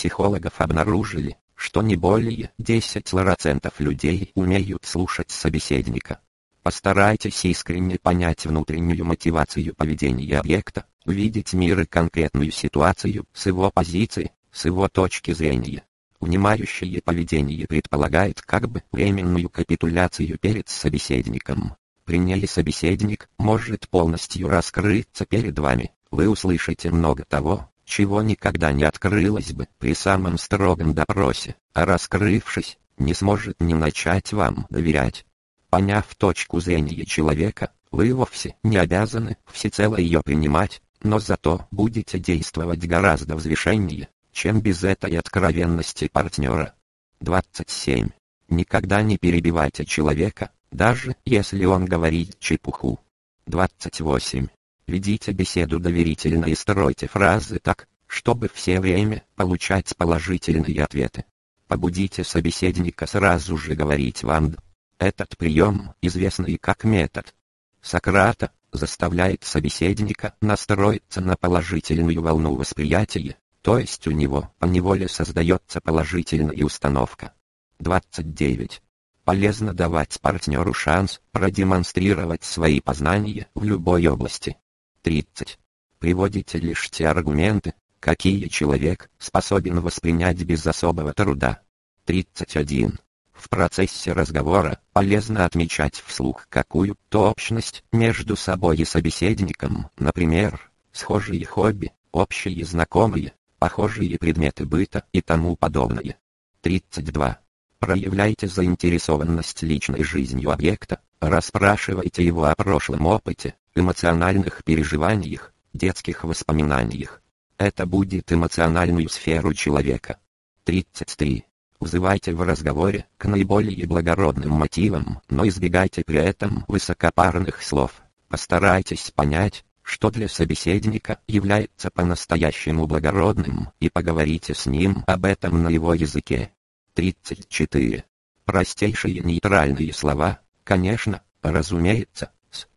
психологов обнаружили, что не более 10% людей умеют слушать собеседника. Постарайтесь искренне понять внутреннюю мотивацию поведения объекта, увидеть мир и конкретную ситуацию с его позиции, с его точки зрения. Внимающее поведение предполагает как бы временную капитуляцию перед собеседником. При ней собеседник может полностью раскрыться перед вами. Вы услышите много того, чего никогда не открылось бы при самом строгом допросе, а раскрывшись, не сможет не начать вам доверять. Поняв точку зрения человека, вы вовсе не обязаны всецело ее принимать, но зато будете действовать гораздо взвешеннее, чем без этой откровенности партнера. 27. Никогда не перебивайте человека, даже если он говорит чепуху. 28. Ведите беседу доверительно и стройте фразы так, чтобы все время получать положительные ответы. Побудите собеседника сразу же говорить вам. Этот прием, известный как метод Сократа, заставляет собеседника настроиться на положительную волну восприятия, то есть у него поневоле создается положительная установка. 29. Полезно давать партнеру шанс продемонстрировать свои познания в любой области. 30. Приводите лишь те аргументы, какие человек способен воспринять без особого труда. 31. В процессе разговора полезно отмечать вслух какую-то общность между собой и собеседником, например, схожие хобби, общие знакомые, похожие предметы быта и тому подобное. 32. Проявляйте заинтересованность личной жизнью объекта, расспрашивайте его о прошлом опыте, эмоциональных переживаниях, детских воспоминаниях. Это будет эмоциональную сферу человека. 33. Взывайте в разговоре к наиболее благородным мотивам, но избегайте при этом высокопарных слов. Постарайтесь понять, что для собеседника является по-настоящему благородным, и поговорите с ним об этом на его языке. 34. Простейшие нейтральные слова, конечно, разумеется, с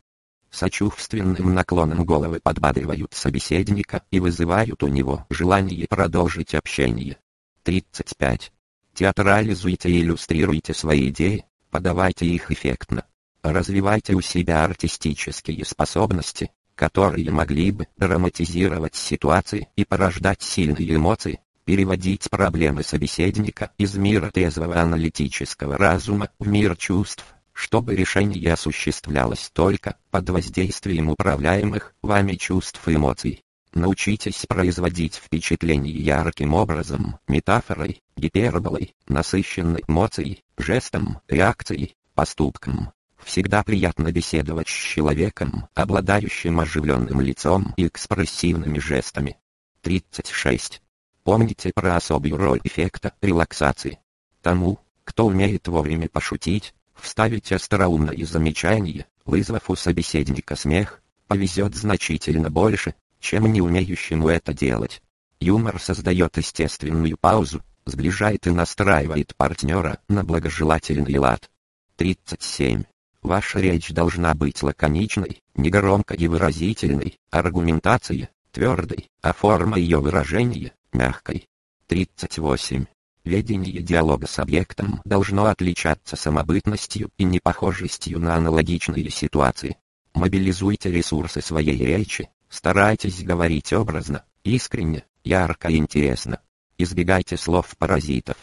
сочувственным наклоном головы подбадривают собеседника и вызывают у него желание продолжить общение. 35. Театрализуйте и иллюстрируйте свои идеи, подавайте их эффектно. Развивайте у себя артистические способности, которые могли бы драматизировать ситуации и порождать сильные эмоции, переводить проблемы собеседника из мира трезвого аналитического разума в мир чувств, чтобы решение осуществлялось только под воздействием управляемых вами чувств и эмоций. Научитесь производить впечатление ярким образом, метафорой, гиперболой, насыщенной эмоцией, жестом, реакцией, поступком. Всегда приятно беседовать с человеком, обладающим оживленным лицом и экспрессивными жестами. 36. Помните про особую роль эффекта релаксации. Тому, кто умеет вовремя пошутить, вставить остроумное замечание, вызвав у собеседника смех, повезет значительно больше, чем не это делать. Юмор создает естественную паузу, сближает и настраивает партнера на благожелательный лад. 37. Ваша речь должна быть лаконичной, негромкой и выразительной, аргументация твердой, а форма ее выражения мягкой. 38. Ведение диалога с объектом должно отличаться самобытностью и непохожестью на аналогичные ситуации. Мобилизуйте ресурсы своей речи, старайтесь говорить образно, искренне, ярко и интересно. Избегайте слов-паразитов.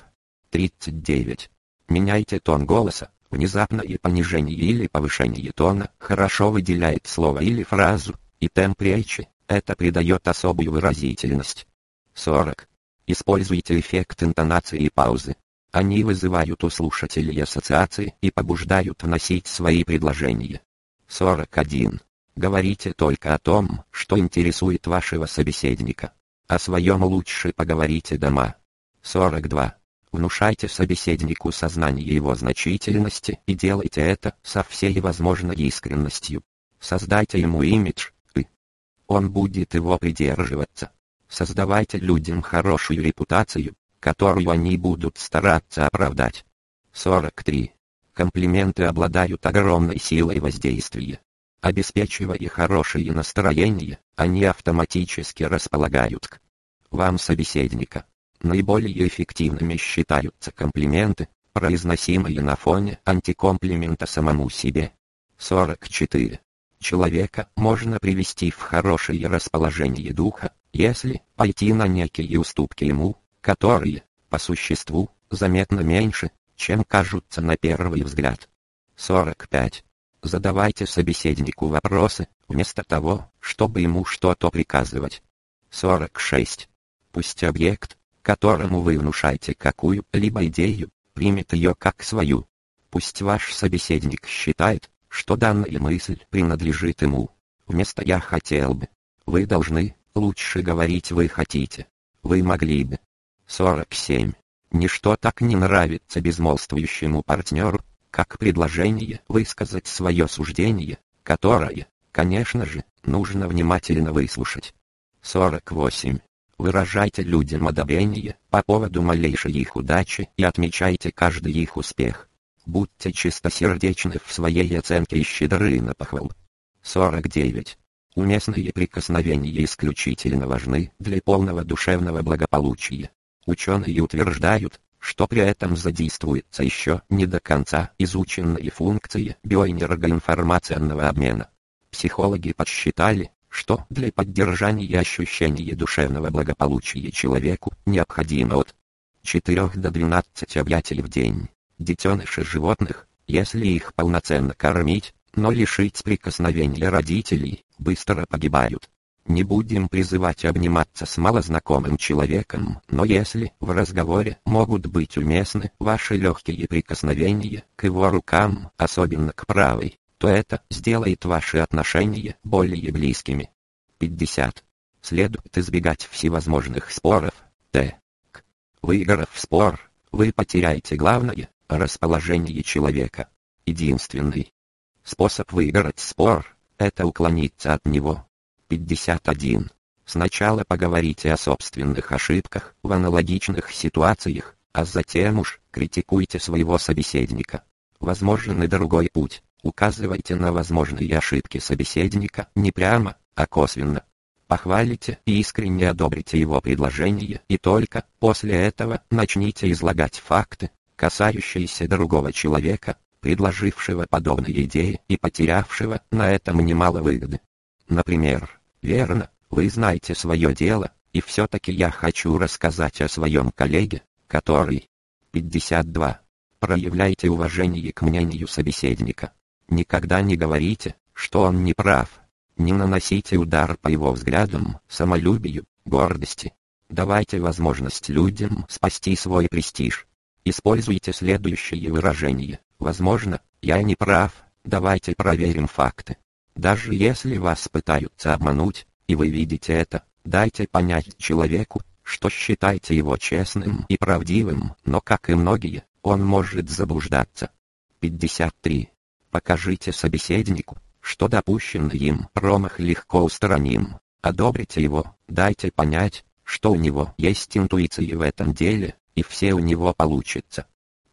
39. Меняйте тон голоса, Внезапное понижение или повышение тона хорошо выделяет слово или фразу, и темп речи, это придает особую выразительность. 40. Используйте эффект интонации и паузы. Они вызывают у слушателей ассоциации и побуждают вносить свои предложения. 41. Говорите только о том, что интересует вашего собеседника. О своем лучше поговорите дома. 42. Внушайте собеседнику сознание его значительности и делайте это со всей возможной искренностью. Создайте ему имидж, и он будет его придерживаться. Создавайте людям хорошую репутацию, которую они будут стараться оправдать. 43. Комплименты обладают огромной силой воздействия. Обеспечивая хорошее настроение, они автоматически располагают к вам собеседника. Наиболее эффективными считаются комплименты, произносимые на фоне антикомплимента самому себе. 44. Человека можно привести в хорошее расположение духа, если пойти на некие уступки ему, которые, по существу, заметно меньше, чем кажутся на первый взгляд. 45. Задавайте собеседнику вопросы, вместо того, чтобы ему что-то приказывать. 46. Пусть объект, которому вы внушаете какую-либо идею, примет ее как свою. Пусть ваш собеседник считает, что данная мысль принадлежит ему. Вместо «я хотел бы». Вы должны, лучше говорить «вы хотите». Вы могли бы. 47. Ничто так не нравится безмолвствующему партнеру, как предложение высказать свое суждение, которое, конечно же, нужно внимательно выслушать. 48. Выражайте людям одобрение по поводу малейшей их удачи и отмечайте каждый их успех. Будьте чистосердечны в своей оценке и щедры на похвал. 49. Уместные прикосновения исключительно важны для полного душевного благополучия. Ученые утверждают, что при этом задействуется еще не до конца изученные функции биоэнергоинформационного обмена. Психологи подсчитали, что для поддержания ощущения душевного благополучия человеку необходимо от 4 до 12 объятий в день. Детеныши животных, если их полноценно кормить, но лишить прикосновения родителей, быстро погибают. Не будем призывать обниматься с малознакомым человеком, но если в разговоре могут быть уместны ваши легкие прикосновения к его рукам, особенно к правой, то это сделает ваши отношения более близкими. 50. Следует избегать всевозможных споров. Т. К. Выиграв спор, вы потеряете главное – расположение человека. Единственный способ выиграть спор – это уклониться от него. 51. Сначала поговорите о собственных ошибках в аналогичных ситуациях, а затем уж критикуйте своего собеседника. Возможен и другой путь. Указывайте на возможные ошибки собеседника не прямо, а косвенно. Похвалите и искренне одобрите его предложение и только после этого начните излагать факты, касающиеся другого человека, предложившего подобные идеи и потерявшего на этом немало выгоды. Например, Верно, вы знаете свое дело, и все-таки я хочу рассказать о своем коллеге, который... 52. Проявляйте уважение к мнению собеседника. Никогда не говорите, что он не прав. Не наносите удар по его взглядам, самолюбию, гордости. Давайте возможность людям спасти свой престиж. Используйте следующее выражение. Возможно, я не прав, давайте проверим факты. Даже если вас пытаются обмануть, и вы видите это, дайте понять человеку, что считаете его честным и правдивым, но как и многие, он может заблуждаться. 53. Покажите собеседнику, что допущенный им промах легко устраним. Одобрите его, дайте понять, что у него есть интуиция в этом деле, и все у него получится.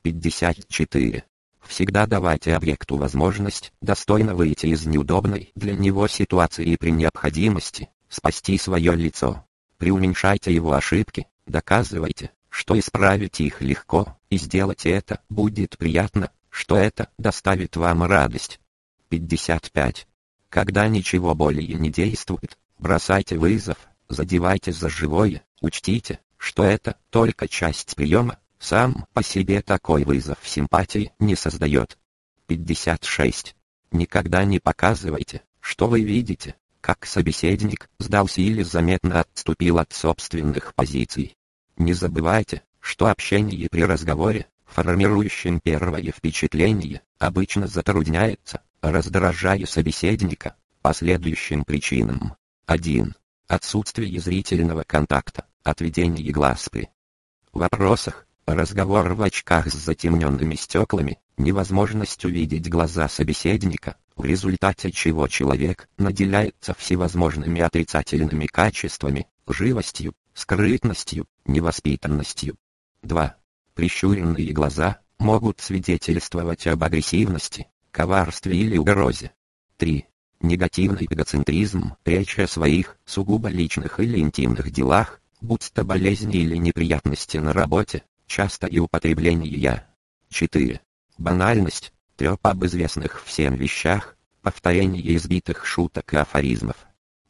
54. Всегда давайте объекту возможность достойно выйти из неудобной для него ситуации и при необходимости спасти свое лицо. Преуменьшайте его ошибки, доказывайте, что исправить их легко, и сделать это будет приятно, что это доставит вам радость. 55. Когда ничего более не действует, бросайте вызов, задевайте за живое, учтите, что это только часть приема, сам по себе такой вызов симпатии не создает. 56. Никогда не показывайте, что вы видите, как собеседник сдался или заметно отступил от собственных позиций. Не забывайте, что общение при разговоре, формирующем первое впечатление, обычно затрудняется, раздражая собеседника, по следующим причинам. 1. Отсутствие зрительного контакта, отведение глаз при вопросах, Разговор в очках с затемненными стеклами, невозможность увидеть глаза собеседника, в результате чего человек наделяется всевозможными отрицательными качествами, живостью, скрытностью, невоспитанностью. 2. Прищуренные глаза могут свидетельствовать об агрессивности, коварстве или угрозе. 3. Негативный эгоцентризм, речь о своих, сугубо личных или интимных делах, будь то болезни или неприятности на работе, часто и употребление «я». 4. Банальность, треп об известных всем вещах, повторение избитых шуток и афоризмов.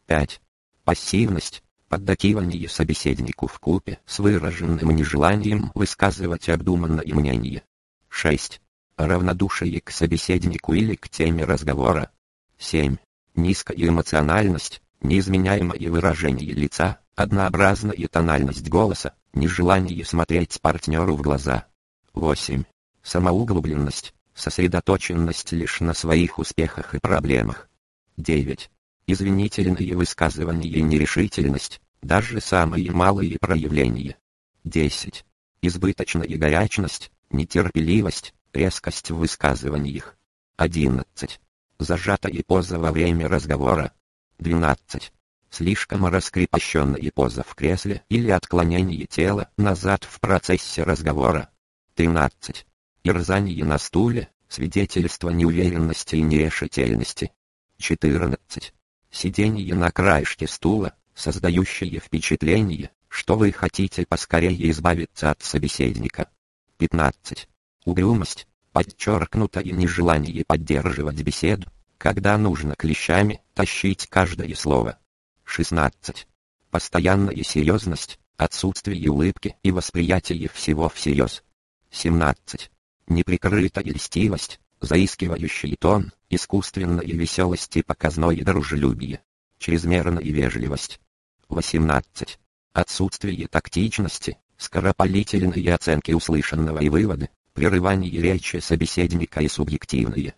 5. Пассивность, поддакивание собеседнику в купе с выраженным нежеланием высказывать обдуманное мнение. 6. Равнодушие к собеседнику или к теме разговора. 7. Низкая эмоциональность, неизменяемое выражение лица, однообразная тональность голоса, нежелание смотреть партнеру в глаза. 8. Самоуглубленность, сосредоточенность лишь на своих успехах и проблемах. 9. Извинительные высказывания и нерешительность, даже самые малые проявления. 10. Избыточная горячность, нетерпеливость, резкость в высказываниях. 11. Зажатая поза во время разговора. 12. Слишком раскрепощенная поза в кресле или отклонение тела назад в процессе разговора. 13. Ирзание на стуле, свидетельство неуверенности и нерешительности. 14. Сидение на краешке стула, создающее впечатление, что вы хотите поскорее избавиться от собеседника. 15. Угрюмость, подчеркнутое нежелание поддерживать беседу, когда нужно клещами тащить каждое слово. 16. Постоянная серьезность, отсутствие улыбки и восприятие всего всерьез. 17. Неприкрытая льстивость, заискивающий тон, искусственная веселость и показное дружелюбие. Чрезмерная вежливость. 18. Отсутствие тактичности, скоропалительные оценки услышанного и выводы, прерывание речи собеседника и субъективные.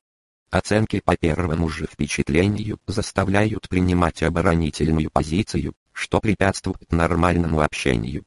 Оценки по первому же впечатлению заставляют принимать оборонительную позицию, что препятствует нормальному общению.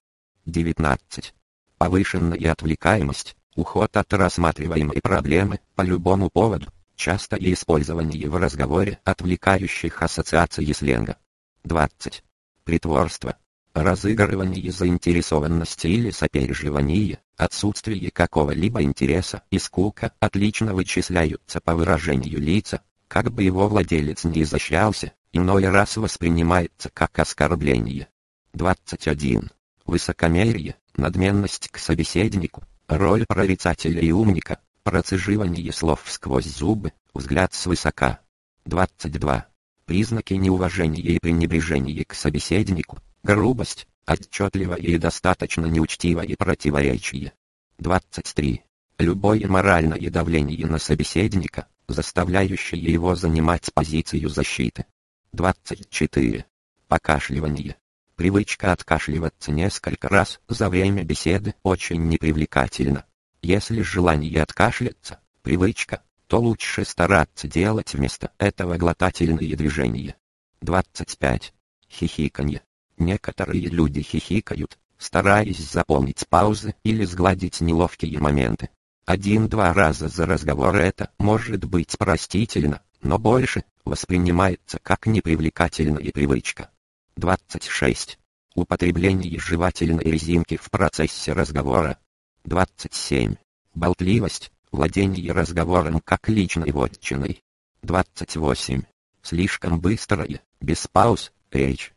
19. Повышенная отвлекаемость, уход от рассматриваемой проблемы по любому поводу, часто и использование в разговоре отвлекающих ассоциаций сленга. 20. Притворство. Разыгрывание заинтересованности или сопереживания, отсутствие какого-либо интереса и скука отлично вычисляются по выражению лица, как бы его владелец не изощрялся, иной раз воспринимается как оскорбление. 21. Высокомерие, надменность к собеседнику, роль прорицателя и умника, процеживание слов сквозь зубы, взгляд свысока. 22. Признаки неуважения и пренебрежения к собеседнику, грубость, отчетливое и достаточно неучтивое противоречие. 23. Любое моральное давление на собеседника, заставляющее его занимать позицию защиты. 24. Покашливание. Привычка откашливаться несколько раз за время беседы очень непривлекательна. Если желание откашляться, привычка, то лучше стараться делать вместо этого глотательные движения. 25. Хихиканье. Некоторые люди хихикают, стараясь заполнить паузы или сгладить неловкие моменты. Один-два раза за разговор это может быть простительно, но больше воспринимается как непривлекательная привычка. 26. Употребление жевательной резинки в процессе разговора. 27. Болтливость, владение разговором как личной вотчиной. 28. Слишком быстрая, без пауз, речь.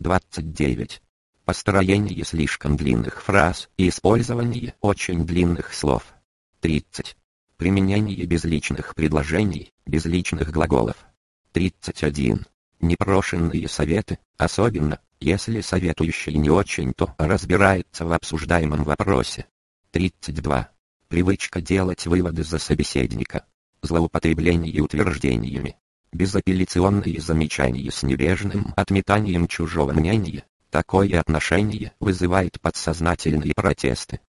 29. Построение слишком длинных фраз и использование очень длинных слов. 30. Применение безличных предложений, безличных глаголов. 31. Непрошенные советы, особенно, если советующий не очень-то разбирается в обсуждаемом вопросе. 32. Привычка делать выводы за собеседника. Злоупотребление утверждениями. Безапелляционные замечания с небрежным отметанием чужого мнения. Такое отношение вызывает подсознательные протесты.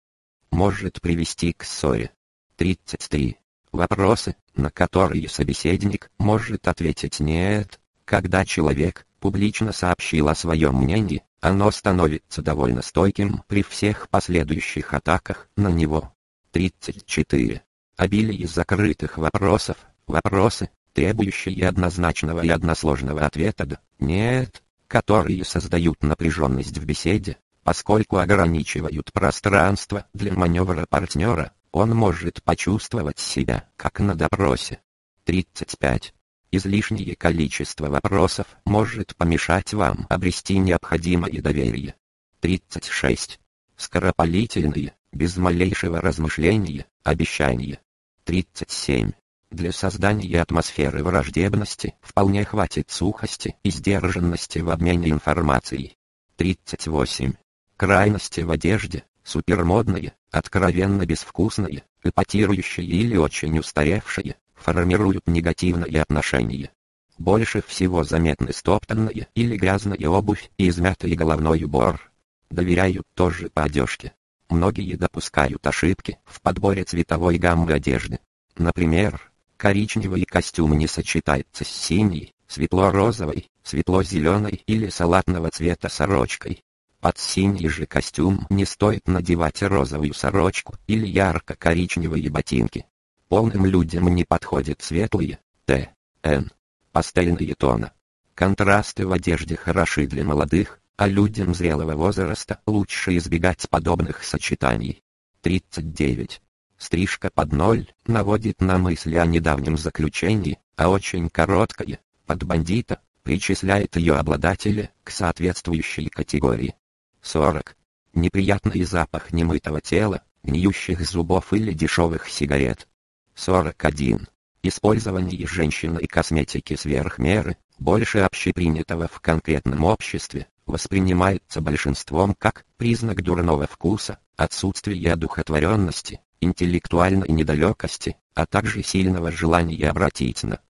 Может привести к ссоре. 33. Вопросы, на которые собеседник может ответить «нет», когда человек публично сообщил о своем мнении, оно становится довольно стойким при всех последующих атаках на него. 34. Обилие закрытых вопросов, вопросы, требующие однозначного и односложного ответа «да», «нет», которые создают напряженность в беседе, поскольку ограничивают пространство для маневра партнера, он может почувствовать себя, как на допросе. 35. Излишнее количество вопросов может помешать вам обрести необходимое доверие. 36. Скоропалительные, без малейшего размышления, обещания. 37. Для создания атмосферы враждебности вполне хватит сухости и сдержанности в обмене информацией. 38. Крайности в одежде, супермодные, откровенно безвкусные, эпатирующие или очень устаревшие, формируют негативные отношения. Больше всего заметны стоптанная или грязная обувь и измятый головной убор. Доверяют тоже по одежке. Многие допускают ошибки в подборе цветовой гаммы одежды. Например, коричневый костюм не сочетается с синей, светло-розовой, светло-зеленой или салатного цвета сорочкой. Под синий же костюм не стоит надевать розовую сорочку или ярко-коричневые ботинки. Полным людям не подходят светлые, Т, Н, пастельные тона. Контрасты в одежде хороши для молодых, а людям зрелого возраста лучше избегать подобных сочетаний. 39. Стрижка под ноль наводит на мысли о недавнем заключении, а очень короткая, под бандита, причисляет ее обладателя к соответствующей категории. 40. Неприятный запах немытого тела, гниющих зубов или дешевых сигарет. 41. Использование женщиной косметики сверх меры, больше общепринятого в конкретном обществе, воспринимается большинством как признак дурного вкуса, отсутствия одухотворенности, интеллектуальной недалекости, а также сильного желания обратить на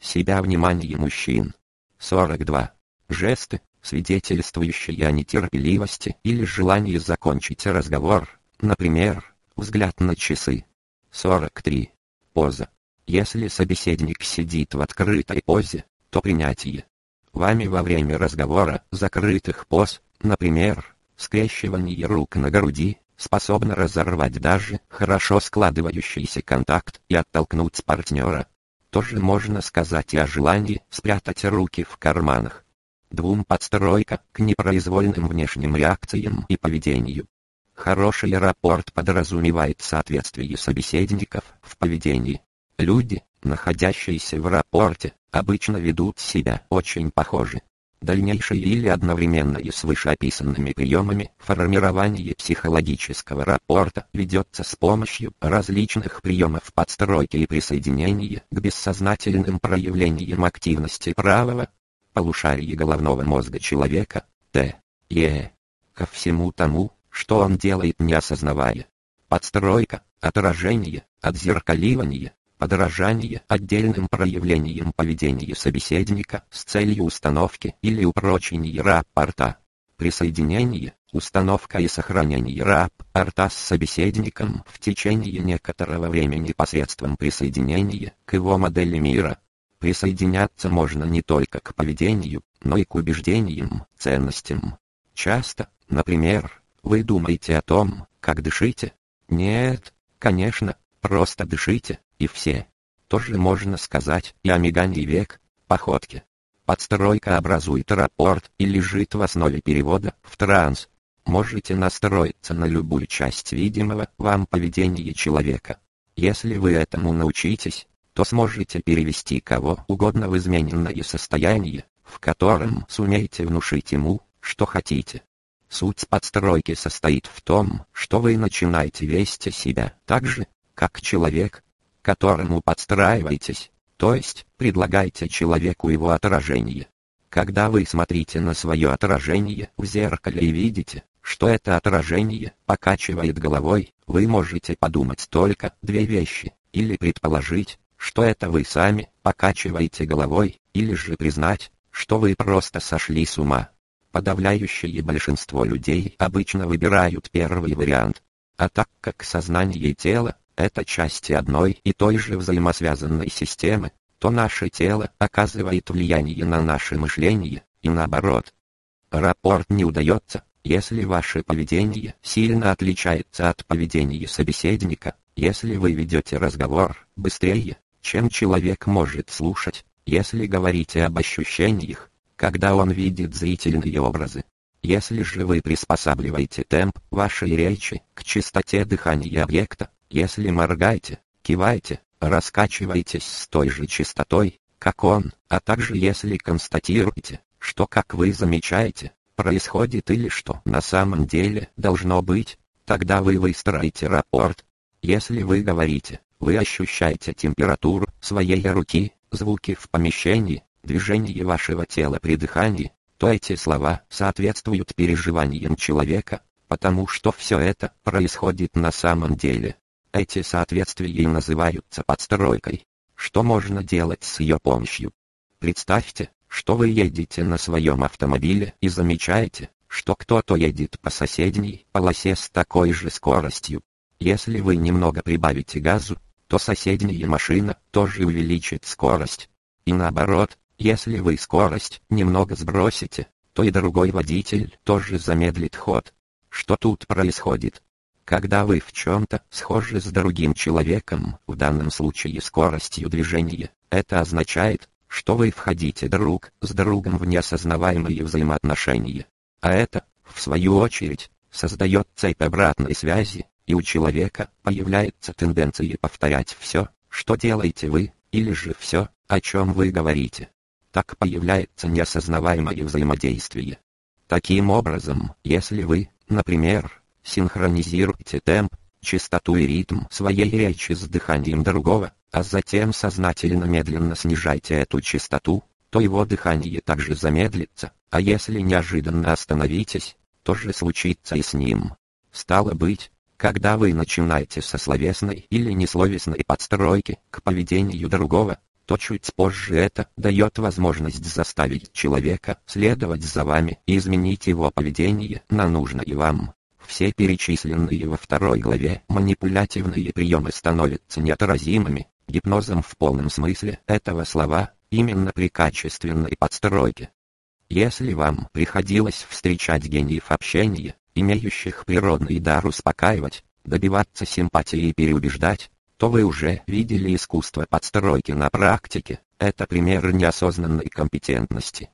себя внимание мужчин. 42. Жесты, свидетельствующие о нетерпеливости или желании закончить разговор, например, взгляд на часы. 43. Поза. Если собеседник сидит в открытой позе, то принятие вами во время разговора закрытых поз, например, скрещивание рук на груди, способно разорвать даже хорошо складывающийся контакт и оттолкнуть партнера. Тоже можно сказать и о желании спрятать руки в карманах. Двум подстройка к непроизвольным внешним реакциям и поведению. Хороший рапорт подразумевает соответствие собеседников в поведении. Люди, находящиеся в рапорте, обычно ведут себя очень похоже. Дальнейшее или одновременное с вышеописанными приемами формирование психологического рапорта ведется с помощью различных приемов подстройки и присоединения к бессознательным проявлениям активности правого полушария головного мозга человека, Т. Е. Ко всему тому, что он делает не осознавая. Подстройка, отражение, отзеркаливание, подражание отдельным проявлениям поведения собеседника с целью установки или упрочения рапорта. Присоединение, установка и сохранение рапорта с собеседником в течение некоторого времени посредством присоединения к его модели мира. Присоединяться можно не только к поведению, но и к убеждениям, ценностям. Часто, например, вы думаете о том, как дышите? Нет, конечно, просто дышите и все. Тоже можно сказать и о мигании век, походке. Подстройка образует рапорт и лежит в основе перевода в транс. Можете настроиться на любую часть видимого вам поведения человека. Если вы этому научитесь, то сможете перевести кого угодно в измененное состояние, в котором сумеете внушить ему, что хотите. Суть подстройки состоит в том, что вы начинаете вести себя так же, как человек, которому подстраиваетесь, то есть предлагаете человеку его отражение. Когда вы смотрите на свое отражение в зеркале и видите, что это отражение покачивает головой, вы можете подумать только две вещи, или предположить, что это вы сами покачиваете головой, или же признать, что вы просто сошли с ума. Подавляющее большинство людей обычно выбирают первый вариант. А так как сознание и тело это части одной и той же взаимосвязанной системы, то наше тело оказывает влияние на наше мышление, и наоборот. Рапорт не удается, если ваше поведение сильно отличается от поведения собеседника, если вы ведете разговор быстрее, чем человек может слушать, если говорите об ощущениях, когда он видит зрительные образы. Если же вы приспосабливаете темп вашей речи к частоте дыхания объекта, если моргаете, киваете, раскачиваетесь с той же частотой, как он, а также если констатируете, что, как вы замечаете, происходит или что на самом деле должно быть, тогда вы выстроите рапорт. Если вы говорите, вы ощущаете температуру своей руки, звуки в помещении, движение вашего тела при дыхании, то эти слова соответствуют переживаниям человека, потому что все это происходит на самом деле. Эти соответствия и называются подстройкой. Что можно делать с ее помощью? Представьте, что вы едете на своем автомобиле и замечаете, что кто-то едет по соседней полосе с такой же скоростью. Если вы немного прибавите газу, то соседняя машина тоже увеличит скорость. И наоборот, если вы скорость немного сбросите, то и другой водитель тоже замедлит ход. Что тут происходит? Когда вы в чем-то схожи с другим человеком, в данном случае скоростью движения, это означает, что вы входите друг с другом в неосознаваемые взаимоотношения. А это, в свою очередь, создает цепь обратной связи, и у человека появляется тенденция повторять все, что делаете вы, или же все, о чем вы говорите так появляется неосознаваемое взаимодействие. Таким образом, если вы, например, синхронизируете темп, частоту и ритм своей речи с дыханием другого, а затем сознательно медленно снижаете эту частоту, то его дыхание также замедлится, а если неожиданно остановитесь, то же случится и с ним. Стало быть, когда вы начинаете со словесной или несловесной подстройки к поведению другого, то чуть позже это дает возможность заставить человека следовать за вами и изменить его поведение на нужное вам. Все перечисленные во второй главе манипулятивные приемы становятся неотразимыми, гипнозом в полном смысле этого слова, именно при качественной подстройке. Если вам приходилось встречать гениев общения, имеющих природный дар успокаивать, добиваться симпатии и переубеждать, то вы уже видели искусство подстройки на практике, это пример неосознанной компетентности.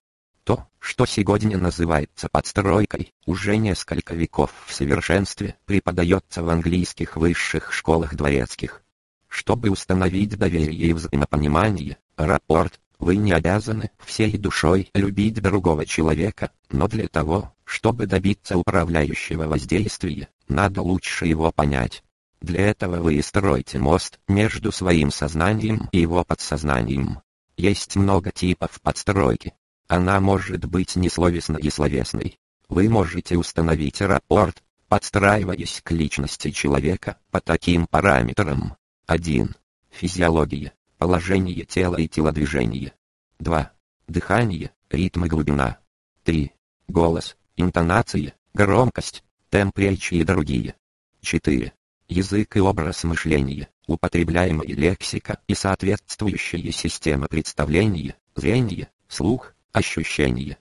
То, что сегодня называется подстройкой, уже несколько веков в совершенстве преподается в английских высших школах дворецких. Чтобы установить доверие и взаимопонимание, рапорт, вы не обязаны всей душой любить другого человека, но для того, чтобы добиться управляющего воздействия, надо лучше его понять. Для этого вы и строите мост между своим сознанием и его подсознанием. Есть много типов подстройки. Она может быть несловесной и словесной. Вы можете установить рапорт, подстраиваясь к личности человека по таким параметрам. 1. Физиология, положение тела и телодвижение. 2. Дыхание, ритм и глубина. 3. Голос, интонация, громкость, темп речи и другие. 4 язык и образ мышления, употребляемая лексика и соответствующая система представления, зрение, слух, ощущения.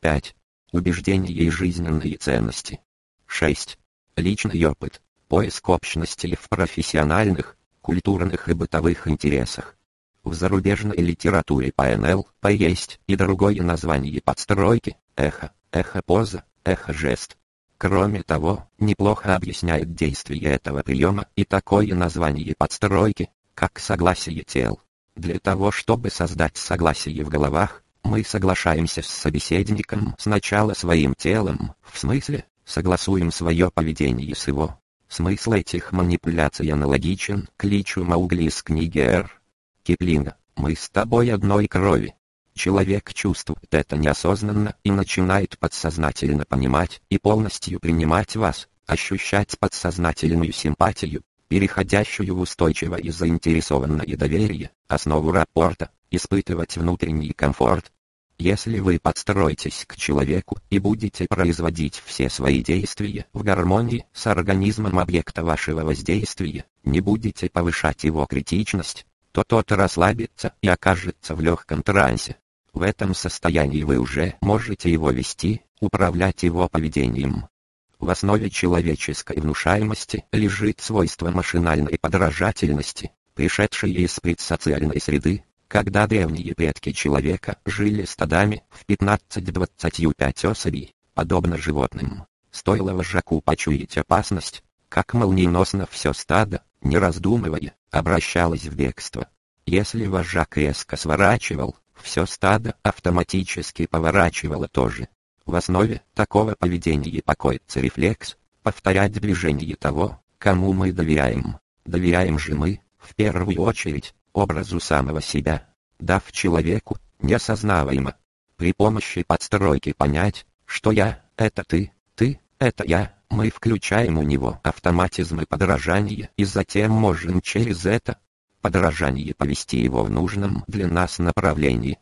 5. Убеждения и жизненные ценности. 6. Личный опыт, поиск общности в профессиональных, культурных и бытовых интересах. В зарубежной литературе по НЛП есть и другое название подстройки – эхо, эхо-поза, эхо-жест. Кроме того, неплохо объясняет действие этого приема и такое название подстройки, как согласие тел. Для того, чтобы создать согласие в головах, мы соглашаемся с собеседником сначала своим телом, в смысле, согласуем свое поведение с его. Смысл этих манипуляций аналогичен кличу Маугли из книги Р. Киплинга «Мы с тобой одной крови». Человек чувствует это неосознанно и начинает подсознательно понимать и полностью принимать вас, ощущать подсознательную симпатию, переходящую в устойчивое заинтересованное доверие, основу рапорта, испытывать внутренний комфорт. Если вы подстроитесь к человеку и будете производить все свои действия в гармонии с организмом объекта вашего воздействия, не будете повышать его критичность, то тот расслабится и окажется в легком трансе. В этом состоянии вы уже можете его вести, управлять его поведением. В основе человеческой внушаемости лежит свойство машинальной подражательности, пришедшее из предсоциальной среды, когда древние предки человека жили стадами в 15-25 особей, подобно животным. Стоило вожаку почуять опасность, как молниеносно все стадо, не раздумывая, обращалось в бегство. Если вожак резко сворачивал, все стадо автоматически поворачивало тоже. В основе такого поведения покоится рефлекс, повторять движение того, кому мы доверяем. Доверяем же мы, в первую очередь, образу самого себя, дав человеку, неосознаваемо, при помощи подстройки понять, что я — это ты, ты — это я, мы включаем у него автоматизм и подражание и затем можем через это подражание повести его в нужном для нас направлении.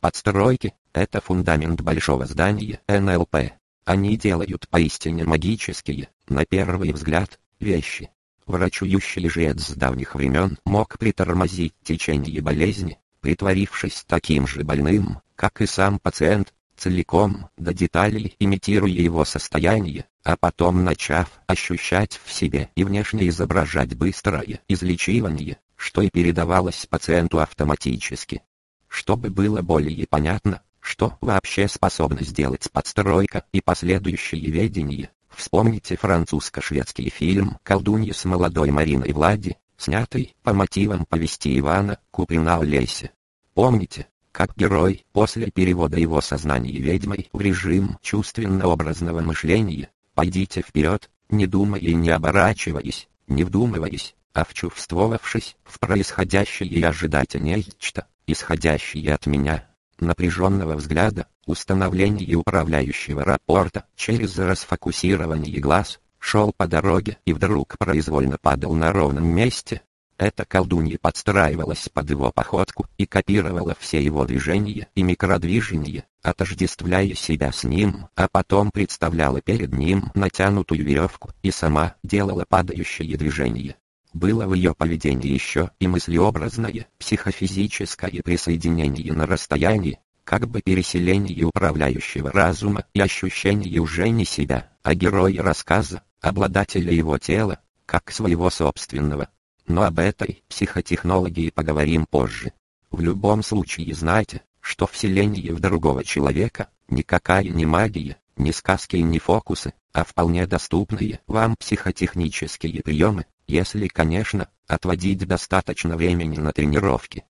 Подстройки — это фундамент большого здания НЛП. Они делают поистине магические, на первый взгляд, вещи. Врачующий жрец с давних времен мог притормозить течение болезни, притворившись таким же больным, как и сам пациент, целиком, до деталей имитируя его состояние, а потом начав ощущать в себе и внешне изображать быстрое излечивание, что и передавалось пациенту автоматически. Чтобы было более понятно, что вообще способна сделать подстройка и последующее ведение, вспомните французско-шведский фильм «Колдунья с молодой Мариной Влади», снятый по мотивам повести Ивана Куприна о лесе. Помните, как герой после перевода его сознания ведьмой в режим чувственно-образного мышления, пойдите вперед, не думая и не оборачиваясь, не вдумываясь, а вчувствовавшись в происходящее и ожидать нечто, исходящее от меня, напряженного взгляда, установления управляющего рапорта через расфокусирование глаз, шел по дороге и вдруг произвольно падал на ровном месте, эта колдунья подстраивалась под его походку и копировала все его движения и микродвижения, отождествляя себя с ним, а потом представляла перед ним натянутую веревку и сама делала падающие движения. Было в ее поведении еще и мыслеобразное, психофизическое присоединение на расстоянии, как бы переселение управляющего разума и ощущение уже не себя, а героя рассказа, обладателя его тела, как своего собственного, но об этой психотехнологии поговорим позже. В любом случае знайте, что вселение в другого человека никакая не магия, ни сказки и ни фокусы, а вполне доступные вам психотехнические приемы, если, конечно, отводить достаточно времени на тренировки.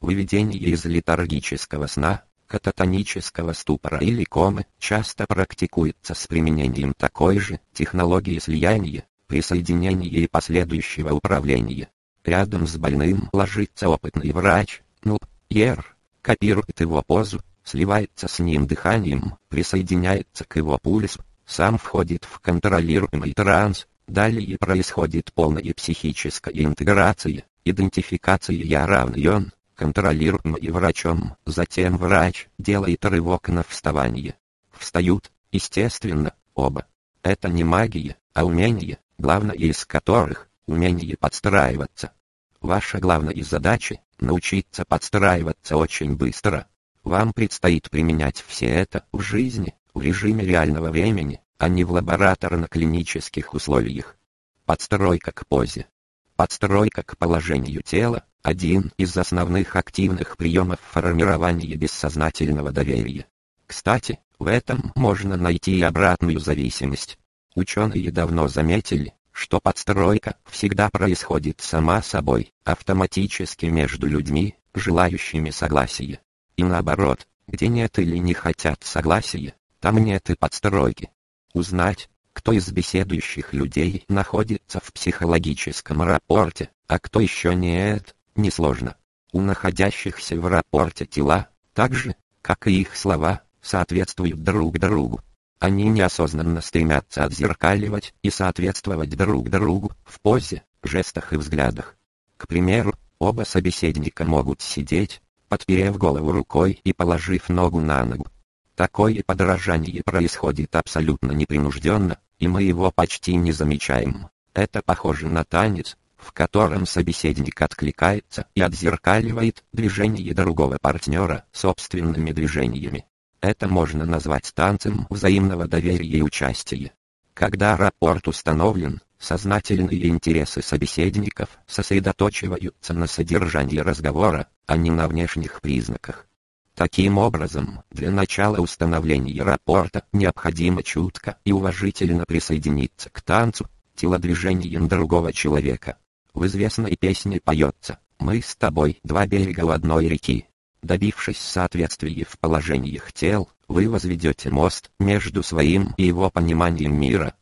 Выведение из летаргического сна, кататонического ступора или комы часто практикуется с применением такой же технологии слияния, присоединения и последующего управления. Рядом с больным ложится опытный врач, ну, Ер, копирует его позу, сливается с ним дыханием, присоединяется к его пульсу, сам входит в контролируемый транс, далее происходит полная психическая интеграция, идентификация «я равный он», контролируемый врачом, затем врач делает рывок на вставание. Встают, естественно, оба. Это не магия, а умение, главное из которых – умение подстраиваться. Ваша главная задача – научиться подстраиваться очень быстро. Вам предстоит применять все это в жизни, в режиме реального времени, а не в лабораторно-клинических условиях. Подстройка к позе. Подстройка к положению тела – один из основных активных приемов формирования бессознательного доверия. Кстати, в этом можно найти и обратную зависимость. Ученые давно заметили, что подстройка всегда происходит сама собой, автоматически между людьми, желающими согласия. И наоборот, где нет или не хотят согласия, там нет и подстройки. Узнать, кто из беседующих людей находится в психологическом рапорте, а кто еще нет, несложно. У находящихся в рапорте тела, так же, как и их слова, соответствуют друг другу. Они неосознанно стремятся отзеркаливать и соответствовать друг другу в позе, жестах и взглядах. К примеру, оба собеседника могут сидеть, подперев голову рукой и положив ногу на ногу. Такое подражание происходит абсолютно непринужденно, и мы его почти не замечаем. Это похоже на танец, в котором собеседник откликается и отзеркаливает движение другого партнера собственными движениями. Это можно назвать танцем взаимного доверия и участия. Когда рапорт установлен, сознательные интересы собеседников сосредоточиваются на содержании разговора, а не на внешних признаках. Таким образом, для начала установления рапорта необходимо чутко и уважительно присоединиться к танцу, телодвижением другого человека. В известной песне поется «Мы с тобой два берега одной реки». Добившись соответствия в положениях тел, вы возведете мост между своим и его пониманием мира.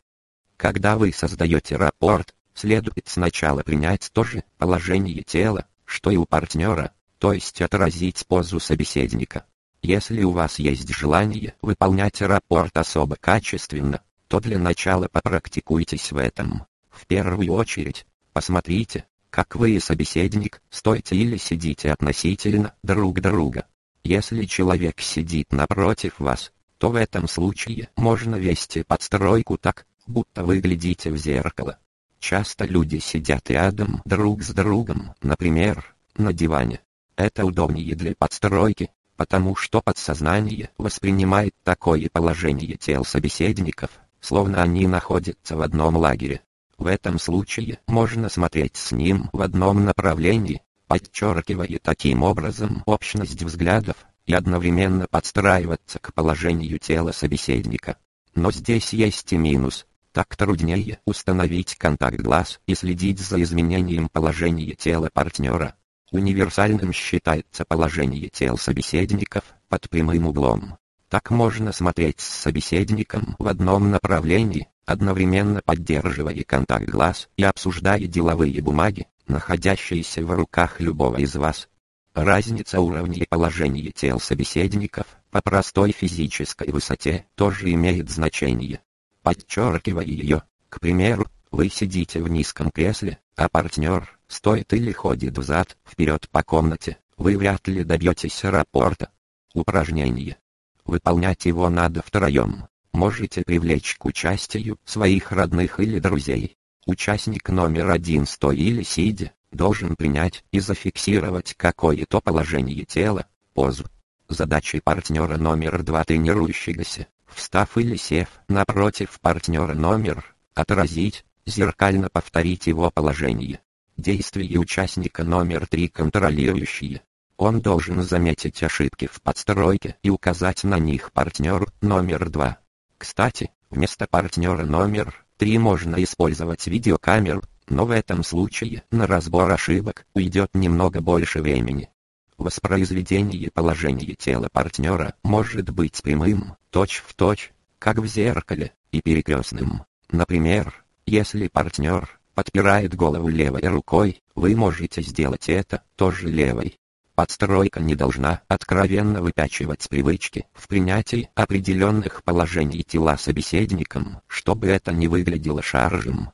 Когда вы создаете рапорт, следует сначала принять то же положение тела, что и у партнера, то есть отразить позу собеседника. Если у вас есть желание выполнять рапорт особо качественно, то для начала попрактикуйтесь в этом. В первую очередь, посмотрите, как вы и собеседник, стоите или сидите относительно друг друга. Если человек сидит напротив вас, то в этом случае можно вести подстройку так, будто вы глядите в зеркало. Часто люди сидят рядом друг с другом, например, на диване. Это удобнее для подстройки, потому что подсознание воспринимает такое положение тел собеседников, словно они находятся в одном лагере. В этом случае можно смотреть с ним в одном направлении, подчеркивая таким образом общность взглядов, и одновременно подстраиваться к положению тела собеседника. Но здесь есть и минус. Так труднее установить контакт глаз и следить за изменением положения тела партнера. Универсальным считается положение тел собеседников под прямым углом. Так можно смотреть с собеседником в одном направлении, одновременно поддерживая контакт глаз и обсуждая деловые бумаги, находящиеся в руках любого из вас. Разница уровней положения тел собеседников по простой физической высоте тоже имеет значение. Подчеркивая ее, к примеру, вы сидите в низком кресле, а партнер стоит или ходит взад-вперед по комнате, вы вряд ли добьетесь рапорта. Упражнение. Выполнять его надо втроем можете привлечь к участию своих родных или друзей. Участник номер один стоя или сидя, должен принять и зафиксировать какое-то положение тела, позу. Задачей партнера номер два тренирующегося, встав или сев напротив партнера номер, отразить, зеркально повторить его положение. Действия участника номер три контролирующие. Он должен заметить ошибки в подстройке и указать на них партнеру номер два. Кстати, вместо партнера номер 3 можно использовать видеокамеру, но в этом случае на разбор ошибок уйдет немного больше времени. Воспроизведение положения тела партнера может быть прямым, точь-в-точь, точь, как в зеркале, и перекрестным. Например, если партнер подпирает голову левой рукой, вы можете сделать это тоже левой. Подстройка не должна откровенно выпячивать привычки в принятии определенных положений тела собеседникам, чтобы это не выглядело шаржем.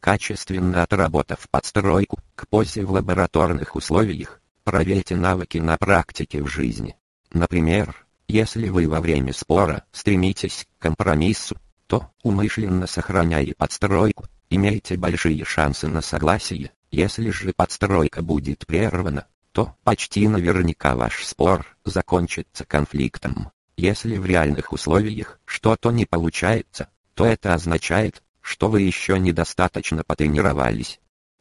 Качественно отработав подстройку к позе в лабораторных условиях, проверьте навыки на практике в жизни. Например, если вы во время спора стремитесь к компромиссу, то, умышленно сохраняя подстройку, имеете большие шансы на согласие, если же подстройка будет прервана, то почти наверняка ваш спор закончится конфликтом. Если в реальных условиях что-то не получается, то это означает, что вы еще недостаточно потренировались.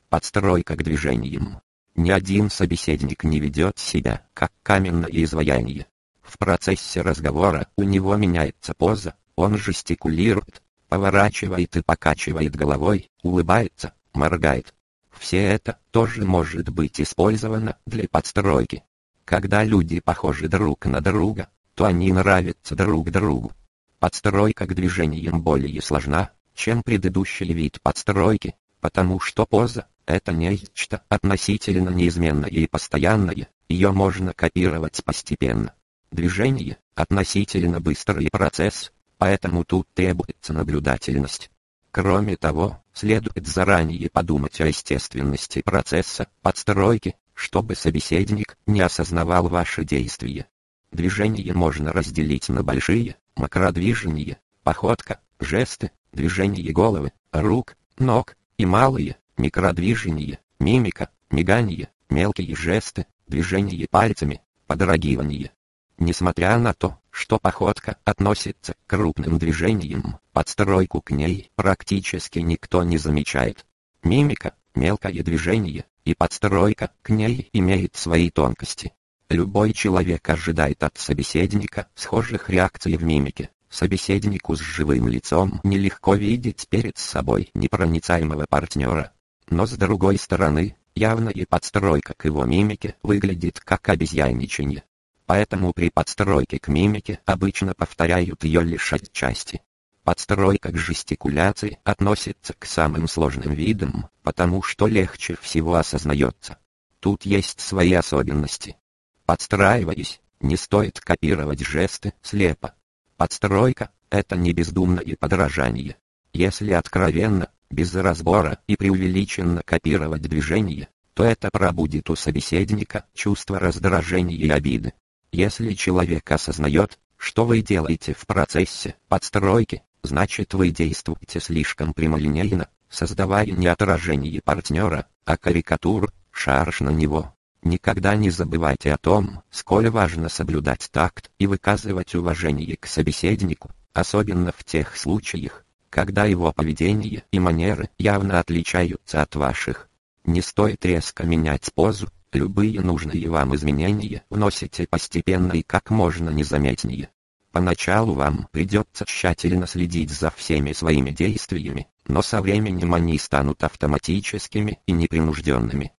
Подстройка к движениям. Ни один собеседник не ведет себя, как каменное изваяние. В процессе разговора у него меняется поза, он жестикулирует, поворачивает и покачивает головой, улыбается, моргает, все это тоже может быть использовано для подстройки. Когда люди похожи друг на друга, то они нравятся друг другу. Подстройка к движениям более сложна, чем предыдущий вид подстройки, потому что поза – это нечто относительно неизменное и постоянное, ее можно копировать постепенно. Движение – относительно быстрый процесс, поэтому тут требуется наблюдательность. Кроме того, следует заранее подумать о естественности процесса подстройки, чтобы собеседник не осознавал ваши действия. Движение можно разделить на большие, макродвижения, походка, жесты, движение головы, рук, ног, и малые, микродвижения, мимика, мигание, мелкие жесты, движение пальцами, подрагивание. Несмотря на то, что походка относится к крупным движениям, подстройку к ней практически никто не замечает. Мимика, мелкое движение, и подстройка к ней имеет свои тонкости. Любой человек ожидает от собеседника схожих реакций в мимике. Собеседнику с живым лицом нелегко видеть перед собой непроницаемого партнера. Но с другой стороны, явная подстройка к его мимике выглядит как обезьяничание. Поэтому при подстройке к мимике обычно повторяют ее лишь отчасти. Подстройка к жестикуляции относится к самым сложным видам, потому что легче всего осознается. Тут есть свои особенности. Подстраиваясь, не стоит копировать жесты слепо. Подстройка – это не бездумное подражание. Если откровенно, без разбора и преувеличенно копировать движение, то это пробудит у собеседника чувство раздражения и обиды. Если человек осознает, что вы делаете в процессе подстройки, значит вы действуете слишком прямолинейно, создавая не отражение партнера, а карикатуру, шарш на него. Никогда не забывайте о том, сколь важно соблюдать такт и выказывать уважение к собеседнику, особенно в тех случаях, когда его поведение и манеры явно отличаются от ваших. Не стоит резко менять позу, Любые нужные вам изменения вносите постепенно и как можно незаметнее. Поначалу вам придется тщательно следить за всеми своими действиями, но со временем они станут автоматическими и непринужденными.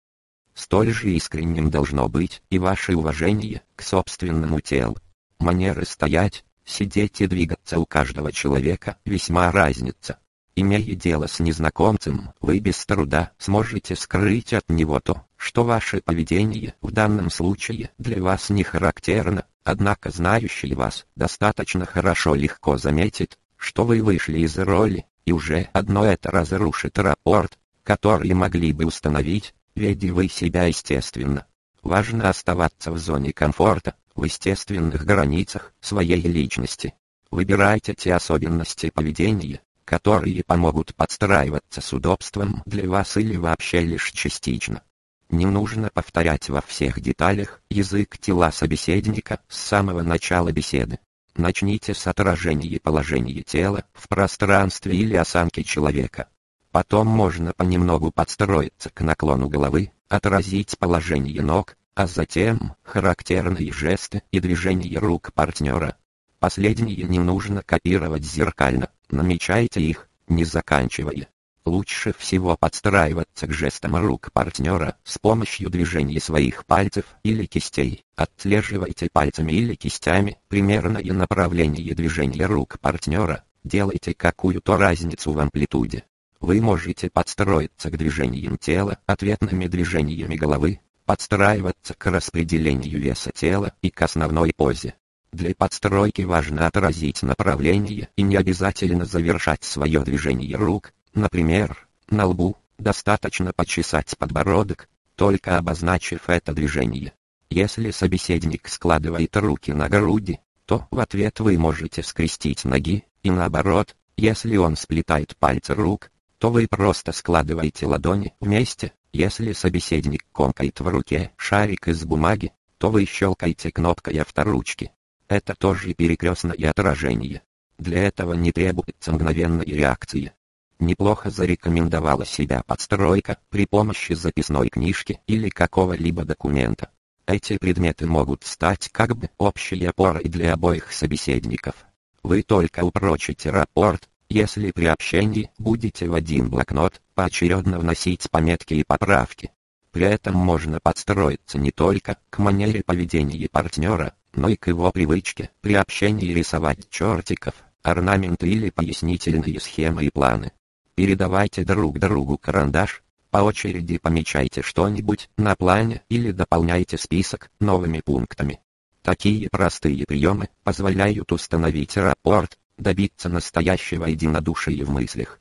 Столь же искренним должно быть и ваше уважение к собственному телу. Манеры стоять, сидеть и двигаться у каждого человека весьма разнится. Имея дело с незнакомцем, вы без труда сможете скрыть от него то, что ваше поведение в данном случае для вас не характерно, однако знающий вас достаточно хорошо легко заметит, что вы вышли из роли, и уже одно это разрушит рапорт, который могли бы установить, ведь вы себя естественно. Важно оставаться в зоне комфорта, в естественных границах своей личности. Выбирайте те особенности поведения, которые помогут подстраиваться с удобством для вас или вообще лишь частично. Не нужно повторять во всех деталях язык тела собеседника с самого начала беседы. Начните с отражения положения тела в пространстве или осанки человека. Потом можно понемногу подстроиться к наклону головы, отразить положение ног, а затем характерные жесты и движения рук партнера. Последние не нужно копировать зеркально, намечайте их, не заканчивая. Лучше всего подстраиваться к жестам рук партнера с помощью движений своих пальцев или кистей. Отслеживайте пальцами или кистями примерное направление движения рук партнера, делайте какую-то разницу в амплитуде. Вы можете подстроиться к движениям тела ответными движениями головы, подстраиваться к распределению веса тела и к основной позе. Для подстройки важно отразить направление и не обязательно завершать свое движение рук, например, на лбу, достаточно почесать подбородок, только обозначив это движение. Если собеседник складывает руки на груди, то в ответ вы можете скрестить ноги, и наоборот, если он сплетает пальцы рук, то вы просто складываете ладони вместе, если собеседник комкает в руке шарик из бумаги, то вы щелкаете кнопкой авторучки. Это тоже перекрестное отражение. Для этого не требуется мгновенной реакции. Неплохо зарекомендовала себя подстройка при помощи записной книжки или какого-либо документа. Эти предметы могут стать как бы общей опорой для обоих собеседников. Вы только упрочите рапорт, если при общении будете в один блокнот поочередно вносить пометки и поправки. При этом можно подстроиться не только к манере поведения партнера, но и к его привычке при общении рисовать чертиков, орнаменты или пояснительные схемы и планы. Передавайте друг другу карандаш, по очереди помечайте что-нибудь на плане или дополняйте список новыми пунктами. Такие простые приемы позволяют установить рапорт, добиться настоящего единодушия в мыслях.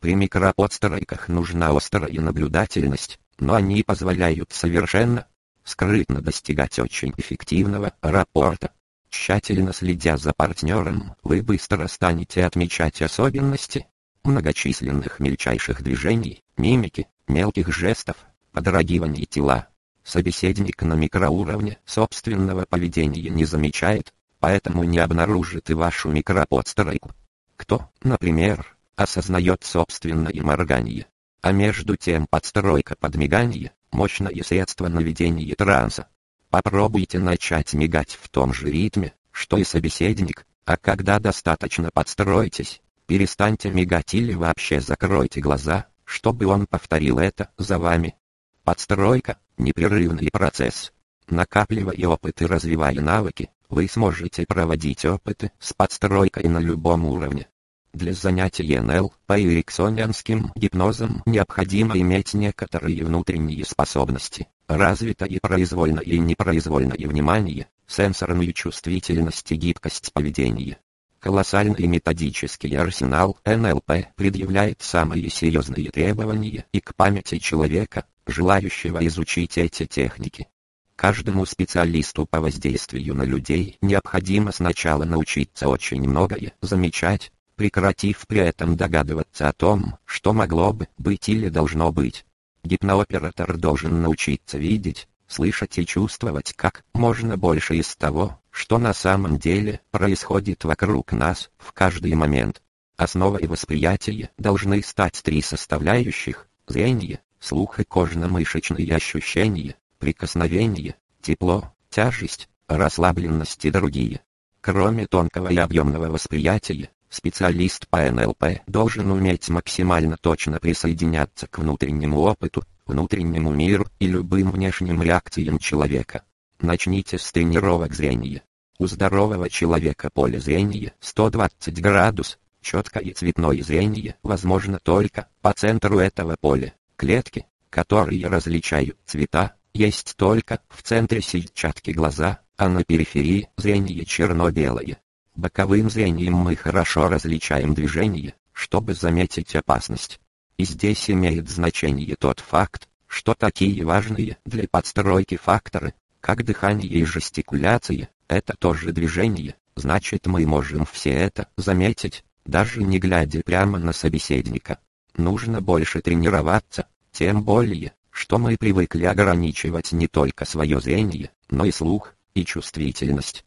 При микроподстройках нужна острая наблюдательность, но они позволяют совершенно скрытно достигать очень эффективного рапорта. Тщательно следя за партнером, вы быстро станете отмечать особенности многочисленных мельчайших движений, мимики, мелких жестов, подрагиваний тела. Собеседник на микроуровне собственного поведения не замечает, поэтому не обнаружит и вашу микроподстройку. Кто, например, осознает собственное моргание, а между тем подстройка под мигание мощное средство наведения транса. Попробуйте начать мигать в том же ритме, что и собеседник, а когда достаточно подстроитесь, перестаньте мигать или вообще закройте глаза, чтобы он повторил это за вами. Подстройка – непрерывный процесс. Накапливая опыт и развивая навыки, вы сможете проводить опыты с подстройкой на любом уровне. Для занятий НЛ по эриксонианским гипнозам необходимо иметь некоторые внутренние способности, развитое произвольное и непроизвольное внимание, сенсорную чувствительность и гибкость поведения. Колоссальный методический арсенал НЛП предъявляет самые серьезные требования и к памяти человека, желающего изучить эти техники. Каждому специалисту по воздействию на людей необходимо сначала научиться очень многое замечать, прекратив при этом догадываться о том, что могло бы быть или должно быть. Гипнооператор должен научиться видеть, слышать и чувствовать как можно больше из того, что на самом деле происходит вокруг нас в каждый момент. Основой восприятия должны стать три составляющих – зрение, слух и кожно-мышечные ощущения, прикосновение, тепло, тяжесть, расслабленность и другие. Кроме тонкого и объемного восприятия, специалист по НЛП должен уметь максимально точно присоединяться к внутреннему опыту, внутреннему миру и любым внешним реакциям человека. Начните с тренировок зрения. У здорового человека поле зрения 120 градус, четкое цветное зрение возможно только по центру этого поля. Клетки, которые различают цвета, есть только в центре сетчатки глаза, а на периферии зрение черно-белое. Боковым зрением мы хорошо различаем движение, чтобы заметить опасность. И здесь имеет значение тот факт, что такие важные для подстройки факторы, как дыхание и жестикуляция, это тоже движение, значит мы можем все это заметить, даже не глядя прямо на собеседника. Нужно больше тренироваться, тем более, что мы привыкли ограничивать не только свое зрение, но и слух, и чувствительность.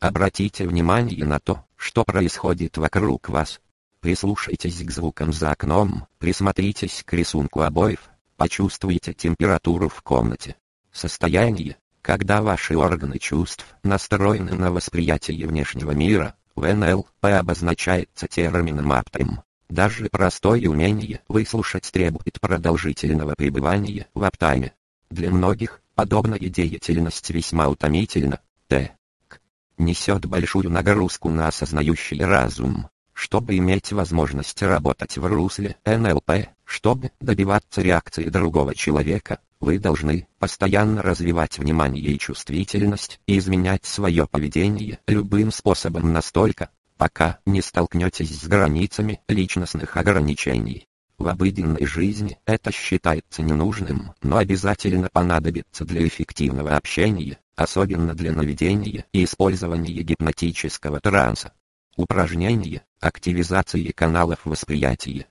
Обратите внимание на то, что происходит вокруг вас. Прислушайтесь к звукам за окном, присмотритесь к рисунку обоев, почувствуйте температуру в комнате. Состояние, когда ваши органы чувств настроены на восприятие внешнего мира, в НЛП обозначается термином аптем. Даже простое умение выслушать требует продолжительного пребывания в аптайме. Для многих, подобная деятельность весьма утомительна. Т. Несет большую нагрузку на осознающий разум. Чтобы иметь возможность работать в русле НЛП, чтобы добиваться реакции другого человека, вы должны постоянно развивать внимание и чувствительность и изменять свое поведение любым способом настолько, пока не столкнетесь с границами личностных ограничений. В обыденной жизни это считается ненужным, но обязательно понадобится для эффективного общения, особенно для наведения и использования гипнотического транса. Упражнение – активизации каналов восприятия.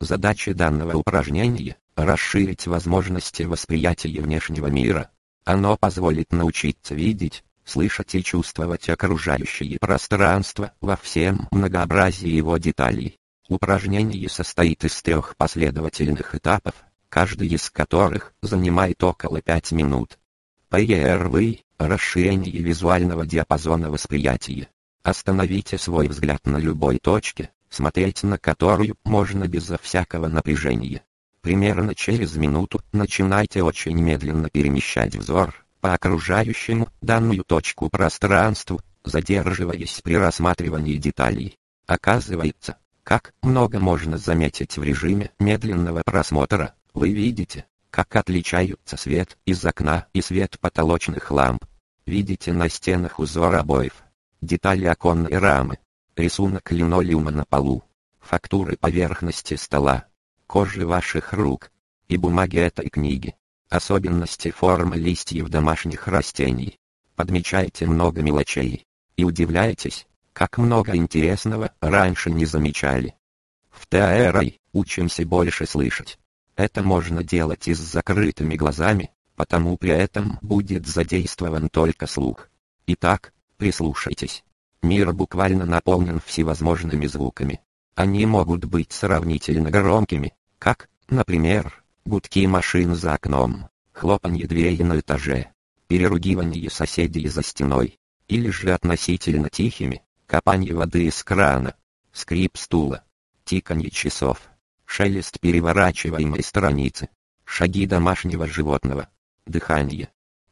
Задача данного упражнения – расширить возможности восприятия внешнего мира. Оно позволит научиться видеть, слышать и чувствовать окружающее пространство во всем многообразии его деталей. Упражнение состоит из трех последовательных этапов, каждый из которых занимает около 5 минут. ПЕРВ – расширение визуального диапазона восприятия. Остановите свой взгляд на любой точке, смотреть на которую можно безо всякого напряжения. Примерно через минуту начинайте очень медленно перемещать взор, по окружающему данную точку пространству, задерживаясь при рассматривании деталей. Оказывается, как много можно заметить в режиме медленного просмотра, вы видите, как отличаются свет из окна и свет потолочных ламп. Видите на стенах узор обоев, детали оконной рамы, рисунок линолеума на полу, фактуры поверхности стола, кожи ваших рук и бумаги этой книги. Особенности формы листьев домашних растений. Подмечайте много мелочей. И удивляйтесь, как много интересного раньше не замечали. В ТАРАЙ учимся больше слышать. Это можно делать и с закрытыми глазами, потому при этом будет задействован только слух. Итак, прислушайтесь. Мир буквально наполнен всевозможными звуками. Они могут быть сравнительно громкими, как, например, гудки машин за окном, хлопанье дверей на этаже, переругивание соседей за стеной, или же относительно тихими, капанье воды из крана, скрип стула, тиканье часов, шелест переворачиваемой страницы, шаги домашнего животного, дыхание.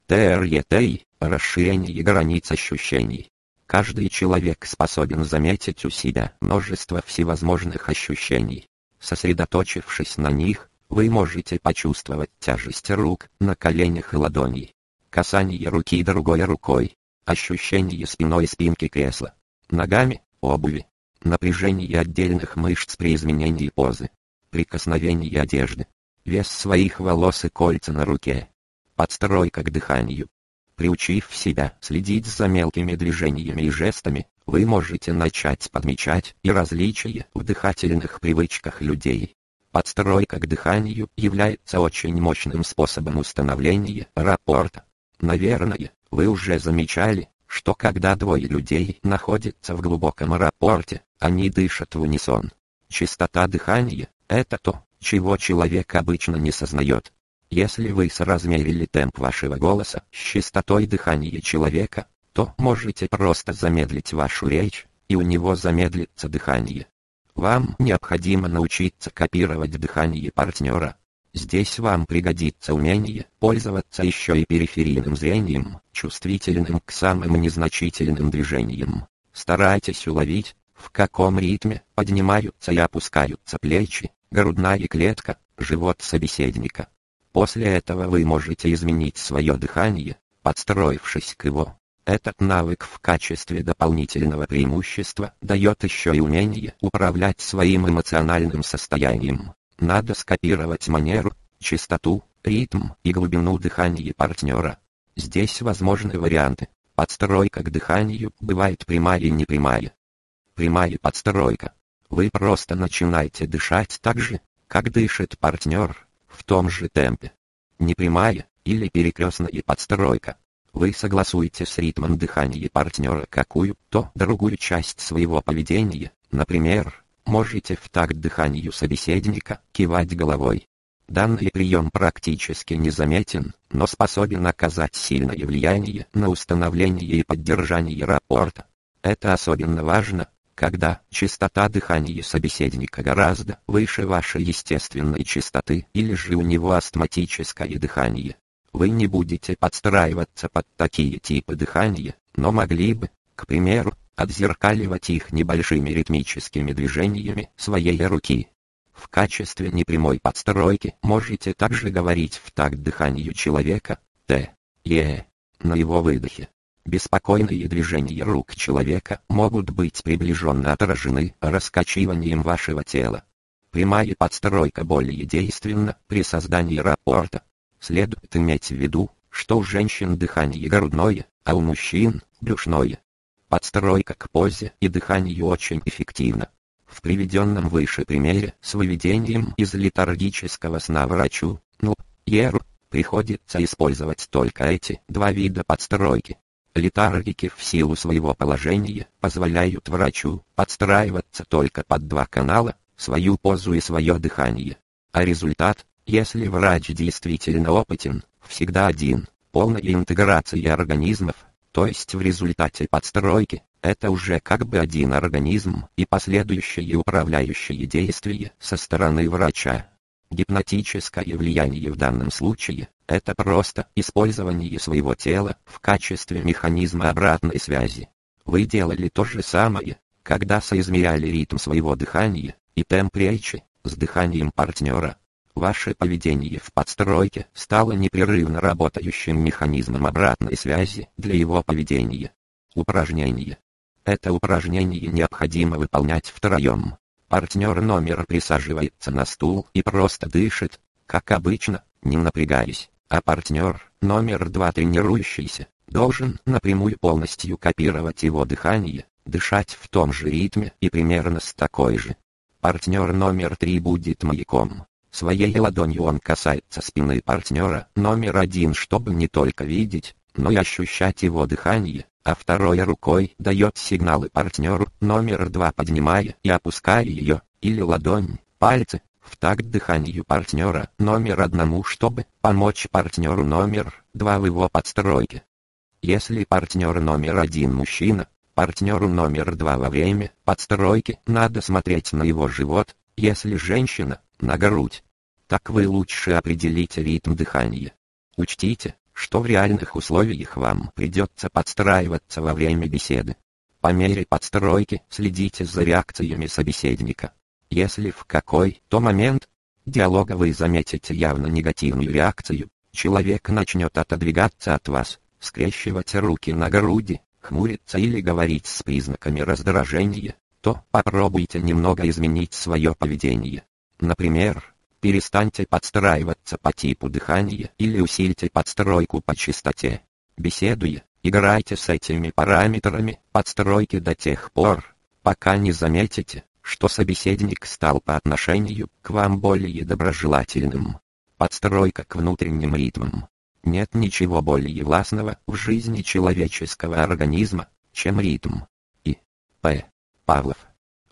ТРЕТ – расширение границ ощущений. Каждый человек способен заметить у себя множество всевозможных ощущений. Сосредоточившись на них, вы можете почувствовать тяжесть рук на коленях и ладоней, касание руки другой рукой, ощущение спиной спинки кресла, ногами, обуви, напряжение отдельных мышц при изменении позы, прикосновение одежды, вес своих волос и кольца на руке, подстройка к дыханию. Приучив себя следить за мелкими движениями и жестами, вы можете начать подмечать и различия в дыхательных привычках людей. Подстройка к дыханию является очень мощным способом установления рапорта. Наверное, вы уже замечали, что когда двое людей находятся в глубоком рапорте, они дышат в унисон. Частота дыхания – это то, чего человек обычно не сознает. Если вы соразмерили темп вашего голоса с частотой дыхания человека, то можете просто замедлить вашу речь, и у него замедлится дыхание. Вам необходимо научиться копировать дыхание партнера. Здесь вам пригодится умение пользоваться еще и периферийным зрением, чувствительным к самым незначительным движениям. Старайтесь уловить, в каком ритме поднимаются и опускаются плечи, грудная клетка, живот собеседника. После этого вы можете изменить свое дыхание, подстроившись к его. Этот навык в качестве дополнительного преимущества дает еще и умение управлять своим эмоциональным состоянием. Надо скопировать манеру, частоту, ритм и глубину дыхания партнера. Здесь возможны варианты. Подстройка к дыханию бывает прямая и непрямая. Прямая подстройка. Вы просто начинаете дышать так же, как дышит партнер, в том же темпе. Непрямая или перекрестная подстройка. Вы согласуете с ритмом дыхания партнера какую-то другую часть своего поведения, например, можете в такт дыханию собеседника кивать головой. Данный прием практически незаметен, но способен оказать сильное влияние на установление и поддержание рапорта. Это особенно важно, когда частота дыхания собеседника гораздо выше вашей естественной частоты или же у него астматическое дыхание. Вы не будете подстраиваться под такие типы дыхания, но могли бы, к примеру, отзеркаливать их небольшими ритмическими движениями своей руки. В качестве непрямой подстройки можете также говорить в такт дыханию человека, Т, Е, на его выдохе. Беспокойные движения рук человека могут быть приближенно отражены раскачиванием вашего тела. Прямая подстройка более действенна при создании рапорта, Следует иметь в виду, что у женщин дыхание грудное, а у мужчин – брюшное. Подстройка к позе и дыханию очень эффективна. В приведенном выше примере с выведением из летаргического сна врачу, ну, еру, приходится использовать только эти два вида подстройки. Летаргики в силу своего положения позволяют врачу подстраиваться только под два канала, свою позу и свое дыхание. А результат если врач действительно опытен, всегда один, полная интеграция организмов, то есть в результате подстройки, это уже как бы один организм и последующие управляющие действия со стороны врача. Гипнотическое влияние в данном случае – это просто использование своего тела в качестве механизма обратной связи. Вы делали то же самое, когда соизмеряли ритм своего дыхания и темп речи с дыханием партнера. Ваше поведение в подстройке стало непрерывно работающим механизмом обратной связи для его поведения. Упражнение. Это упражнение необходимо выполнять втроем. Партнер номер присаживается на стул и просто дышит, как обычно, не напрягаясь, а партнер, номер два тренирующийся, должен напрямую полностью копировать его дыхание, дышать в том же ритме и примерно с такой же. Партнер номер три будет маяком, Своей ладонью он касается спины партнера номер один, чтобы не только видеть, но и ощущать его дыхание, а второй рукой дает сигналы партнеру номер два, поднимая и опуская ее, или ладонь, пальцы, в такт дыханию партнера номер одному, чтобы помочь партнеру номер два в его подстройке. Если партнер номер один мужчина, партнеру номер два во время подстройки надо смотреть на его живот, если женщина, на грудь. Так вы лучше определите ритм дыхания. Учтите, что в реальных условиях вам придется подстраиваться во время беседы. По мере подстройки следите за реакциями собеседника. Если в какой-то момент диалога вы заметите явно негативную реакцию, человек начнет отодвигаться от вас, скрещивать руки на груди, хмуриться или говорить с признаками раздражения, то попробуйте немного изменить свое поведение. Например, перестаньте подстраиваться по типу дыхания или усильте подстройку по частоте. Беседуя, играйте с этими параметрами подстройки до тех пор, пока не заметите, что собеседник стал по отношению к вам более доброжелательным. Подстройка к внутренним ритмам. Нет ничего более властного в жизни человеческого организма, чем ритм. И. П. Павлов.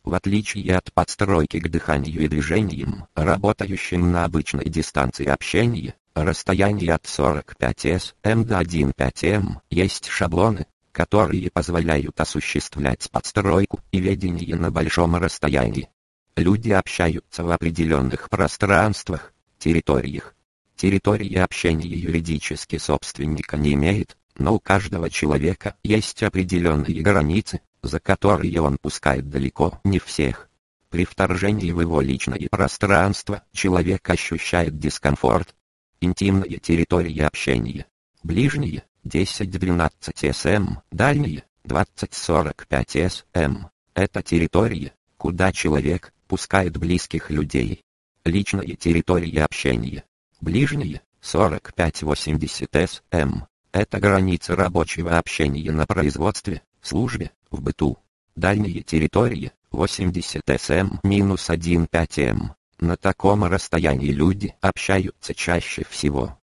В отличие от подстройки к дыханию и движениям, работающим на обычной дистанции общения, расстояние от 45 см до 1,5 м, есть шаблоны, которые позволяют осуществлять подстройку и ведение на большом расстоянии. Люди общаются в определенных пространствах, территориях. Территория общения юридически собственника не имеет, но у каждого человека есть определенные границы, за которые он пускает далеко не всех. При вторжении в его личное пространство человек ощущает дискомфорт. Интимная территория общения. Ближние 10-12 см, дальние 20-45 см. Это территория, куда человек пускает близких людей. Личная территория общения. Ближние 45-80 см. Это граница рабочего общения на производстве, службе, в быту. Дальние территории 80 см минус 1,5 м. На таком расстоянии люди общаются чаще всего.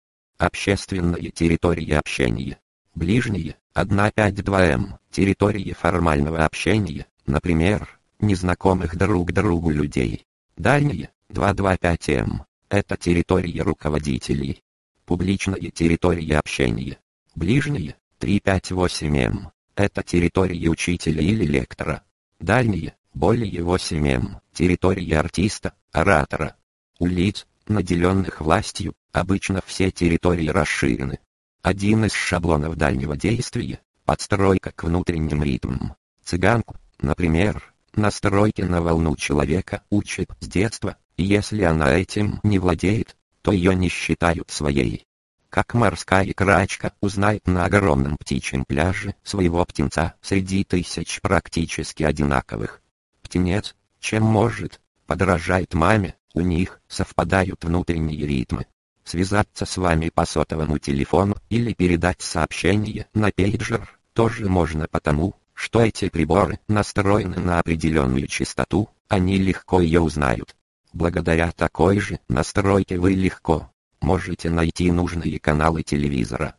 Общественные территории общения. Ближние 1,5-2 м. Территории формального общения, например, незнакомых друг другу людей. Дальние 2,2,5 м. Это территории руководителей. Публичные территории общения. Ближние 3,5-8 м. Это территории учителя или лектора. Дальние, более 8 м, территории артиста, оратора. У лиц, наделенных властью, обычно все территории расширены. Один из шаблонов дальнего действия – подстройка к внутренним ритмам. Цыганку, например, настройки на волну человека учат с детства, и если она этим не владеет, то ее не считают своей как морская крачка узнает на огромном птичьем пляже своего птенца среди тысяч практически одинаковых. Птенец, чем может, подражает маме, у них совпадают внутренние ритмы. Связаться с вами по сотовому телефону или передать сообщение на пейджер тоже можно потому, что эти приборы настроены на определенную частоту, они легко ее узнают. Благодаря такой же настройке вы легко можете найти нужные каналы телевизора.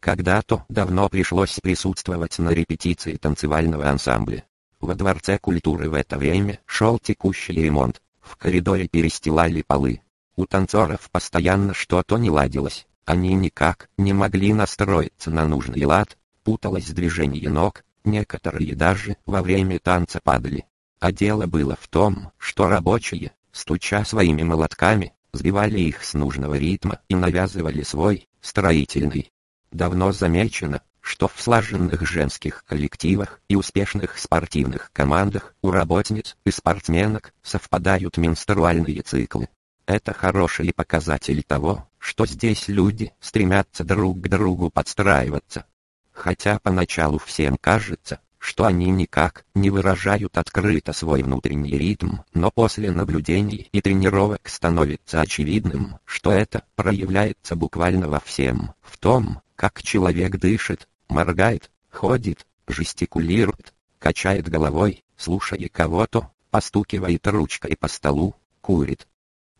Когда-то давно пришлось присутствовать на репетиции танцевального ансамбля. Во Дворце культуры в это время шел текущий ремонт, в коридоре перестилали полы. У танцоров постоянно что-то не ладилось, они никак не могли настроиться на нужный лад, путалось движение ног, некоторые даже во время танца падали. А дело было в том, что рабочие, стуча своими молотками, сбивали их с нужного ритма и навязывали свой, строительный. Давно замечено, что в слаженных женских коллективах и успешных спортивных командах у работниц и спортсменок совпадают менструальные циклы. Это хороший показатель того, что здесь люди стремятся друг к другу подстраиваться. Хотя поначалу всем кажется, что они никак не выражают открыто свой внутренний ритм, но после наблюдений и тренировок становится очевидным, что это проявляется буквально во всем, в том, как человек дышит, моргает, ходит, жестикулирует, качает головой, слушая кого-то, постукивает ручкой по столу, курит.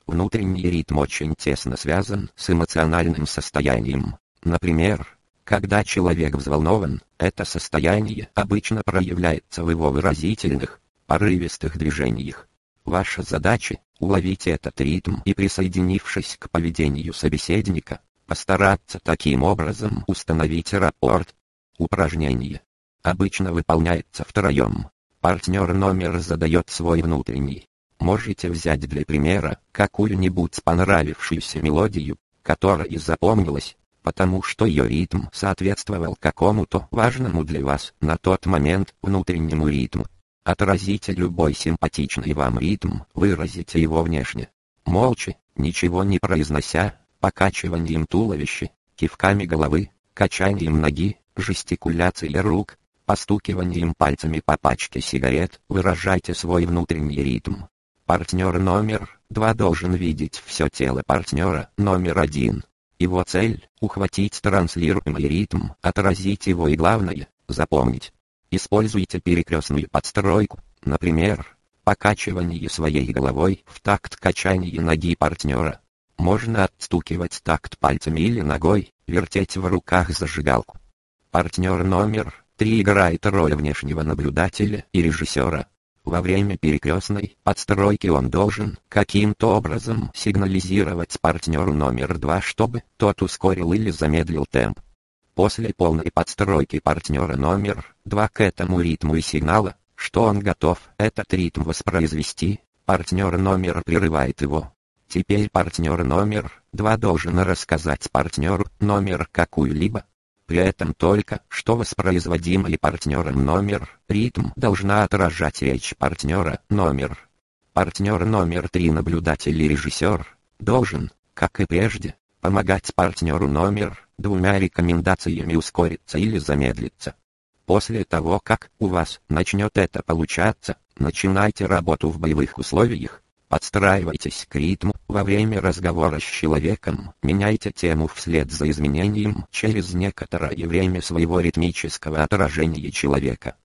Внутренний ритм очень тесно связан с эмоциональным состоянием. Например, когда человек взволнован, это состояние обычно проявляется в его выразительных, порывистых движениях. Ваша задача – уловить этот ритм и, присоединившись к поведению собеседника, постараться таким образом установить рапорт. Упражнение. Обычно выполняется втроем. Партнер номер задает свой внутренний. Можете взять для примера какую-нибудь понравившуюся мелодию, которая запомнилась, потому что ее ритм соответствовал какому-то важному для вас на тот момент внутреннему ритму. Отразите любой симпатичный вам ритм, выразите его внешне. Молча, ничего не произнося, покачиванием туловища, кивками головы, качанием ноги, жестикуляцией рук, постукиванием пальцами по пачке сигарет, выражайте свой внутренний ритм. Партнер номер два должен видеть все тело партнера номер один. Его цель – ухватить транслируемый ритм, отразить его и главное – запомнить. Используйте перекрестную подстройку, например, покачивание своей головой в такт качания ноги партнера. Можно отстукивать такт пальцами или ногой, вертеть в руках зажигалку. Партнер номер три играет роль внешнего наблюдателя и режиссера. Во время перекрестной подстройки он должен каким-то образом сигнализировать партнеру номер два, чтобы тот ускорил или замедлил темп. После полной подстройки партнера номер два к этому ритму и сигнала, что он готов этот ритм воспроизвести, партнер номер прерывает его. Теперь партнер номер два должен рассказать партнеру номер какую-либо при этом только, что воспроизводимый партнером номер, ритм должна отражать речь партнера номер. Партнер номер три наблюдатель и режиссер, должен, как и прежде, помогать партнеру номер двумя рекомендациями ускориться или замедлиться. После того, как у вас начнет это получаться, начинайте работу в боевых условиях, Подстраивайтесь к ритму во время разговора с человеком, меняйте тему вслед за изменением через некоторое время своего ритмического отражения человека.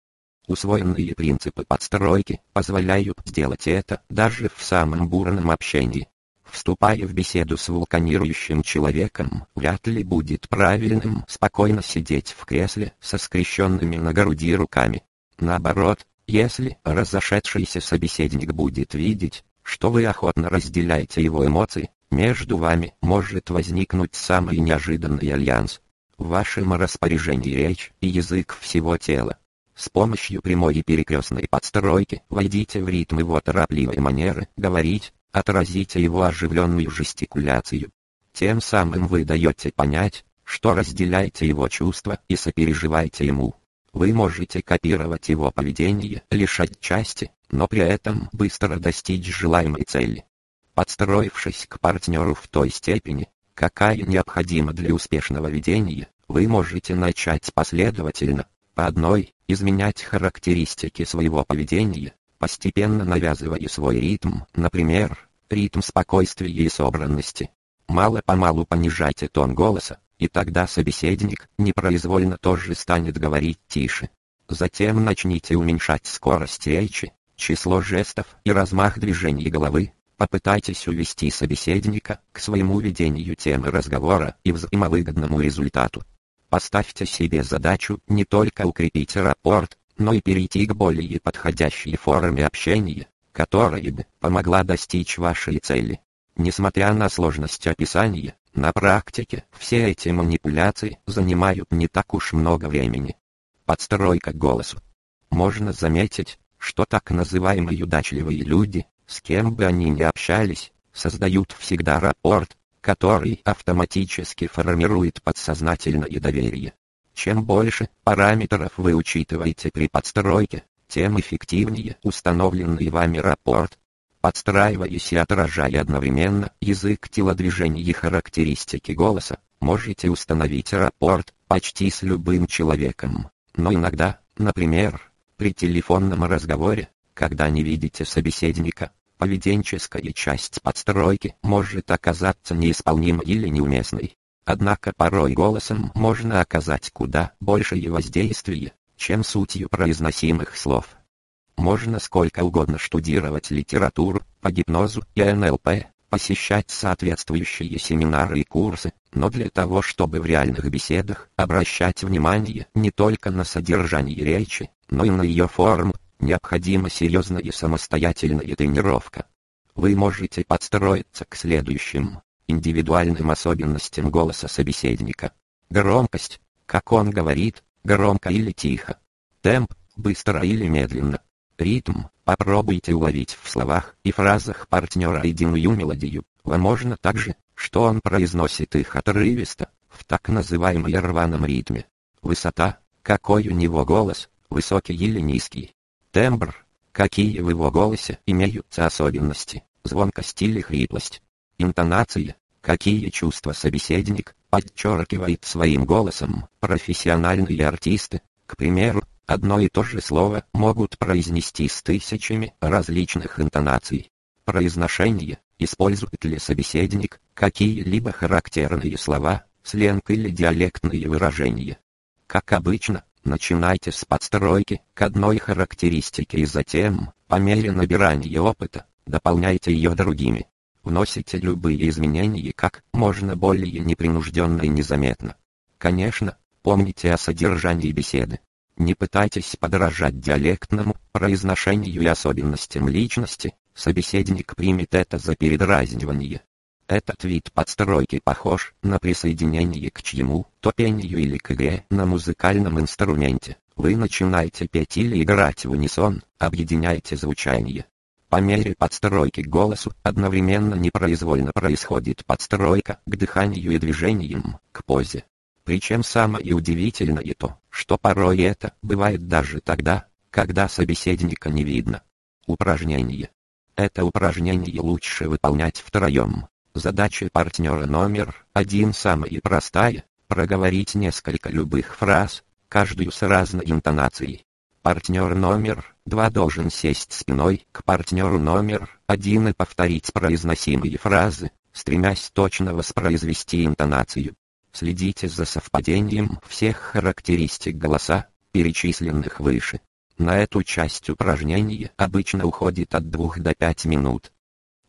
Усвоенные принципы подстройки позволяют сделать это даже в самом бурном общении. Вступая в беседу с вулканирующим человеком, вряд ли будет правильным спокойно сидеть в кресле со скрещенными на груди руками. Наоборот, если разошедшийся собеседник будет видеть, что вы охотно разделяете его эмоции, между вами может возникнуть самый неожиданный альянс. В вашем распоряжении речь и язык всего тела. С помощью прямой и перекрестной подстройки войдите в ритм его торопливой манеры говорить, отразите его оживленную жестикуляцию. Тем самым вы даете понять, что разделяете его чувства и сопереживаете ему. Вы можете копировать его поведение лишь отчасти, но при этом быстро достичь желаемой цели. Подстроившись к партнеру в той степени, какая необходима для успешного ведения, вы можете начать последовательно, по одной, изменять характеристики своего поведения, постепенно навязывая свой ритм, например, ритм спокойствия и собранности. Мало-помалу понижайте тон голоса, и тогда собеседник непроизвольно тоже станет говорить тише. Затем начните уменьшать скорость речи, число жестов и размах движений головы. Попытайтесь увести собеседника к своему ведению темы разговора и взаимовыгодному результату. Поставьте себе задачу не только укрепить рапорт, но и перейти к более подходящей форме общения, которая бы помогла достичь вашей цели. Несмотря на сложность описания, на практике все эти манипуляции занимают не так уж много времени. Подстройка к голосу. Можно заметить, что так называемые удачливые люди, с кем бы они ни общались, создают всегда рапорт, который автоматически формирует подсознательное доверие. Чем больше параметров вы учитываете при подстройке, тем эффективнее установленный вами рапорт. Подстраиваясь и отражая одновременно язык телодвижений и характеристики голоса, можете установить рапорт почти с любым человеком. Но иногда, например, при телефонном разговоре, когда не видите собеседника, поведенческая часть подстройки может оказаться неисполнимой или неуместной. Однако порой голосом можно оказать куда большее воздействие, чем сутью произносимых слов. Можно сколько угодно штудировать литературу по гипнозу и НЛП, посещать соответствующие семинары и курсы, но для того, чтобы в реальных беседах обращать внимание не только на содержание речи, но и на ее форму, необходима серьезная самостоятельная тренировка. Вы можете подстроиться к следующим индивидуальным особенностям голоса собеседника. Громкость, как он говорит, громко или тихо. Темп, быстро или медленно. Ритм, попробуйте уловить в словах и фразах партнера единую мелодию. Возможно также, что он произносит их отрывисто, в так называемом рваном ритме. Высота, какой у него голос, высокий или низкий. Тембр, какие в его голосе имеются особенности, звонкость или хриплость. Интонация, какие чувства собеседник подчеркивает своим голосом. Профессиональные артисты, к примеру, одно и то же слово могут произнести с тысячами различных интонаций. Произношение, использует ли собеседник какие-либо характерные слова, сленг или диалектные выражения. Как обычно, начинайте с подстройки к одной характеристике и затем, по мере набирания опыта, дополняйте ее другими. Вносите любые изменения как можно более непринужденно и незаметно. Конечно, помните о содержании беседы. Не пытайтесь подражать диалектному произношению и особенностям личности, собеседник примет это за передразнивание. Этот вид подстройки похож на присоединение к чьему-то пению или к игре на музыкальном инструменте. Вы начинаете петь или играть в унисон, объединяете звучание. По мере подстройки к голосу одновременно непроизвольно происходит подстройка к дыханию и движениям, к позе. Причем самое удивительное то, что порой это бывает даже тогда, когда собеседника не видно. Упражнение. Это упражнение лучше выполнять втроем. Задача партнера номер один самая простая – проговорить несколько любых фраз, каждую с разной интонацией. Партнер номер два должен сесть спиной к партнеру номер один и повторить произносимые фразы, стремясь точно воспроизвести интонацию. Следите за совпадением всех характеристик голоса, перечисленных выше. На эту часть упражнения обычно уходит от 2 до 5 минут.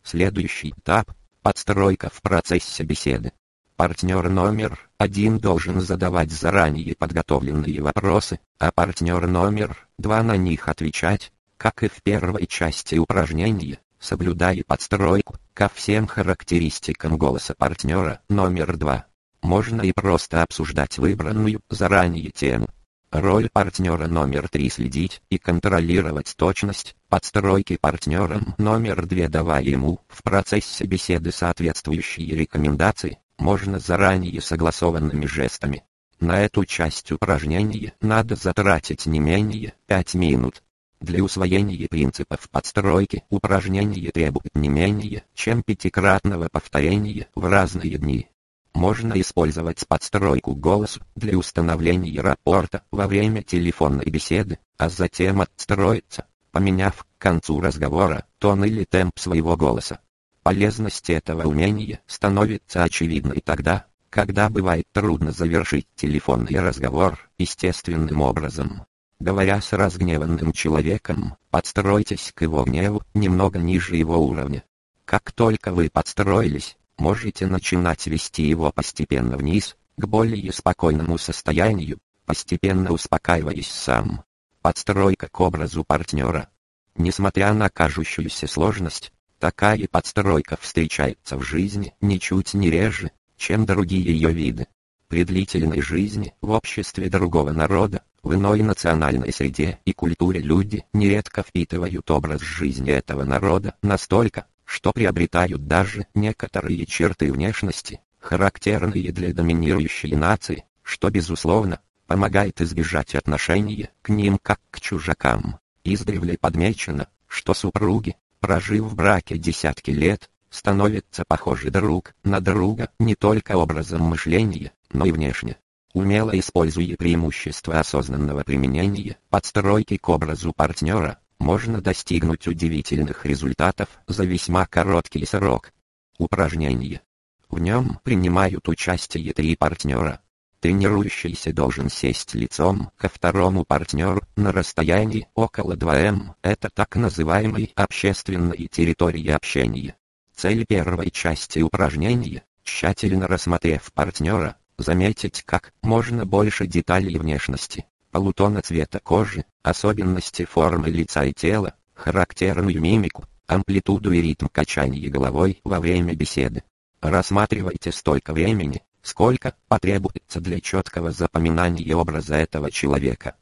Следующий этап – подстройка в процессе беседы. Партнер номер один должен задавать заранее подготовленные вопросы, а партнер номер два на них отвечать, как и в первой части упражнения, соблюдая подстройку ко всем характеристикам голоса партнера номер два. Можно и просто обсуждать выбранную заранее тему. Роль партнера номер три следить и контролировать точность подстройки партнером номер две давая ему в процессе беседы соответствующие рекомендации, можно заранее согласованными жестами. На эту часть упражнения надо затратить не менее 5 минут. Для усвоения принципов подстройки упражнение требует не менее, чем пятикратного повторения в разные дни. Можно использовать подстройку голосу для установления рапорта во время телефонной беседы, а затем отстроиться, поменяв к концу разговора тон или темп своего голоса. Полезность этого умения становится очевидной тогда, когда бывает трудно завершить телефонный разговор естественным образом. Говоря с разгневанным человеком, подстройтесь к его гневу немного ниже его уровня. Как только вы подстроились, можете начинать вести его постепенно вниз, к более спокойному состоянию, постепенно успокаиваясь сам. Подстройка к образу партнера. Несмотря на кажущуюся сложность, Такая подстройка встречается в жизни ничуть не реже, чем другие ее виды. При длительной жизни в обществе другого народа, в иной национальной среде и культуре люди нередко впитывают образ жизни этого народа настолько, что приобретают даже некоторые черты внешности, характерные для доминирующей нации, что безусловно, помогает избежать отношения к ним как к чужакам. Издревле подмечено, что супруги, прожив в браке десятки лет, становятся похожи друг на друга не только образом мышления, но и внешне. Умело используя преимущества осознанного применения подстройки к образу партнера, можно достигнуть удивительных результатов за весьма короткий срок. Упражнение. В нем принимают участие три партнера, Тренирующийся должен сесть лицом ко второму партнеру на расстоянии около 2 м. Это так называемый общественной территории общения. Цель первой части упражнения – тщательно рассмотрев партнера, заметить как можно больше деталей внешности, полутона цвета кожи, особенности формы лица и тела, характерную мимику, амплитуду и ритм качания головой во время беседы. Рассматривайте столько времени, сколько потребуется для четкого запоминания образа этого человека.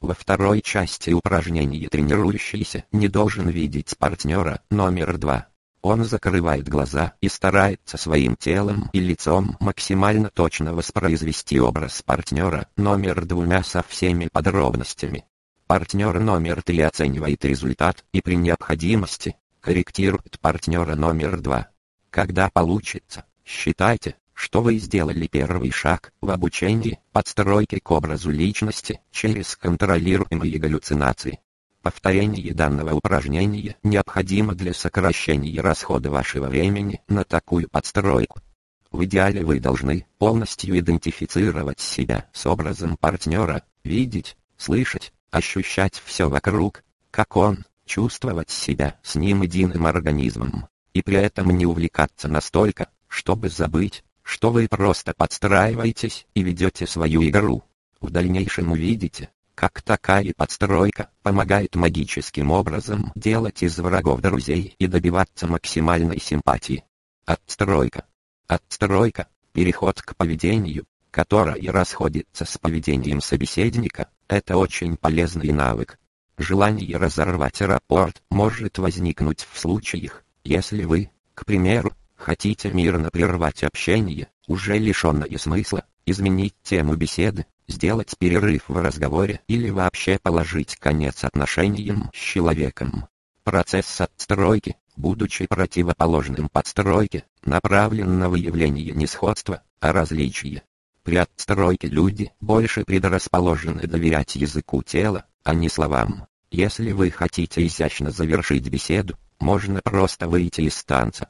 Во второй части упражнения тренирующийся не должен видеть партнера номер два. Он закрывает глаза и старается своим телом и лицом максимально точно воспроизвести образ партнера номер двумя со всеми подробностями. Партнер номер три оценивает результат и при необходимости корректирует партнера номер два. Когда получится, считайте, что вы сделали первый шаг в обучении подстройки к образу личности через контролируемые галлюцинации. Повторение данного упражнения необходимо для сокращения расхода вашего времени на такую подстройку. В идеале вы должны полностью идентифицировать себя с образом партнера, видеть, слышать, ощущать все вокруг, как он, чувствовать себя с ним единым организмом, и при этом не увлекаться настолько, чтобы забыть, что вы просто подстраиваетесь и ведете свою игру. В дальнейшем увидите, как такая подстройка помогает магическим образом делать из врагов друзей и добиваться максимальной симпатии. Отстройка. Отстройка – переход к поведению, которое расходится с поведением собеседника, это очень полезный навык. Желание разорвать рапорт может возникнуть в случаях, если вы, к примеру, Хотите мирно прервать общение, уже лишенное смысла, изменить тему беседы, сделать перерыв в разговоре или вообще положить конец отношениям с человеком. Процесс отстройки, будучи противоположным подстройке, направлен на выявление не сходства, а различия. При отстройке люди больше предрасположены доверять языку тела, а не словам. Если вы хотите изящно завершить беседу, можно просто выйти из танца,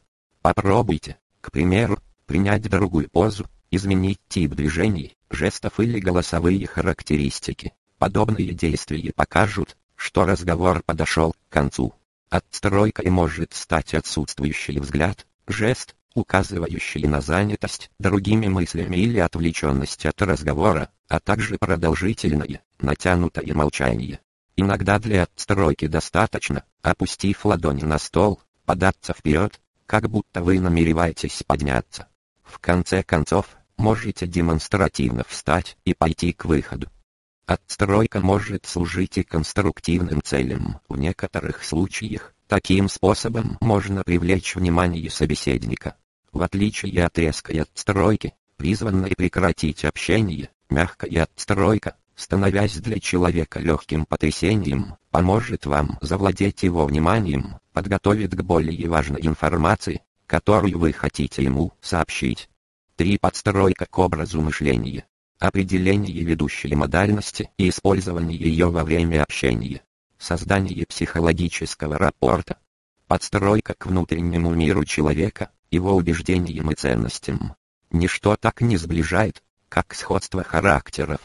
Попробуйте, к примеру, принять другую позу, изменить тип движений, жестов или голосовые характеристики. Подобные действия покажут, что разговор подошел к концу. Отстройкой может стать отсутствующий взгляд, жест, указывающий на занятость другими мыслями или отвлеченность от разговора, а также продолжительное, натянутое молчание. Иногда для отстройки достаточно, опустив ладони на стол, податься вперед, как будто вы намереваетесь подняться. В конце концов, можете демонстративно встать и пойти к выходу. Отстройка может служить и конструктивным целям. В некоторых случаях, таким способом можно привлечь внимание собеседника. В отличие от резкой отстройки, призванной прекратить общение, мягкая отстройка, становясь для человека легким потрясением, поможет вам завладеть его вниманием, подготовит к более важной информации, которую вы хотите ему сообщить. 3. Подстройка к образу мышления. Определение ведущей модальности и использование ее во время общения. Создание психологического рапорта. Подстройка к внутреннему миру человека, его убеждениям и ценностям. Ничто так не сближает, как сходство характеров.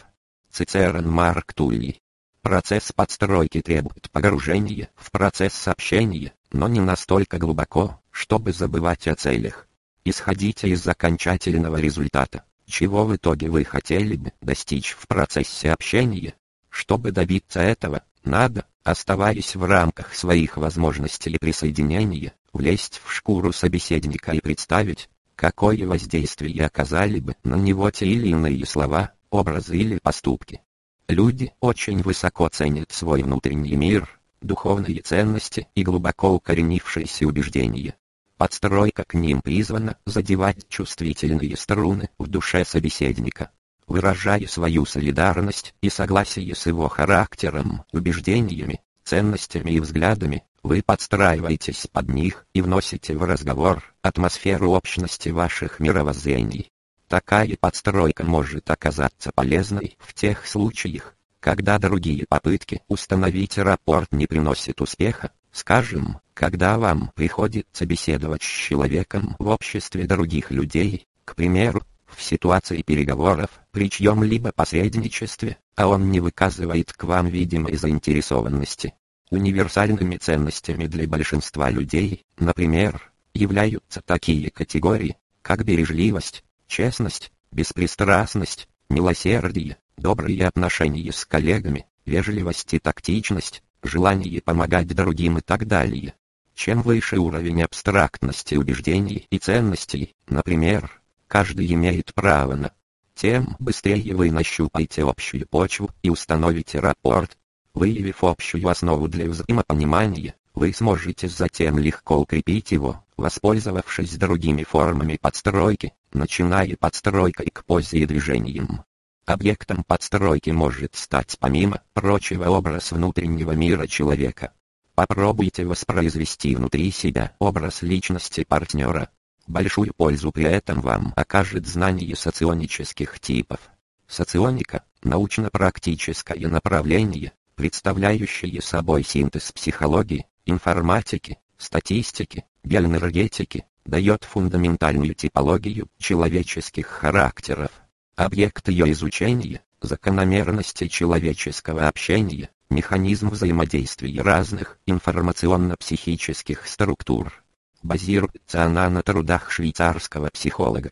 Цицерон Марк Тулли. Процесс подстройки требует погружения в процесс сообщения, но не настолько глубоко, чтобы забывать о целях. Исходите из окончательного результата, чего в итоге вы хотели бы достичь в процессе общения. Чтобы добиться этого, надо, оставаясь в рамках своих возможностей присоединения, влезть в шкуру собеседника и представить, какое воздействие оказали бы на него те или иные слова, образы или поступки. Люди очень высоко ценят свой внутренний мир, духовные ценности и глубоко укоренившиеся убеждения. Подстройка к ним призвана задевать чувствительные струны в душе собеседника. Выражая свою солидарность и согласие с его характером, убеждениями, ценностями и взглядами, вы подстраиваетесь под них и вносите в разговор атмосферу общности ваших мировоззрений. Такая подстройка может оказаться полезной в тех случаях, когда другие попытки установить рапорт не приносят успеха, скажем, когда вам приходится беседовать с человеком в обществе других людей, к примеру, в ситуации переговоров, при чьем-либо посредничестве, а он не выказывает к вам видимой заинтересованности. Универсальными ценностями для большинства людей, например, являются такие категории, как бережливость, честность, беспристрастность, милосердие, добрые отношения с коллегами, вежливость и тактичность, желание помогать другим и так далее. Чем выше уровень абстрактности убеждений и ценностей, например, каждый имеет право на, тем быстрее вы нащупаете общую почву и установите рапорт. Выявив общую основу для взаимопонимания, вы сможете затем легко укрепить его, воспользовавшись другими формами подстройки, начиная подстройкой к позе и движениям. Объектом подстройки может стать помимо прочего образ внутреннего мира человека. Попробуйте воспроизвести внутри себя образ личности партнера. Большую пользу при этом вам окажет знание соционических типов. Соционика – научно-практическое направление, представляющее собой синтез психологии, информатики, статистики, биоэнергетики, дает фундаментальную типологию человеческих характеров. Объект ее изучения – закономерности человеческого общения, механизм взаимодействия разных информационно-психических структур. Базируется она на трудах швейцарского психолога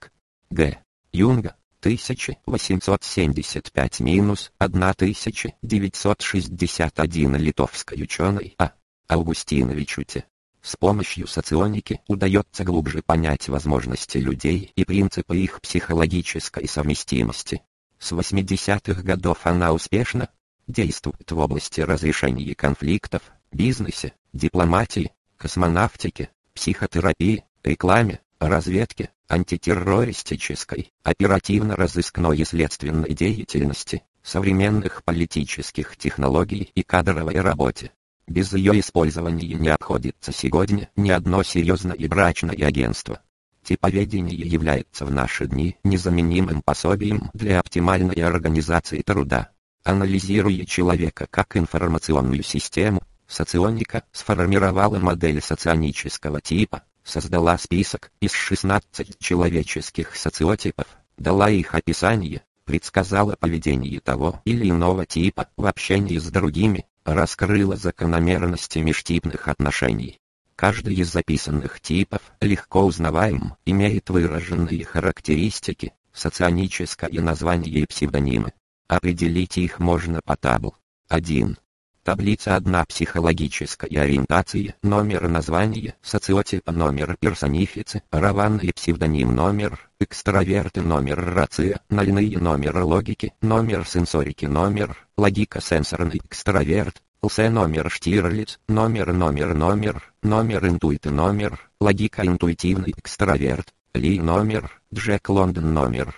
Г. Юнга, 1875-1961 литовской ученой А. Августиновичуте. С помощью соционики удается глубже понять возможности людей и принципы их психологической совместимости. С 80-х годов она успешно действует в области разрешения конфликтов, бизнесе, дипломатии, космонавтике, психотерапии, рекламе, разведке, антитеррористической, оперативно-розыскной и следственной деятельности, современных политических технологий и кадровой работе. Без ее использования не обходится сегодня ни одно серьезное и брачное агентство. Типоведение является в наши дни незаменимым пособием для оптимальной организации труда. Анализируя человека как информационную систему, соционика сформировала модель соционического типа, создала список из 16 человеческих социотипов, дала их описание, предсказала поведение того или иного типа в общении с другими, раскрыла закономерности межтипных отношений. Каждый из записанных типов легко узнаваем, имеет выраженные характеристики, соционическое название и псевдонимы. Определить их можно по табу. 1. Таблица 1 психологической ориентации, номер названия, социотипа номер персонифицы, раванный псевдоним номер, экстраверты номер рация, нольные номер логики, номер сенсорики номер, логика сенсорный экстраверт, ЛС номер Штирлиц, номер номер номер, номер интуиты номер, логика интуитивный экстраверт, Ли номер, Джек Лондон номер.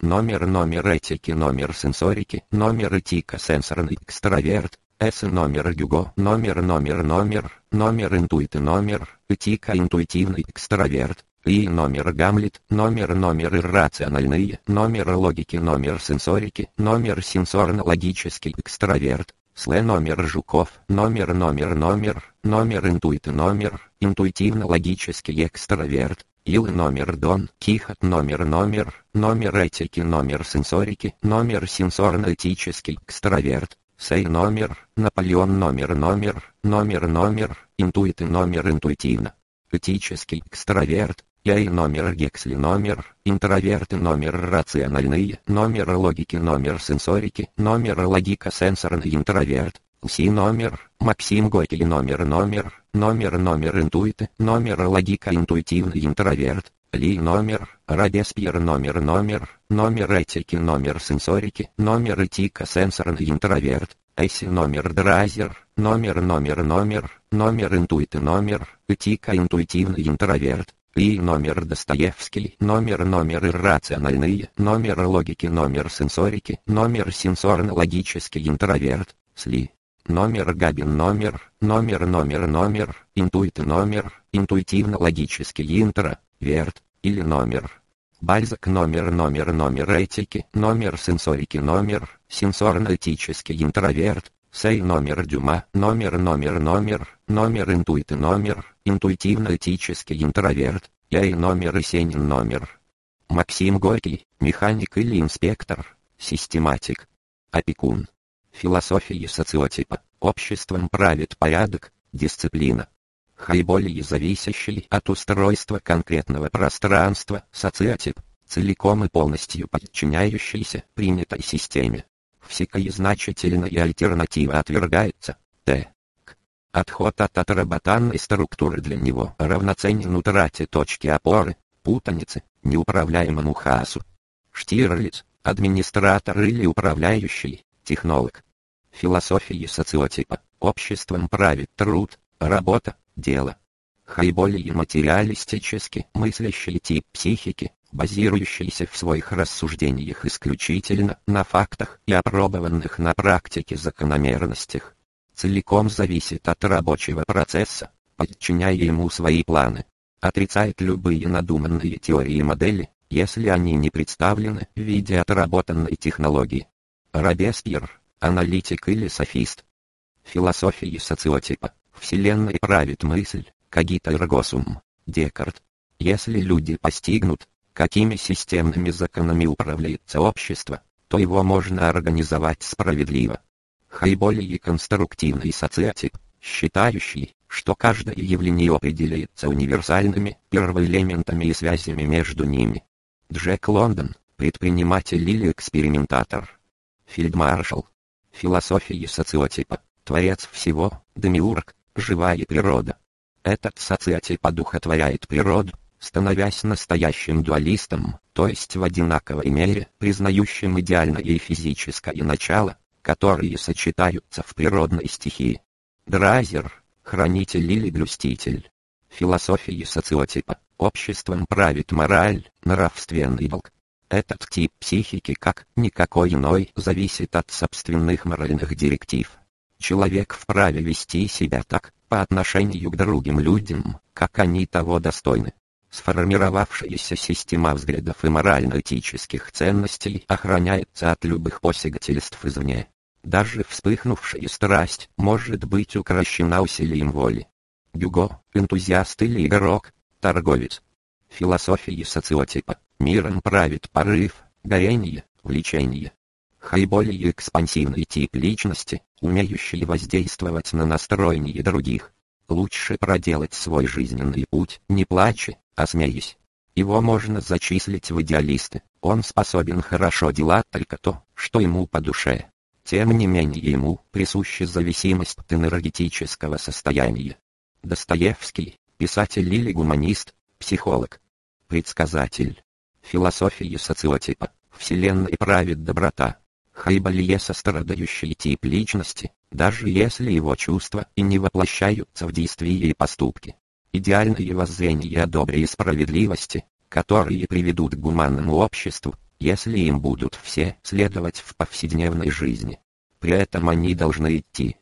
Номер номер этики номер сенсорики, номер этика сенсорный экстраверт, с номер Гюго, номер номер номер, номер интуиты номер, этика интуитивный экстраверт, и номер Гамлет, номер номер иррациональный, номер логики номер сенсорики, номер сенсорно-логический экстраверт, слэ номер Жуков, номер номер номер, номер интуиты номер, интуитивно-логический экстраверт, Ил номер Дон, Кихот номер номер, номер этики номер сенсорики, номер сенсорно-этический экстраверт, Сей номер, Наполеон номер номер, номер номер, интуиты номер интуитивно. Этический экстраверт, Яй номер Гексли номер, интроверты номер рациональный, номер логики номер сенсорики, номер логика сенсорный интроверт, Си номер, Максим Горький номер номер, номер номер интуиты, номер логика интуитивный интроверт, ли номер, Робеспьер номер номер, номер этики номер сенсорики, номер этика сенсорный интроверт, Эсси номер Драйзер, номер номер номер, номер интуиты номер, этика интуитивный интроверт, и номер Достоевский, номер номер иррациональный, номер логики номер сенсорики, номер сенсорно-логический интроверт, сли. Номер Габин номер, номер номер номер, интуиты номер, интуитивно-логический интро, верт, или номер. Бальзак номер номер номер этики, номер сенсорики номер, сенсорно-этический интроверт, сей номер Дюма, номер номер номер, номер интуиты номер, интуитивно-этический интроверт, я и номер Есенин номер. Максим Горький, механик или инспектор, систематик, опекун. Философия социотипа, обществом правит порядок, дисциплина наиболее зависящий от устройства конкретного пространства, социотип, целиком и полностью подчиняющийся принятой системе. Всякая значительная альтернатива отвергается. Т. Отход от отработанной структуры для него равноценен утрате точки опоры, путаницы, неуправляемому хаосу. Штирлиц, администратор или управляющий, технолог. Философия социотипа, обществом правит труд, работа, дело. Наиболее материалистически мыслящий тип психики, базирующийся в своих рассуждениях исключительно на фактах и опробованных на практике закономерностях, целиком зависит от рабочего процесса, подчиняя ему свои планы, отрицает любые надуманные теории и модели, если они не представлены в виде отработанной технологии. Робеспьер, аналитик или софист. Философии социотипа. Вселенной правит мысль, когита эргосум, Декарт. Если люди постигнут, какими системными законами управляется общество, то его можно организовать справедливо. Хайболий конструктивный социотип, считающий, что каждое явление определяется универсальными первоэлементами и связями между ними. Джек Лондон, предприниматель или экспериментатор. Фельдмаршал. Философии социотипа, творец всего, демиург, живая природа. Этот социотип одухотворяет природу, становясь настоящим дуалистом, то есть в одинаковой мере признающим идеальное и физическое начало, которые сочетаются в природной стихии. Драйзер, хранитель или блюститель. Философии социотипа, обществом правит мораль, нравственный долг. Этот тип психики, как никакой иной, зависит от собственных моральных директив. Человек вправе вести себя так, по отношению к другим людям, как они того достойны. Сформировавшаяся система взглядов и морально-этических ценностей охраняется от любых посягательств извне. Даже вспыхнувшая страсть может быть укращена усилием воли. Гюго, энтузиаст или игрок, торговец. Философии социотипа, миром правит порыв, горение, влечение. Хайболее экспансивный тип личности, умеющий воздействовать на настроение других. Лучше проделать свой жизненный путь, не плача, а смеясь. Его можно зачислить в идеалисты, он способен хорошо делать только то, что ему по душе. Тем не менее ему присуща зависимость от энергетического состояния. Достоевский, писатель или гуманист, психолог, предсказатель. Философия социотипа, вселенной правит доброта. Хайбалье сострадающий тип личности, даже если его чувства и не воплощаются в действия и поступки. Идеальные воззрения о добре и справедливости, которые приведут к гуманному обществу, если им будут все следовать в повседневной жизни. При этом они должны идти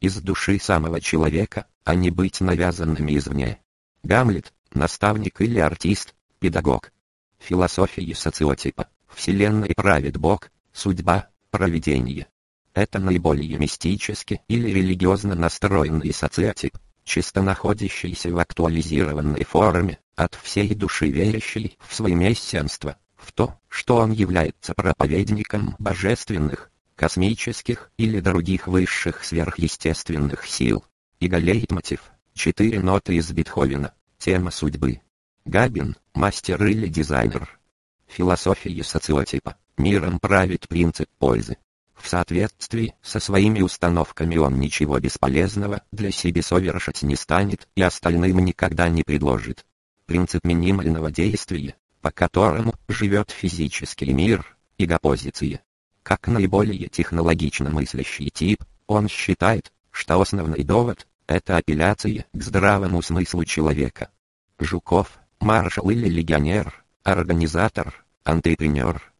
из души самого человека, а не быть навязанными извне. Гамлет, наставник или артист, педагог. Философии социотипа, вселенной правит Бог, судьба, провидение. Это наиболее мистически или религиозно настроенный социотип, чисто находящийся в актуализированной форме, от всей души верящий в свое мессианство, в то, что он является проповедником божественных, космических или других высших сверхъестественных сил. Иго Лейтмотив, четыре ноты из Бетховена, тема судьбы. Габин, мастер или дизайнер. Философия социотипа, миром правит принцип пользы. В соответствии со своими установками он ничего бесполезного для себя совершать не станет и остальным никогда не предложит. Принцип минимального действия, по которому живет физический мир, игопозиция. Как наиболее технологично мыслящий тип, он считает, что основной довод – это апелляция к здравому смыслу человека. Жуков, маршал или легионер, организатор, антрепренер.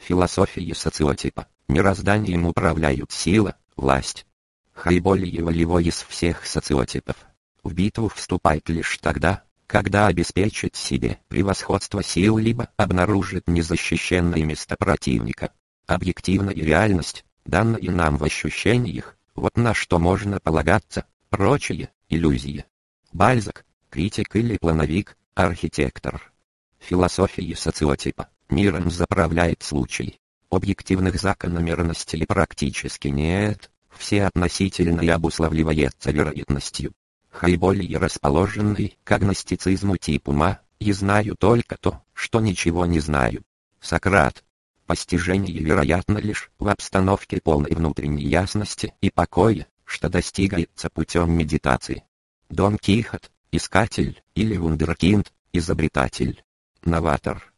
Философия социотипа, мирозданием управляют сила, власть. Хайболее волевой из всех социотипов. В битву вступает лишь тогда, когда обеспечит себе превосходство сил либо обнаружит незащищенное место противника. Объективная реальность, данная нам в ощущениях, вот на что можно полагаться, прочие – иллюзии. Бальзак, критик или плановик, архитектор. Философии социотипа, миром заправляет случай. Объективных закономерностей практически нет, все относительно и обусловливается вероятностью. Хайболий расположенный к агностицизму тип ума, и знаю только то, что ничего не знаю. Сократ, Постижение вероятно лишь в обстановке полной внутренней ясности и покоя, что достигается путем медитации. Дон Кихот, искатель, или вундеркинд, изобретатель. Новатор.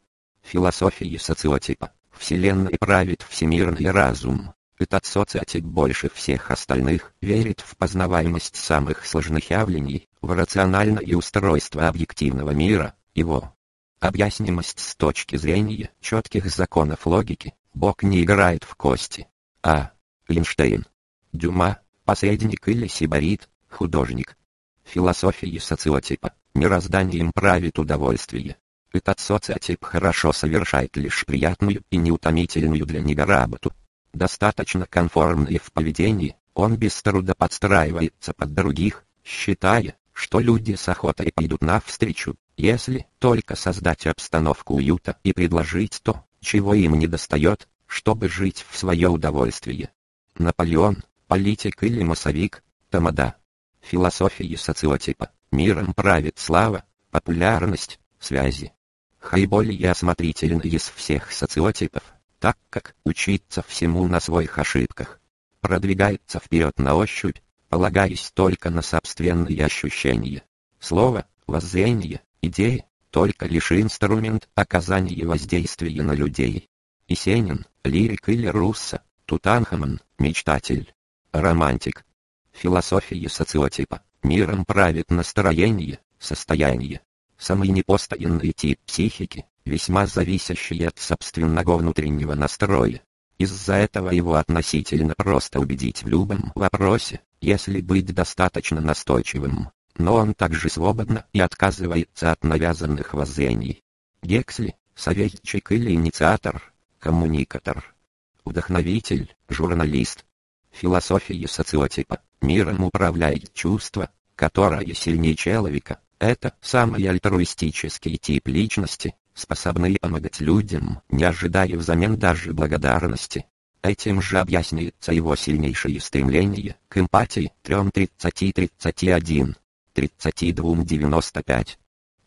Философии социотипа. Вселенной правит всемирный разум. Этот социотип больше всех остальных верит в познаваемость самых сложных явлений, в рациональное устройство объективного мира, его объяснимость с точки зрения четких законов логики. Бог не играет в кости. А. Эйнштейн. Дюма, посредник или сибарит, художник. Философии социотипа, мирозданием правит удовольствие. Этот социотип хорошо совершает лишь приятную и неутомительную для него работу. Достаточно конформный в поведении, он без труда подстраивается под других, считая, что люди с охотой пойдут навстречу, если только создать обстановку уюта и предложить то, чего им не достает, чтобы жить в свое удовольствие. Наполеон, политик или массовик, тамада. Философии социотипа, миром правит слава, популярность, связи. Хайболее осмотрительный из всех социотипов, так как учится всему на своих ошибках. Продвигается вперед на ощупь, полагаясь только на собственные ощущения. Слово, воззрение, идеи, только лишь инструмент оказания воздействия на людей. Есенин, лирик или Руссо, Тутанхамон, мечтатель, романтик. Философия социотипа, миром правит настроение, состояние. Самый непостоянный тип психики, весьма зависящий от собственного внутреннего настроя. Из-за этого его относительно просто убедить в любом вопросе, если быть достаточно настойчивым. Но он также свободно и отказывается от навязанных воззрений. Гексли, советчик или инициатор, коммуникатор, вдохновитель, журналист. Философия социотипа, миром управляет чувство, которое сильнее человека. Это самый альтруистический тип личности, способный помогать людям, не ожидая взамен даже благодарности. Этим же объясняется его сильнейшее стремление к эмпатии 3.30-31, 32-95,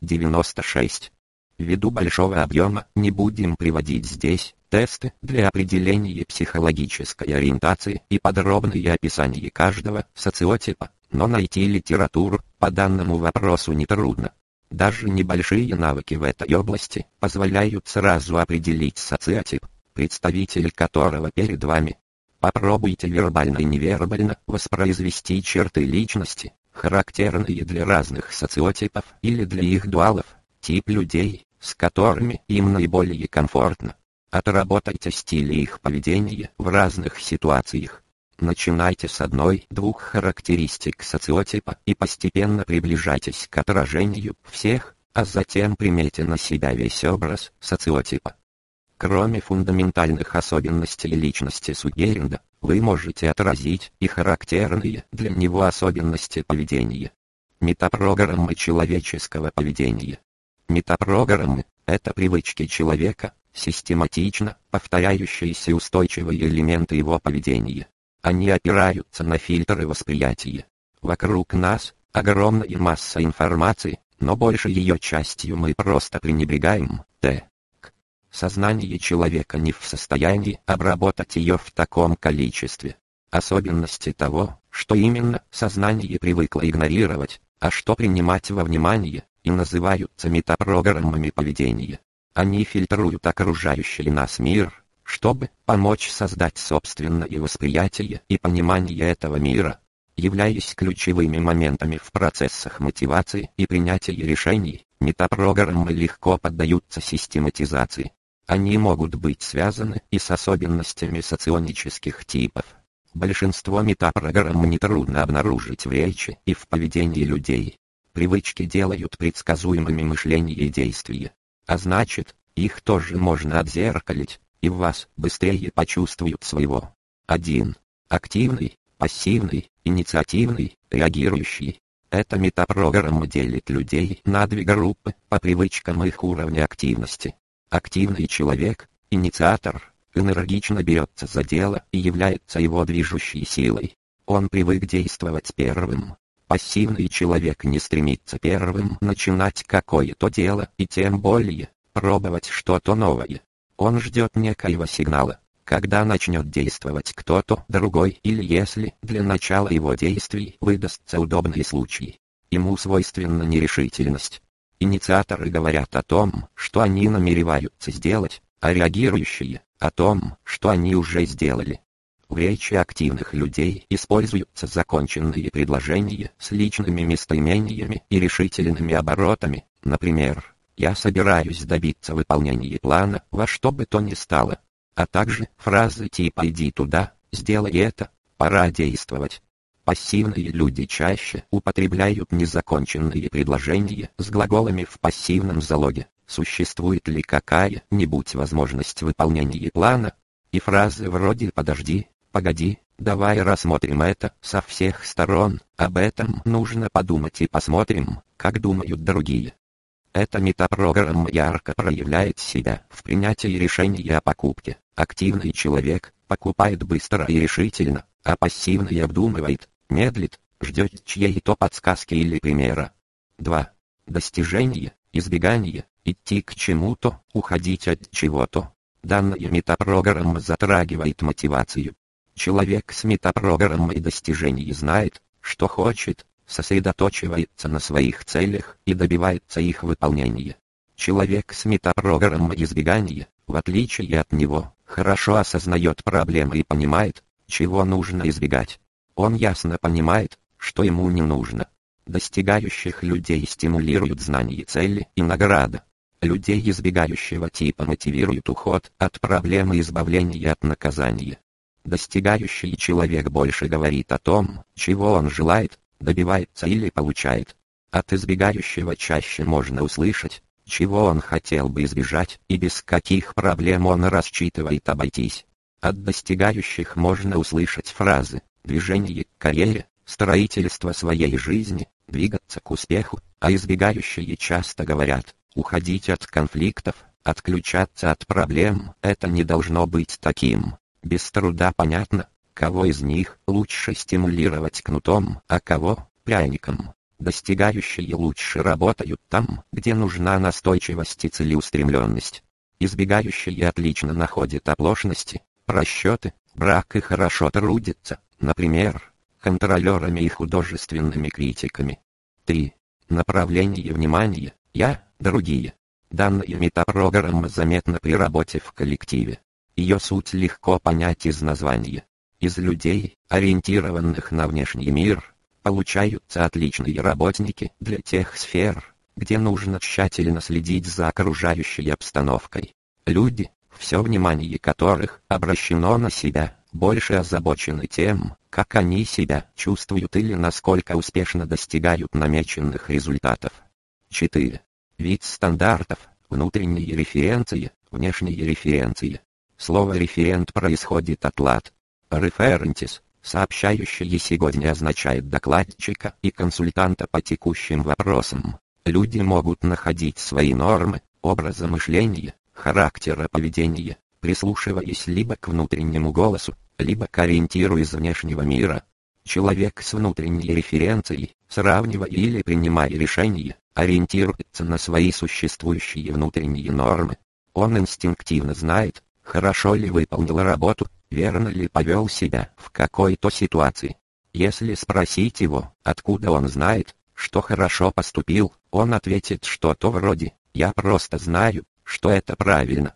96. Ввиду большого объема не будем приводить здесь тесты для определения психологической ориентации и подробные описания каждого социотипа, но найти литературу по данному вопросу нетрудно. Даже небольшие навыки в этой области позволяют сразу определить социотип, представитель которого перед вами. Попробуйте вербально и невербально воспроизвести черты личности, характерные для разных социотипов или для их дуалов, тип людей, с которыми им наиболее комфортно. Отработайте стили их поведения в разных ситуациях. Начинайте с одной-двух характеристик социотипа и постепенно приближайтесь к отражению всех, а затем примете на себя весь образ социотипа. Кроме фундаментальных особенностей личности Сугеринда, вы можете отразить и характерные для него особенности поведения. Метапрограммы человеческого поведения. Метапрограммы – это привычки человека, систематично повторяющиеся устойчивые элементы его поведения. Они опираются на фильтры восприятия. Вокруг нас огромная масса информации, но большей ее частью мы просто пренебрегаем. Т. Сознание человека не в состоянии обработать ее в таком количестве. Особенности того, что именно сознание привыкло игнорировать, а что принимать во внимание, и называются метапрограммами поведения. Они фильтруют окружающий нас мир, чтобы помочь создать собственное восприятие и понимание этого мира, являясь ключевыми моментами в процессах мотивации и принятия решений, метапрограммы легко поддаются систематизации. Они могут быть связаны и с особенностями соционических типов. Большинство метапрограмм нетрудно обнаружить в речи и в поведении людей. Привычки делают предсказуемыми мышление и действия. А значит, их тоже можно отзеркалить, и в вас быстрее почувствуют своего. 1. Активный, пассивный, инициативный, реагирующий. Эта метапрограмма делит людей на две группы по привычкам их уровня активности. Активный человек, инициатор, энергично берется за дело и является его движущей силой. Он привык действовать первым. Пассивный человек не стремится первым начинать какое-то дело и тем более пробовать что-то новое. Он ждет некоего сигнала, когда начнет действовать кто-то другой или если для начала его действий выдастся удобный случай. Ему свойственна нерешительность. Инициаторы говорят о том, что они намереваются сделать, а реагирующие – о том, что они уже сделали. В речи активных людей используются законченные предложения с личными местоимениями и решительными оборотами, например, «Я собираюсь добиться выполнения плана во что бы то ни стало», а также фразы типа «иди туда», «сделай это», «пора действовать». Пассивные люди чаще употребляют незаконченные предложения с глаголами в пассивном залоге. Существует ли какая-нибудь возможность выполнения плана? И фразы вроде «подожди», «погоди», «давай рассмотрим это со всех сторон», об этом нужно подумать и посмотрим, как думают другие. Эта метапрограмма ярко проявляет себя в принятии решения о покупке. Активный человек покупает быстро и решительно, а пассивный обдумывает, медлит, ждет чьей-то подсказки или примера. 2. Достижение, избегание, идти к чему-то, уходить от чего-то. Данная метапрограмма затрагивает мотивацию. Человек с метапрограммой достижений знает, что хочет, сосредоточивается на своих целях и добивается их выполнения. Человек с метапрограммой избегания, в отличие от него, хорошо осознает проблемы и понимает, чего нужно избегать. Он ясно понимает, что ему не нужно. Достигающих людей стимулируют знания цели и награда. Людей избегающего типа мотивирует уход от проблемы избавления от наказания. Достигающий человек больше говорит о том, чего он желает, добивается или получает. От избегающего чаще можно услышать, чего он хотел бы избежать и без каких проблем он рассчитывает обойтись. От достигающих можно услышать фразы «движение к карьере», «строительство своей жизни», «двигаться к успеху», а избегающие часто говорят «уходить от конфликтов», «отключаться от проблем» — это не должно быть таким. Без труда понятно, кого из них лучше стимулировать кнутом, а кого — пряником. Достигающие лучше работают там, где нужна настойчивость и целеустремленность. Избегающие отлично находят оплошности, просчеты, брак и хорошо трудятся, например, контролерами и художественными критиками. 3. Направление внимания, я, другие. Данная метапрограмма заметна при работе в коллективе. Ее суть легко понять из названия. Из людей, ориентированных на внешний мир, получаются отличные работники для тех сфер, где нужно тщательно следить за окружающей обстановкой. Люди, все внимание которых обращено на себя, больше озабочены тем, как они себя чувствуют или насколько успешно достигают намеченных результатов. 4. Вид стандартов, внутренние референции, внешние референции. Слово «референт» происходит от лат. «Referentis», сообщающее сегодня означает докладчика и консультанта по текущим вопросам. Люди могут находить свои нормы, образы мышления, характера поведения, прислушиваясь либо к внутреннему голосу, либо к ориентиру из внешнего мира. Человек с внутренней референцией, сравнивая или принимая решения, ориентируется на свои существующие внутренние нормы. Он инстинктивно знает, хорошо ли выполнил работу, верно ли повел себя в какой-то ситуации. Если спросить его, откуда он знает, что хорошо поступил, он ответит что-то вроде «я просто знаю, что это правильно».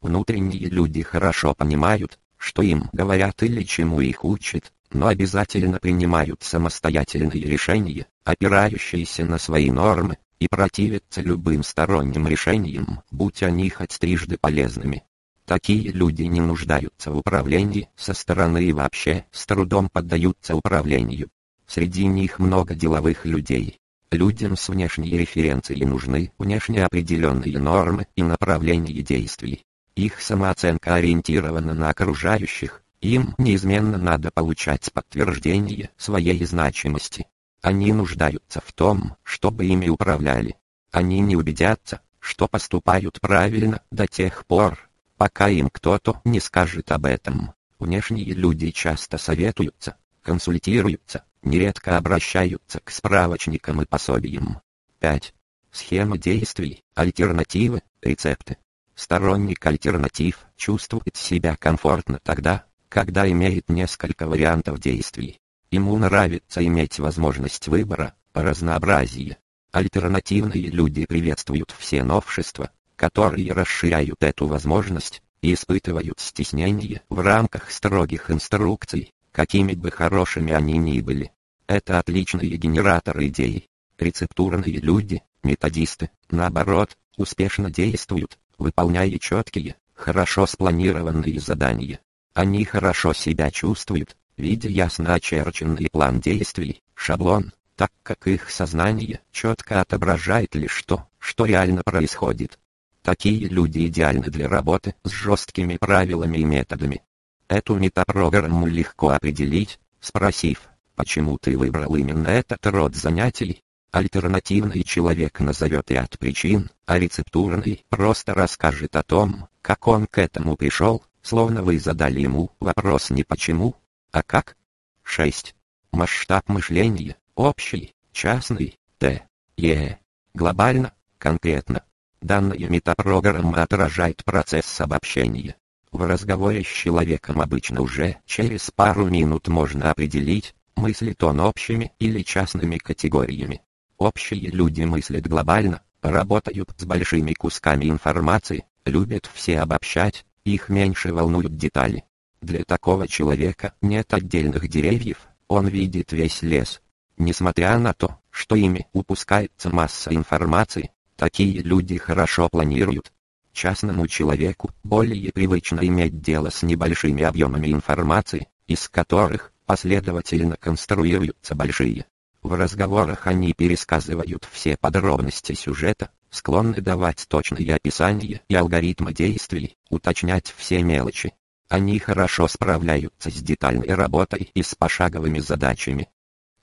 Внутренние люди хорошо понимают, что им говорят или чему их учат, но обязательно принимают самостоятельные решения, опирающиеся на свои нормы, и противятся любым сторонним решениям, будь они хоть трижды полезными. Такие люди не нуждаются в управлении со стороны и вообще с трудом поддаются управлению. Среди них много деловых людей. Людям с внешней референцией нужны внешне определенные нормы и направления действий. Их самооценка ориентирована на окружающих, им неизменно надо получать подтверждение своей значимости. Они нуждаются в том, чтобы ими управляли. Они не убедятся, что поступают правильно до тех пор, пока им кто-то не скажет об этом. Внешние люди часто советуются, консультируются, нередко обращаются к справочникам и пособиям. 5. Схема действий, альтернативы, рецепты. Сторонник альтернатив чувствует себя комфортно тогда, когда имеет несколько вариантов действий. Ему нравится иметь возможность выбора, разнообразие. Альтернативные люди приветствуют все новшества, которые расширяют эту возможность, и испытывают стеснение в рамках строгих инструкций, какими бы хорошими они ни были. Это отличные генераторы идей. Рецептурные люди, методисты, наоборот, успешно действуют, выполняя четкие, хорошо спланированные задания. Они хорошо себя чувствуют, видя ясно очерченный план действий, шаблон, так как их сознание четко отображает лишь то, что реально происходит. Такие люди идеальны для работы с жесткими правилами и методами. Эту метапрограмму легко определить, спросив, почему ты выбрал именно этот род занятий. Альтернативный человек назовет ряд причин, а рецептурный просто расскажет о том, как он к этому пришел, словно вы задали ему вопрос не почему, а как. 6. Масштаб мышления, общий, частный, Т. Е. Глобально, конкретно. Данная метапрограмма отражает процесс обобщения. В разговоре с человеком обычно уже через пару минут можно определить, мыслит он общими или частными категориями. Общие люди мыслят глобально, работают с большими кусками информации, любят все обобщать, их меньше волнуют детали. Для такого человека нет отдельных деревьев, он видит весь лес. Несмотря на то, что ими упускается масса информации, Такие люди хорошо планируют. Частному человеку более привычно иметь дело с небольшими объемами информации, из которых последовательно конструируются большие. В разговорах они пересказывают все подробности сюжета, склонны давать точные описания и алгоритмы действий, уточнять все мелочи. Они хорошо справляются с детальной работой и с пошаговыми задачами.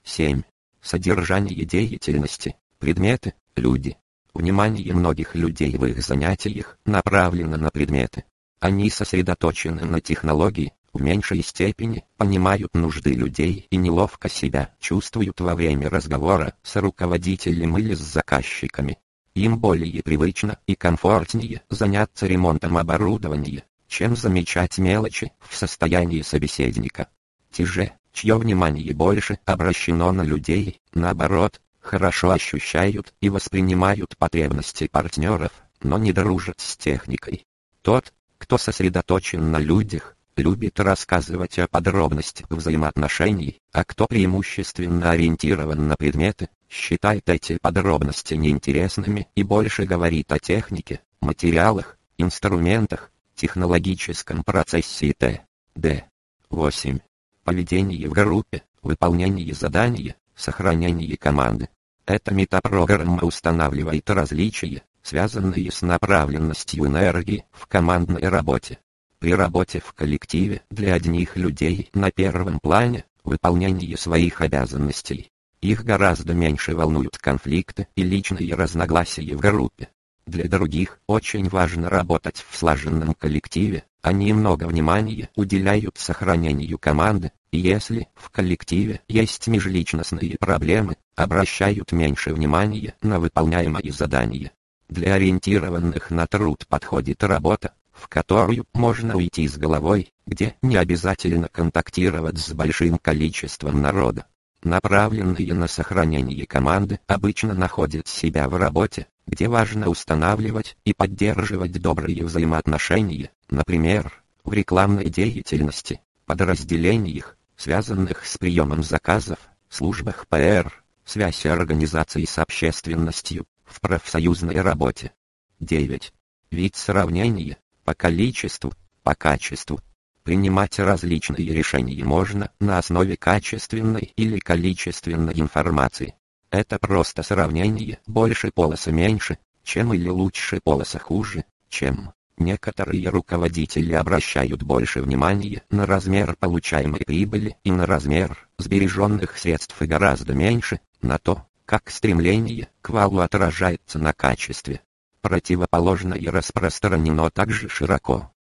7. Содержание деятельности, предметы, люди, Внимание многих людей в их занятиях направлено на предметы. Они сосредоточены на технологии, в меньшей степени понимают нужды людей и неловко себя чувствуют во время разговора с руководителем или с заказчиками. Им более привычно и комфортнее заняться ремонтом оборудования, чем замечать мелочи в состоянии собеседника. Те же, чье внимание больше обращено на людей, наоборот, хорошо ощущают и воспринимают потребности партнеров, но не дружат с техникой. Тот, кто сосредоточен на людях, любит рассказывать о подробностях взаимоотношений, а кто преимущественно ориентирован на предметы, считает эти подробности неинтересными и больше говорит о технике, материалах, инструментах, технологическом процессе и т.д. 8. Поведение в группе, выполнение задания, сохранение команды. Эта метапрограмма устанавливает различия, связанные с направленностью энергии в командной работе. При работе в коллективе для одних людей на первом плане выполнение своих обязанностей. Их гораздо меньше волнуют конфликты и личные разногласия в группе. Для других очень важно работать в слаженном коллективе, они много внимания уделяют сохранению команды, и если в коллективе есть межличностные проблемы, обращают меньше внимания на выполняемые задания. Для ориентированных на труд подходит работа, в которую можно уйти с головой, где не обязательно контактировать с большим количеством народа. Направленные на сохранение команды обычно находят себя в работе, где важно устанавливать и поддерживать добрые взаимоотношения, например, в рекламной деятельности, подразделениях, связанных с приемом заказов, службах ПР, связи организации с общественностью, в профсоюзной работе. 9. Вид сравнения, по количеству, по качеству. Принимать различные решения можно на основе качественной или количественной информации. Это просто сравнение, больше полоса меньше, чем или лучше полоса хуже, чем. Некоторые руководители обращают больше внимания на размер получаемой прибыли и на размер сбереженных средств и гораздо меньше на то, как стремление к валу отражается на качестве. Противоположное распространено также широко.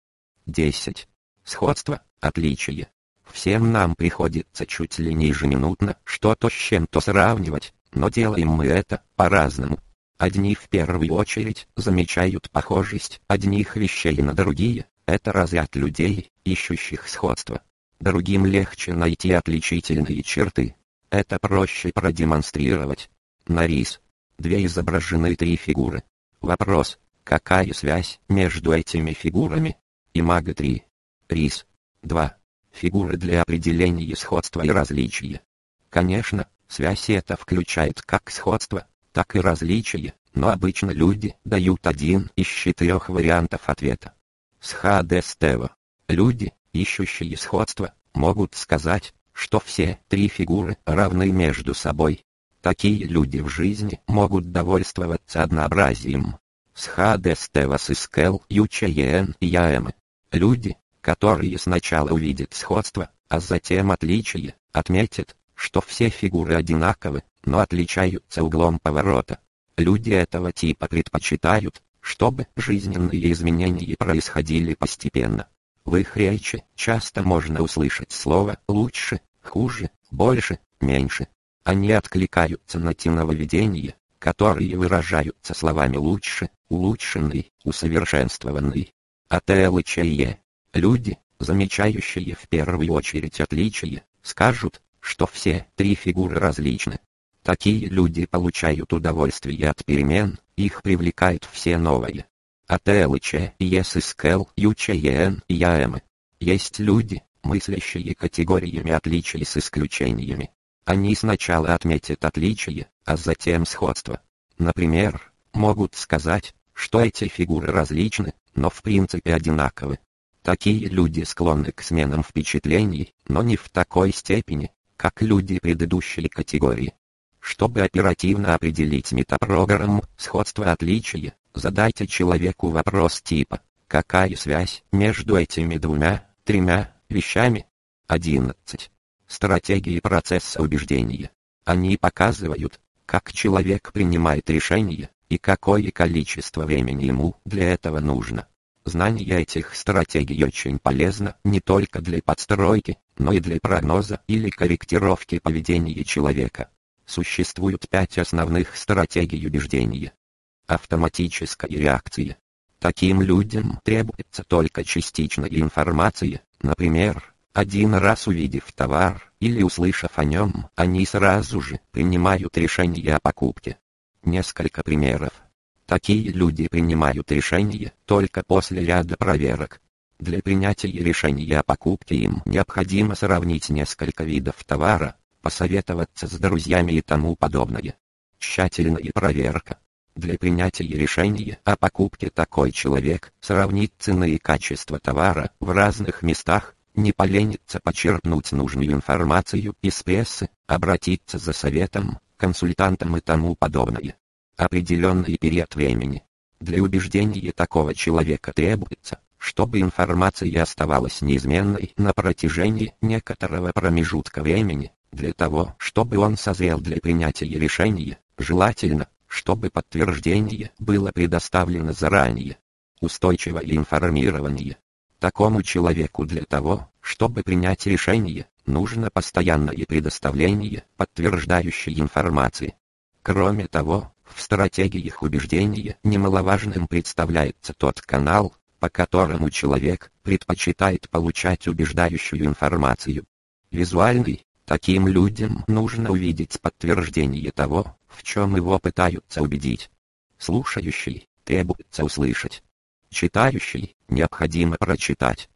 10. Сходство, отличие. Всем нам приходится чуть ли не ежеминутно что-то с чем-то сравнивать, но делаем мы это по-разному. Одни в первую очередь замечают похожесть одних вещей на другие, это разряд людей, ищущих сходство. Другим легче найти отличительные черты. Это проще продемонстрировать. На рис. Две изображены три фигуры. Вопрос, какая связь между этими фигурами? Имага 3. Рис. 2. Фигуры для определения сходства и различия. Конечно, связь это включает как сходство, так и различия, но обычно люди дают один из четырех вариантов ответа. Схадестева. Люди, ищущие сходство, могут сказать, что все три фигуры равны между собой. Такие люди в жизни могут довольствоваться однообразием. Схадестевас искел ючаен и яэмы. Люди, которые сначала увидят сходство, а затем отличие, отметят, что все фигуры одинаковы, но отличаются углом поворота. Люди этого типа предпочитают, чтобы жизненные изменения происходили постепенно. В их речи часто можно услышать слово «лучше», «хуже», «больше», «меньше». Они откликаются на те нововведения, которые выражаются словами «лучше», «улучшенный», «усовершенствованный». От ЛЧЕ. Люди, замечающие в первую очередь отличия, скажут, что все три фигуры различны. Такие люди получают удовольствие от перемен, их привлекает все новое. От ЛЧ, ЕССКЛ, ЮЧЕН ЯМ. Есть люди, мыслящие категориями отличий с исключениями. Они сначала отметят отличие, а затем сходство. Например, могут сказать, что эти фигуры различны, но в принципе одинаковы. Такие люди склонны к сменам впечатлений, но не в такой степени, как люди предыдущей категории. Чтобы оперативно определить метапрограмму, сходство отличия, задайте человеку вопрос типа «Какая связь между этими двумя, тремя вещами?» 11. Стратегии процесса убеждения. Они показывают, как человек принимает решения, и какое количество времени ему для этого нужно. Знание этих стратегий очень полезно не только для подстройки, но и для прогноза или корректировки поведения человека. Существуют пять основных стратегий убеждения. Автоматическая реакция. Таким людям требуется только частичная информация, например, один раз увидев товар или услышав о нем, они сразу же принимают решение о покупке. Несколько примеров. Такие люди принимают решение только после ряда проверок. Для принятия решения о покупке им необходимо сравнить несколько видов товара, посоветоваться с друзьями и тому подобное. Тщательная проверка. Для принятия решения о покупке такой человек сравнит цены и качество товара в разных местах, не поленится почерпнуть нужную информацию из прессы, обратиться за советом, консультантом и тому подобное. Определенный период времени. Для убеждения такого человека требуется, чтобы информация оставалась неизменной на протяжении некоторого промежутка времени, для того, чтобы он созрел для принятия решения, желательно, чтобы подтверждение было предоставлено заранее. Устойчивое информирование. Такому человеку для того, чтобы принять решение, нужно постоянное предоставление подтверждающей информации. Кроме того, в стратегиях убеждения немаловажным представляется тот канал, по которому человек предпочитает получать убеждающую информацию. Визуальный, Таким людям нужно увидеть подтверждение того, в чем его пытаются убедить. Слушающий требуется услышать. Читающий необходимо прочитать.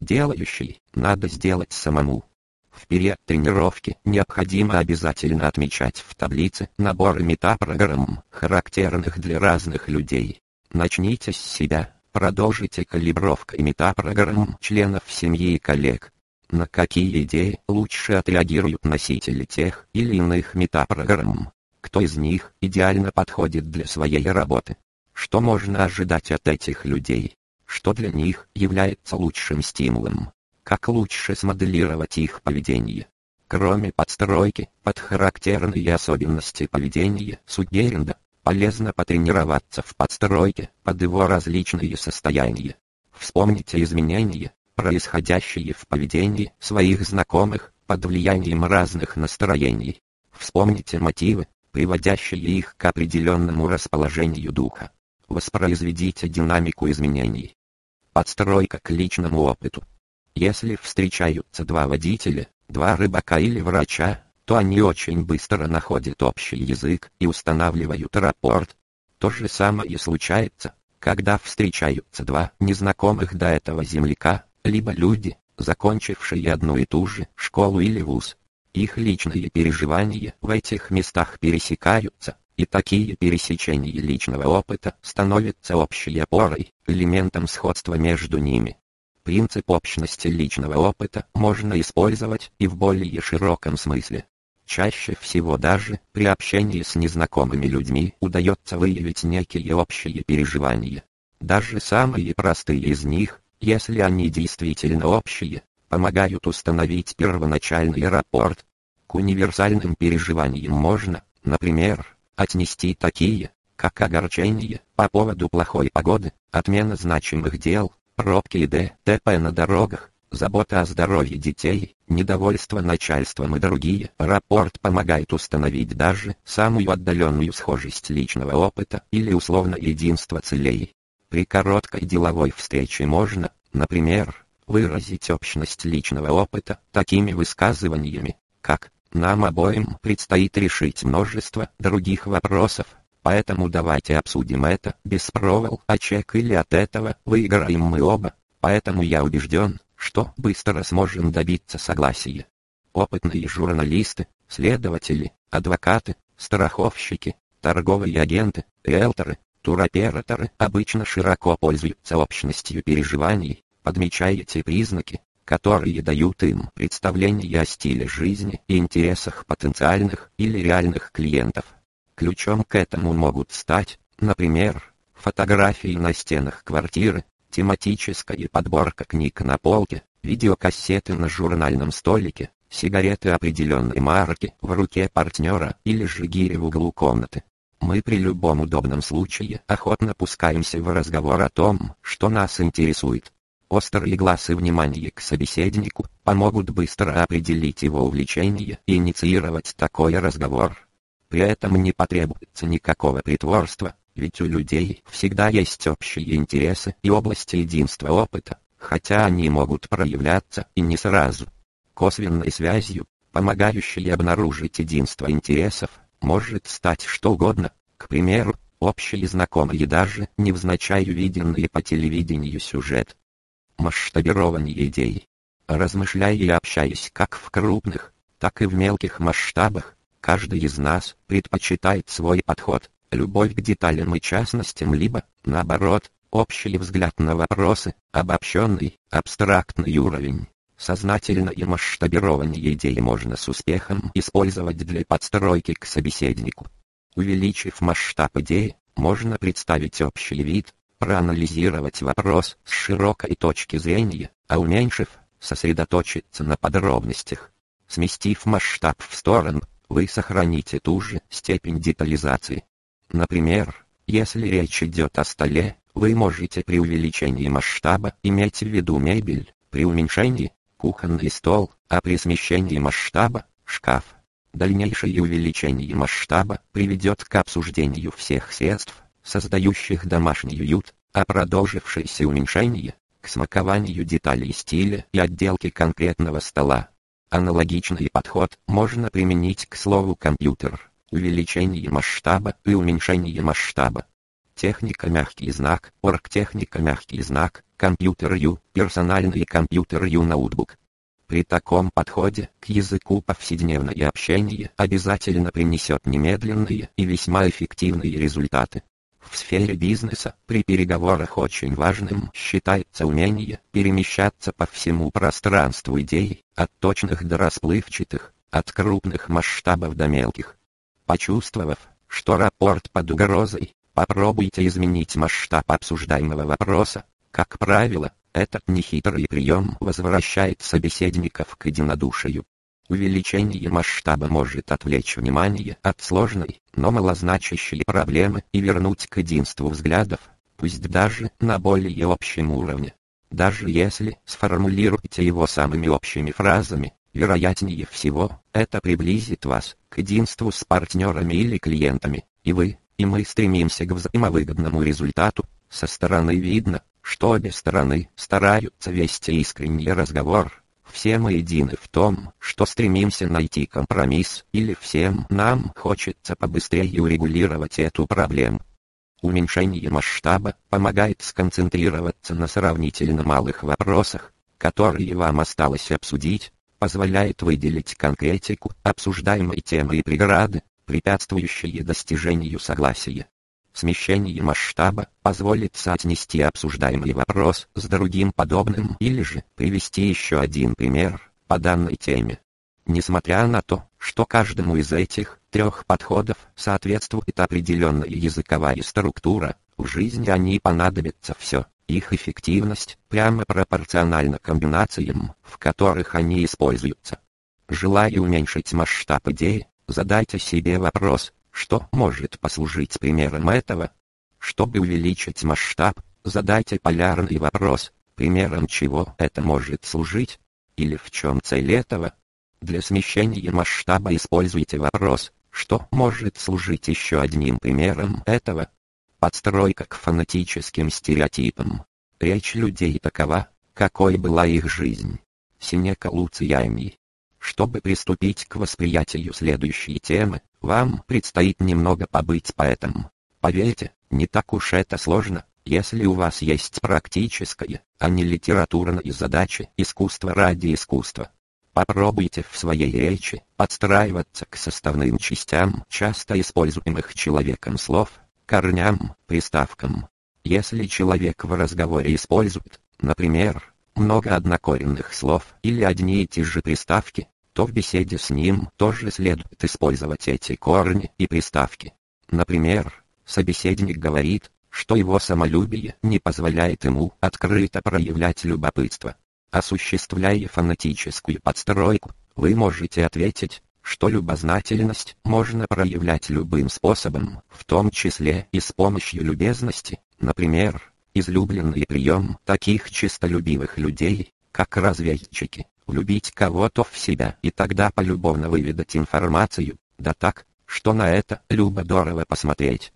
Делающий надо сделать самому. В период тренировки необходимо обязательно отмечать в таблице наборы метапрограмм, характерных для разных людей. Начните с себя, продолжите калибровкой метапрограмм членов семьи и коллег, на какие идеи лучше отреагируют носители тех или иных метапрограмм, кто из них идеально подходит для своей работы, что можно ожидать от этих людей, что для них является лучшим стимулом, как лучше смоделировать их поведение. Кроме подстройки под характерные особенности поведения Сугеринда, полезно потренироваться в подстройке под его различные состояния. Вспомните изменения, происходящие в поведении своих знакомых под влиянием разных настроений. Вспомните мотивы, приводящие их к определенному расположению духа. Воспроизведите динамику изменений. Подстройка к личному опыту. Если встречаются два водителя, два рыбака или врача, то они очень быстро находят общий язык и устанавливают рапорт. То же самое случается, Когда встречаются два незнакомых до этого земляка, либо люди, закончившие одну и ту же школу или вуз, их личные переживания в этих местах пересекаются, и такие пересечения личного опыта становятся общей опорой, элементом сходства между ними. Принцип общности личного опыта можно использовать и в более широком смысле. Чаще всего даже при общении с незнакомыми людьми удается выявить некие общие переживания. Даже самые простые из них, если они действительно общие, помогают установить первоначальный рапорт. К универсальным переживаниям можно, например, отнести такие, как огорчение по поводу плохой погоды, отмена значимых дел, пробки и ДТП на дорогах, забота о здоровье детей, недовольство начальством и другие. Рапорт помогает установить даже самую отдаленную схожесть личного опыта или условно единство целей. При короткой деловой встрече можно, например, выразить общность личного опыта такими высказываниями, как «нам обоим предстоит решить множество других вопросов, поэтому давайте обсудим это без провол, а чек или от этого выиграем мы оба, поэтому я убежден, что быстро сможем добиться согласия. Опытные журналисты, следователи, адвокаты, страховщики, торговые агенты, риэлторы, туроператоры обычно широко пользуются общностью переживаний, подмечая те признаки, которые дают им представление о стиле жизни и интересах потенциальных или реальных клиентов. Ключом к этому могут стать, например, фотографии на стенах квартиры, тематическая подборка книг на полке, видеокассеты на журнальном столике, сигареты определенной марки в руке партнера или же гири в углу комнаты. Мы при любом удобном случае охотно пускаемся в разговор о том, что нас интересует. Острые глаз и к собеседнику помогут быстро определить его увлечение и инициировать такой разговор. При этом не потребуется никакого притворства, ведь у людей всегда есть общие интересы и области единства опыта, хотя они могут проявляться и не сразу. Косвенной связью, помогающей обнаружить единство интересов, может стать что угодно, к примеру, общие знакомые даже невзначай увиденные по телевидению сюжет. Масштабирование идей. Размышляя и общаясь как в крупных, так и в мелких масштабах, каждый из нас предпочитает свой подход, любовь к деталям и частностям, либо, наоборот, общий взгляд на вопросы, обобщенный, абстрактный уровень. Сознательное масштабирование идеи можно с успехом использовать для подстройки к собеседнику. Увеличив масштаб идеи, можно представить общий вид, проанализировать вопрос с широкой точки зрения, а уменьшив, сосредоточиться на подробностях. Сместив масштаб в сторону, вы сохраните ту же степень детализации. Например, если речь идет о столе, вы можете при увеличении масштаба иметь в виду мебель, при уменьшении – кухонный стол, а при смещении масштаба – шкаф. Дальнейшее увеличение масштаба приведет к обсуждению всех средств, создающих домашний уют, а продолжившееся уменьшение – к смакованию деталей стиля и отделки конкретного стола. Аналогичный подход можно применить к слову «компьютер» увеличение масштаба и уменьшение масштаба. Техника мягкий знак, оргтехника мягкий знак, компьютер Ю, персональный компьютер Ю ноутбук. При таком подходе к языку повседневное общение обязательно принесет немедленные и весьма эффективные результаты. В сфере бизнеса при переговорах очень важным считается умение перемещаться по всему пространству идей, от точных до расплывчатых, от крупных масштабов до мелких. Почувствовав, что рапорт под угрозой, попробуйте изменить масштаб обсуждаемого вопроса. Как правило, этот нехитрый прием возвращает собеседников к единодушию. Увеличение масштаба может отвлечь внимание от сложной, но малозначащей проблемы и вернуть к единству взглядов, пусть даже на более общем уровне. Даже если сформулируете его самыми общими фразами, Вероятнее всего, это приблизит вас к единству с партнерами или клиентами, и вы, и мы стремимся к взаимовыгодному результату. Со стороны видно, что обе стороны стараются вести искренний разговор. Все мы едины в том, что стремимся найти компромисс, или всем нам хочется побыстрее урегулировать эту проблему. Уменьшение масштаба помогает сконцентрироваться на сравнительно малых вопросах, которые вам осталось обсудить, позволяет выделить конкретику обсуждаемой темы и преграды, препятствующие достижению согласия. Смещение масштаба позволит соотнести обсуждаемый вопрос с другим подобным или же привести еще один пример по данной теме. Несмотря на то, что каждому из этих трех подходов соответствует определенная языковая структура, в жизни они понадобятся все, их эффективность прямо пропорциональна комбинациям, в которых они используются. Желая уменьшить масштаб идеи, задайте себе вопрос, что может послужить примером этого. Чтобы увеличить масштаб, задайте полярный вопрос, примером чего это может служить, или в чем цель этого. Для смещения масштаба используйте вопрос, что может служить еще одним примером этого. Подстройка к фанатическим стереотипам. Речь людей такова, какой была их жизнь. Синека Луциями. Чтобы приступить к восприятию следующей темы, вам предстоит немного побыть поэтом. Поверьте, не так уж это сложно, если у вас есть практическое, а не литературные задачи искусство ради искусства. Попробуйте в своей речи подстраиваться к составным частям часто используемых человеком слов, корням, приставкам. Если человек в разговоре использует, например, много однокоренных слов или одни и те же приставки, то в беседе с ним тоже следует использовать эти корни и приставки. Например, собеседник говорит, что его самолюбие не позволяет ему открыто проявлять любопытство. Осуществляя фанатическую подстройку, вы можете ответить, что любознательность можно проявлять любым способом, в том числе и с помощью любезности, например, излюбленный прием таких чистолюбивых людей, как разведчики, влюбить кого-то в себя и тогда полюбовно выведать информацию, да так, что на это любо-дорого посмотреть.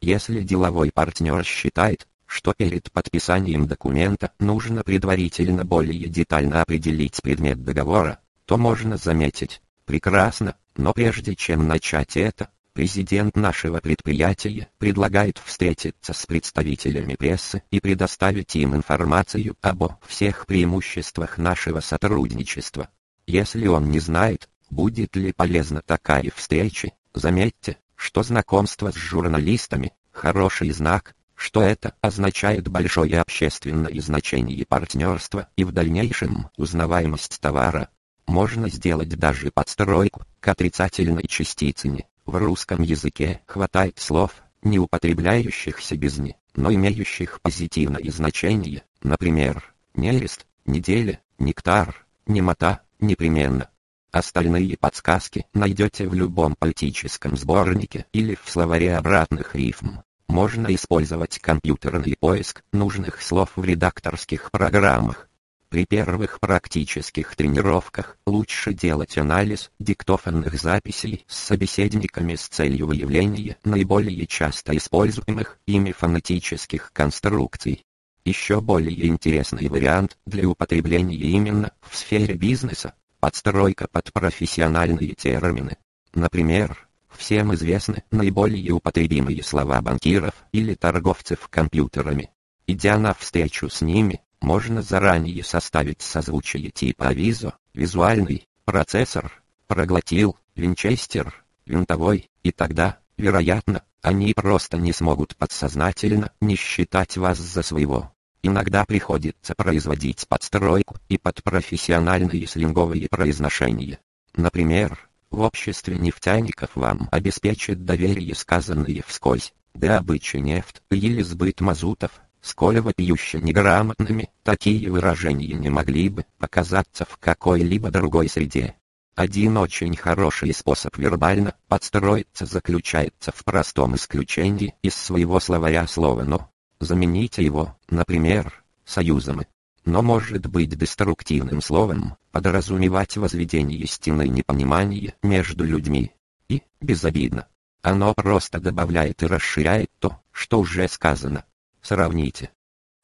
Если деловой партнер считает, что перед подписанием документа нужно предварительно более детально определить предмет договора, то можно заметить, прекрасно, но прежде чем начать это, президент нашего предприятия предлагает встретиться с представителями прессы и предоставить им информацию обо всех преимуществах нашего сотрудничества. Если он не знает, будет ли полезна такая встреча, заметьте, что знакомство с журналистами – хороший знак, что это означает большое общественное значение партнерства и в дальнейшем узнаваемость товара. Можно сделать даже подстройку к отрицательной частице В русском языке хватает слов, не употребляющихся без «не», но имеющих позитивное значение, например, нерест, неделя, нектар, немота, непременно. Остальные подсказки найдете в любом поэтическом сборнике или в словаре обратных рифм. Можно использовать компьютерный поиск нужных слов в редакторских программах. При первых практических тренировках лучше делать анализ диктофонных записей с собеседниками с целью выявления наиболее часто используемых ими фонетических конструкций. Еще более интересный вариант для употребления именно в сфере бизнеса – подстройка под профессиональные термины. Например, Всем известны наиболее употребимые слова банкиров или торговцев компьютерами. Идя на встречу с ними, можно заранее составить созвучие типа визо, визуальный, процессор, проглотил, винчестер, винтовой, и тогда, вероятно, они просто не смогут подсознательно не считать вас за своего. Иногда приходится производить подстройку и под профессиональные слинговые произношения. Например, в обществе нефтяников вам обеспечит доверие сказанные вскользь, да обычай нефть или сбыт мазутов, сколь вопиюще неграмотными, такие выражения не могли бы показаться в какой-либо другой среде. Один очень хороший способ вербально подстроиться заключается в простом исключении из своего словаря слова «но». Замените его, например, союзом но может быть деструктивным словом, подразумевать возведение стены непонимания между людьми. И, безобидно, оно просто добавляет и расширяет то, что уже сказано. Сравните.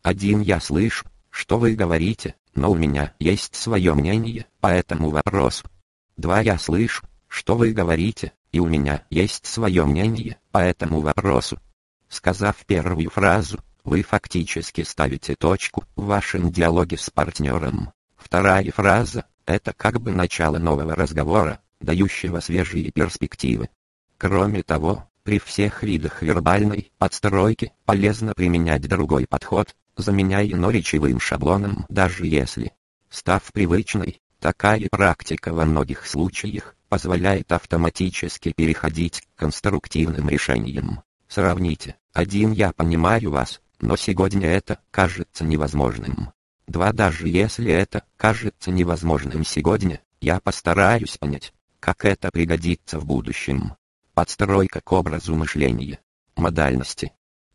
Один я слышу, что вы говорите, но у меня есть свое мнение по этому вопросу. Два я слышу, что вы говорите, и у меня есть свое мнение по этому вопросу. Сказав первую фразу, вы фактически ставите точку в вашем диалоге с партнером. Вторая фраза – это как бы начало нового разговора, дающего свежие перспективы. Кроме того, при всех видах вербальной подстройки полезно применять другой подход, заменяя но речевым шаблоном даже если, став привычной, такая практика во многих случаях позволяет автоматически переходить к конструктивным решениям. Сравните, один я понимаю вас, но сегодня это кажется невозможным. Два даже если это кажется невозможным сегодня, я постараюсь понять, как это пригодится в будущем. Подстройка к образу мышления. Модальности.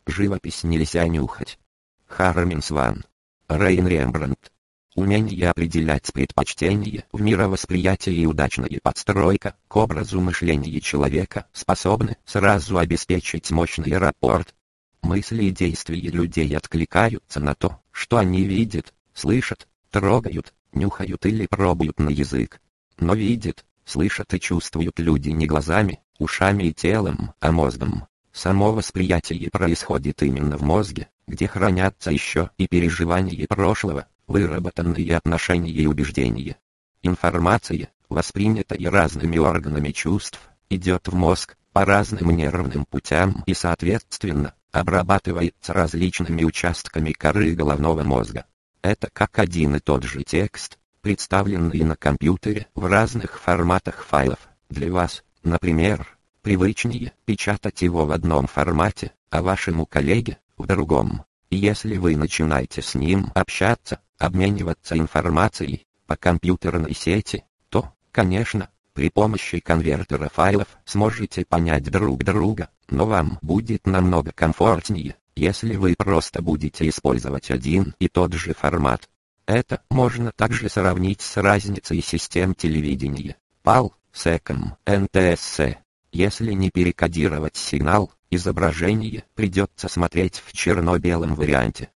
Живопись нельзя нюхать. Хармин Сван. Рейн Рембрандт. Умение определять предпочтения в мировосприятии и удачная подстройка к образу мышления человека способны сразу обеспечить мощный рапорт. Мысли и действия людей откликаются на то, что они видят, слышат, трогают, нюхают или пробуют на язык. Но видят, слышат и чувствуют люди не глазами, ушами и телом, а мозгом. Само восприятие происходит именно в мозге, где хранятся еще и переживания прошлого, выработанные отношения и убеждения. Информация, воспринятая разными органами чувств, идет в мозг по разным нервным путям и соответственно, обрабатывается различными участками коры головного мозга. Это как один и тот же текст, представленный на компьютере в разных форматах файлов. Для вас, например, привычнее печатать его в одном формате, а вашему коллеге – в другом. Если вы начинаете с ним общаться, обмениваться информацией по компьютерной сети, то, конечно, при помощи конвертера файлов сможете понять друг друга, но вам будет намного комфортнее, если вы просто будете использовать один и тот же формат. Это можно также сравнить с разницей систем телевидения. PAL, SECOM, NTSC. Если не перекодировать сигнал, изображение придется смотреть в черно-белом варианте.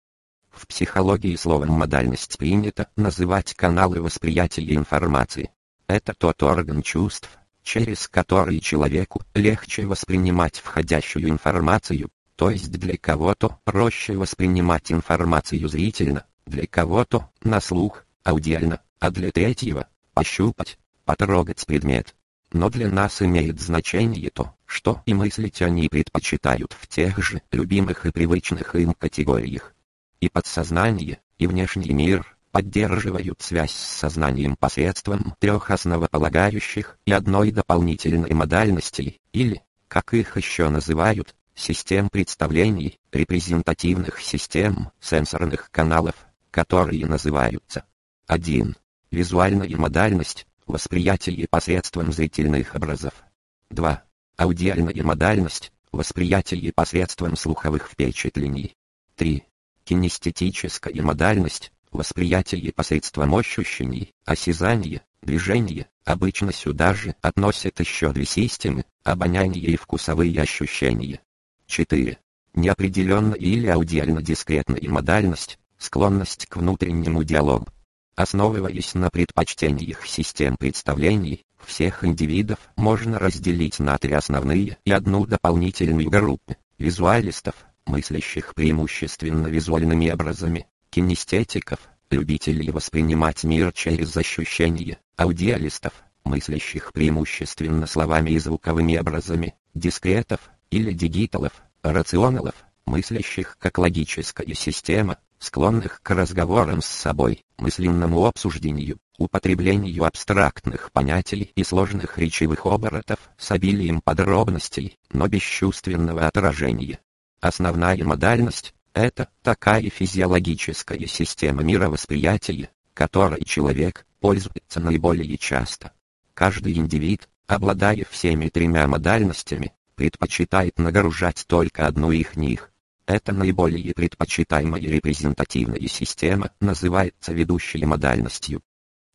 В психологии словом модальность принято называть каналы восприятия информации. Это тот орган чувств, через который человеку легче воспринимать входящую информацию, то есть для кого-то проще воспринимать информацию зрительно, для кого-то на слух, аудиально, а для третьего – пощупать, потрогать предмет. Но для нас имеет значение то, что и мыслить они предпочитают в тех же любимых и привычных им категориях. И подсознание, и внешний мир поддерживают связь с сознанием посредством трех основополагающих и одной дополнительной модальности, или, как их еще называют, систем представлений, репрезентативных систем, сенсорных каналов, которые называются 1. Визуальная модальность, восприятие посредством зрительных образов. 2. Аудиальная модальность, восприятие посредством слуховых впечатлений. 3. Кинестетическая модальность, восприятие посредством ощущений, осязания, движения. Обычно сюда же относят еще две системы, обоняние и вкусовые ощущения. 4. Неопределенная или аудиально-дискретная модальность, склонность к внутреннему диалогу. Основываясь на предпочтениях систем представлений, всех индивидов можно разделить на три основные и одну дополнительную группы – визуалистов, мыслящих преимущественно визуальными образами, кинестетиков, любителей воспринимать мир через ощущения, аудиалистов, мыслящих преимущественно словами и звуковыми образами, дискретов или дигиталов, рационалов, мыслящих как логическая система, склонных к разговорам с собой, мысленному обсуждению, употреблению абстрактных понятий и сложных речевых оборотов с обилием подробностей, но бесчувственного отражения. Основная модальность – это такая физиологическая система мировосприятия, которой человек пользуется наиболее часто. Каждый индивид, обладая всеми тремя модальностями, предпочитает нагружать только одну их них. Эта наиболее предпочитаемая репрезентативная система называется ведущей модальностью.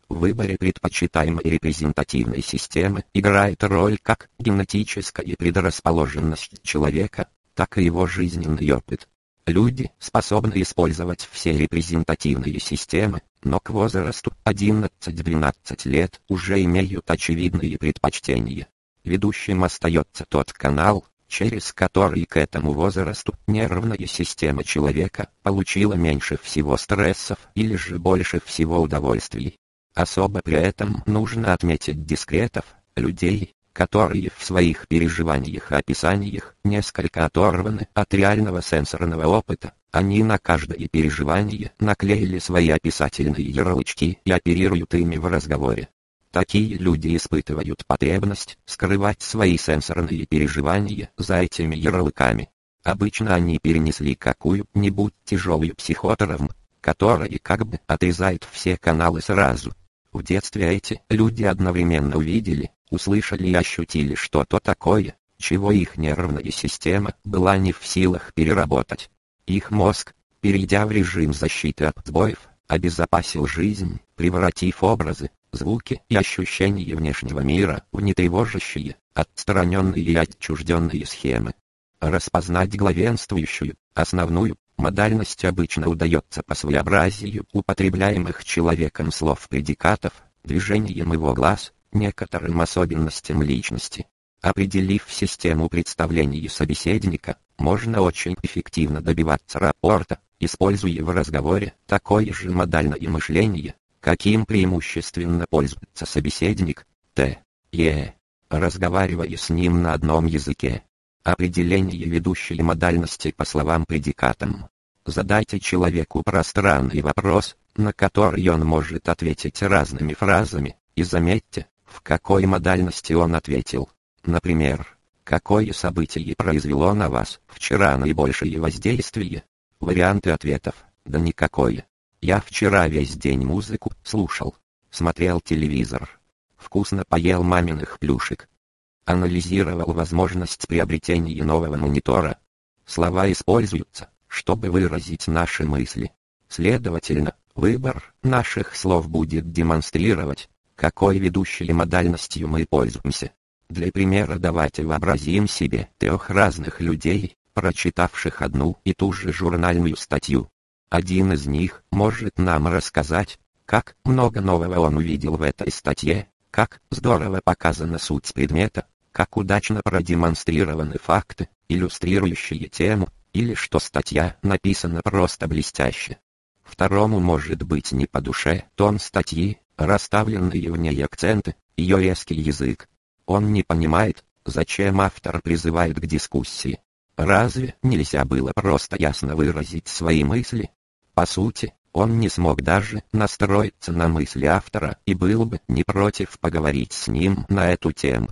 В выборе предпочитаемой репрезентативной системы играет роль как генетическая предрасположенность человека, так и его жизненный опыт. Люди способны использовать все репрезентативные системы, но к возрасту 11-12 лет уже имеют очевидные предпочтения. Ведущим остается тот канал, через который к этому возрасту нервная система человека получила меньше всего стрессов или же больше всего удовольствий. Особо при этом нужно отметить дискретов, людей, которые в своих переживаниях и описаниях несколько оторваны от реального сенсорного опыта. Они на каждое переживание наклеили свои описательные ярлычки и оперируют ими в разговоре. Такие люди испытывают потребность скрывать свои сенсорные переживания за этими ярлыками. Обычно они перенесли какую-нибудь тяжелую психотравму, которая как бы отрезает все каналы сразу. В детстве эти люди одновременно увидели, услышали и ощутили что-то такое, чего их нервная система была не в силах переработать. Их мозг, перейдя в режим защиты от сбоев, обезопасил жизнь, превратив образы, звуки и ощущения внешнего мира в нетревожащие, отстраненные и отчужденные схемы. Распознать главенствующую, основную, модальность обычно удается по своеобразию употребляемых человеком слов-предикатов, движением его глаз, некоторым особенностям личности. Определив систему представлений собеседника, можно очень эффективно добиваться рапорта, используя в разговоре такое же модальное мышление, каким преимущественно пользуется собеседник, Т. Е. Разговаривая с ним на одном языке. Определение ведущей модальности по словам-предикатам. Задайте человеку пространный вопрос, на который он может ответить разными фразами, и заметьте, в какой модальности он ответил. Например, какое событие произвело на вас вчера наибольшее воздействие? Варианты ответов – да никакое. Я вчера весь день музыку слушал, смотрел телевизор, вкусно поел маминых плюшек, анализировал возможность приобретения нового монитора. Слова используются, чтобы выразить наши мысли. Следовательно, выбор наших слов будет демонстрировать, какой ведущей модальностью мы пользуемся. Для примера давайте вообразим себе трех разных людей, прочитавших одну и ту же журнальную статью. Один из них может нам рассказать, как много нового он увидел в этой статье, как здорово показана суть предмета, как удачно продемонстрированы факты, иллюстрирующие тему, или что статья написана просто блестяще. Второму может быть не по душе тон статьи, расставленные в ней акценты, ее резкий язык. Он не понимает, зачем автор призывает к дискуссии. Разве нельзя было просто ясно выразить свои мысли, по сути, он не смог даже настроиться на мысли автора и был бы не против поговорить с ним на эту тему.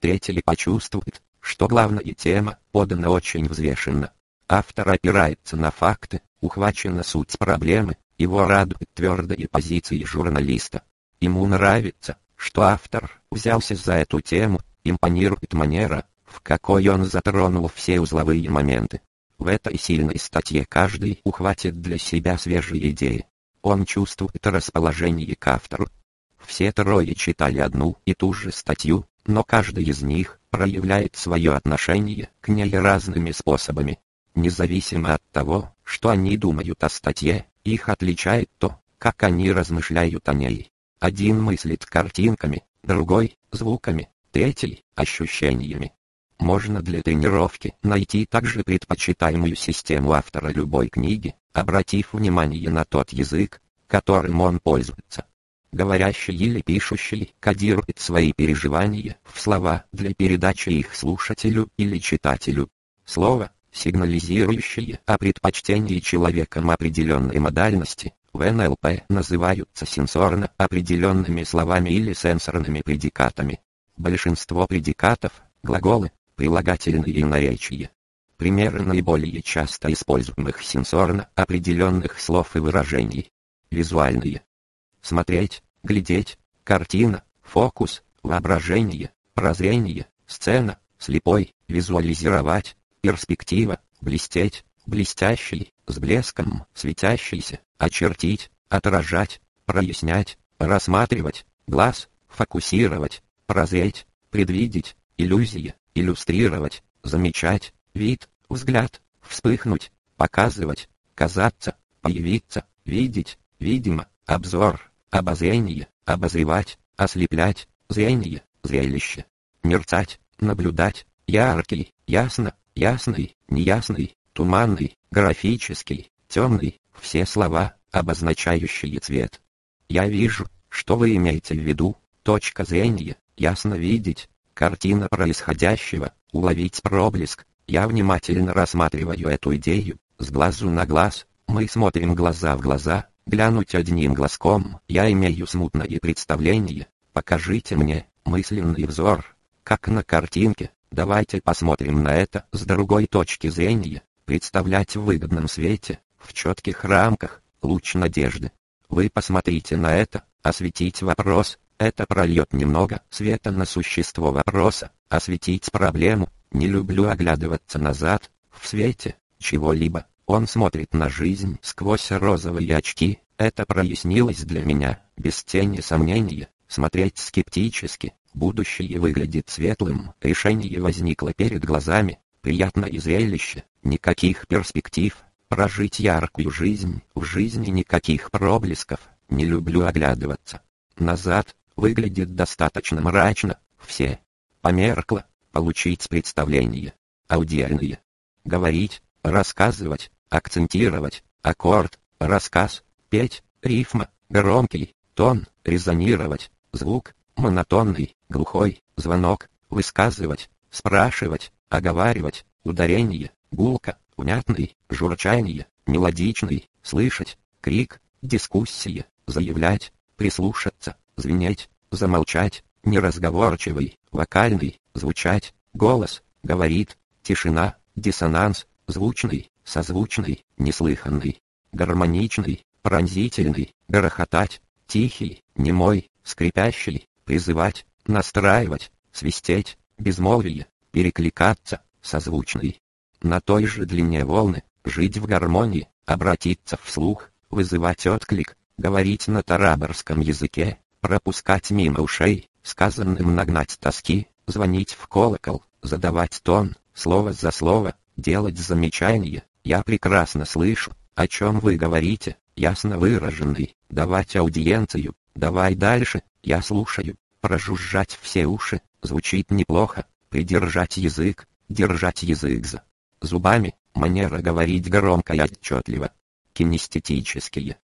Третий почувствует, что главная тема подана очень взвешенно. Автор опирается на факты, ухвачена суть проблемы, его радует твердые позиции журналиста. Ему нравится, что автор взялся за эту тему, импонирует манера, в какой он затронул все узловые моменты. В этой сильной статье каждый ухватит для себя свежие идеи. Он чувствует расположение к автору. Все трое читали одну и ту же статью, но каждый из них проявляет свое отношение к ней разными способами. Независимо от того, что они думают о статье, их отличает то, как они размышляют о ней. Один мыслит картинками, другой – звуками, третий – ощущениями. Можно для тренировки найти также предпочитаемую систему автора любой книги, обратив внимание на тот язык, которым он пользуется. Говорящий или пишущий кодирует свои переживания в слова для передачи их слушателю или читателю. Слово, сигнализирующее о предпочтении человеком определенной модальности, в НЛП называются сенсорно определенными словами или сенсорными предикатами. Большинство предикатов, глаголы, прилагательные и наречия. Примеры наиболее часто используемых сенсорно определенных слов и выражений. Визуальные. Смотреть, глядеть, картина, фокус, воображение, прозрение, сцена, слепой, визуализировать, перспектива, блестеть, блестящий, с блеском, светящийся, очертить, отражать, прояснять, рассматривать, глаз, фокусировать, прозреть, предвидеть, иллюзия, иллюстрировать, замечать, вид, взгляд, вспыхнуть, показывать, казаться, появиться, видеть, видимо, обзор, обозрение, обозревать, ослеплять, зрение, зрелище, мерцать, наблюдать, яркий, Ясно, ясный, неясный, туманный, графический, темный, все слова, обозначающие цвет. Я вижу, что вы имеете в виду, точка зрения, ясно видеть, картина происходящего, уловить проблеск. Я внимательно рассматриваю эту идею, с глазу на глаз, мы смотрим глаза в глаза, глянуть одним глазком. Я имею смутное представление, покажите мне, мысленный взор, как на картинке. Давайте посмотрим на это с другой точки зрения, представлять в выгодном свете, в четких рамках, луч надежды. Вы посмотрите на это, осветить вопрос, это прольет немного света на существо вопроса, осветить проблему, не люблю оглядываться назад, в свете, чего-либо, он смотрит на жизнь сквозь розовые очки, это прояснилось для меня, без тени сомнения, смотреть скептически, будущее выглядит светлым, решение возникло перед глазами, приятное зрелище, никаких перспектив, прожить яркую жизнь, в жизни никаких проблесков, не люблю оглядываться. Назад, выглядит достаточно мрачно, все. Померкло, получить представление. Аудиальные. Говорить, рассказывать, акцентировать, аккорд, рассказ, петь, рифма, громкий, тон, резонировать, звук, монотонный, глухой, звонок, высказывать, спрашивать, оговаривать, ударение, гулка, внятный, журчание, мелодичный, слышать, крик, дискуссия, заявлять, прислушаться, звенеть, замолчать, неразговорчивый, вокальный, звучать, голос, говорит, тишина, диссонанс, звучный, созвучный, неслыханный, гармоничный, пронзительный, грохотать, тихий, немой, скрипящий, призывать, настраивать, свистеть, безмолвие, перекликаться, созвучный. На той же длине волны, жить в гармонии, обратиться вслух, вызывать отклик, говорить на тарабарском языке, пропускать мимо ушей, сказанным нагнать тоски, звонить в колокол, задавать тон, слово за слово, делать замечания. Я прекрасно слышу, о чем вы говорите, ясно выраженный, давать аудиенцию, давай дальше, я слушаю, прожужжать все уши, звучит неплохо, придержать язык, держать язык за зубами, манера говорить громко и отчетливо. Кинестетические,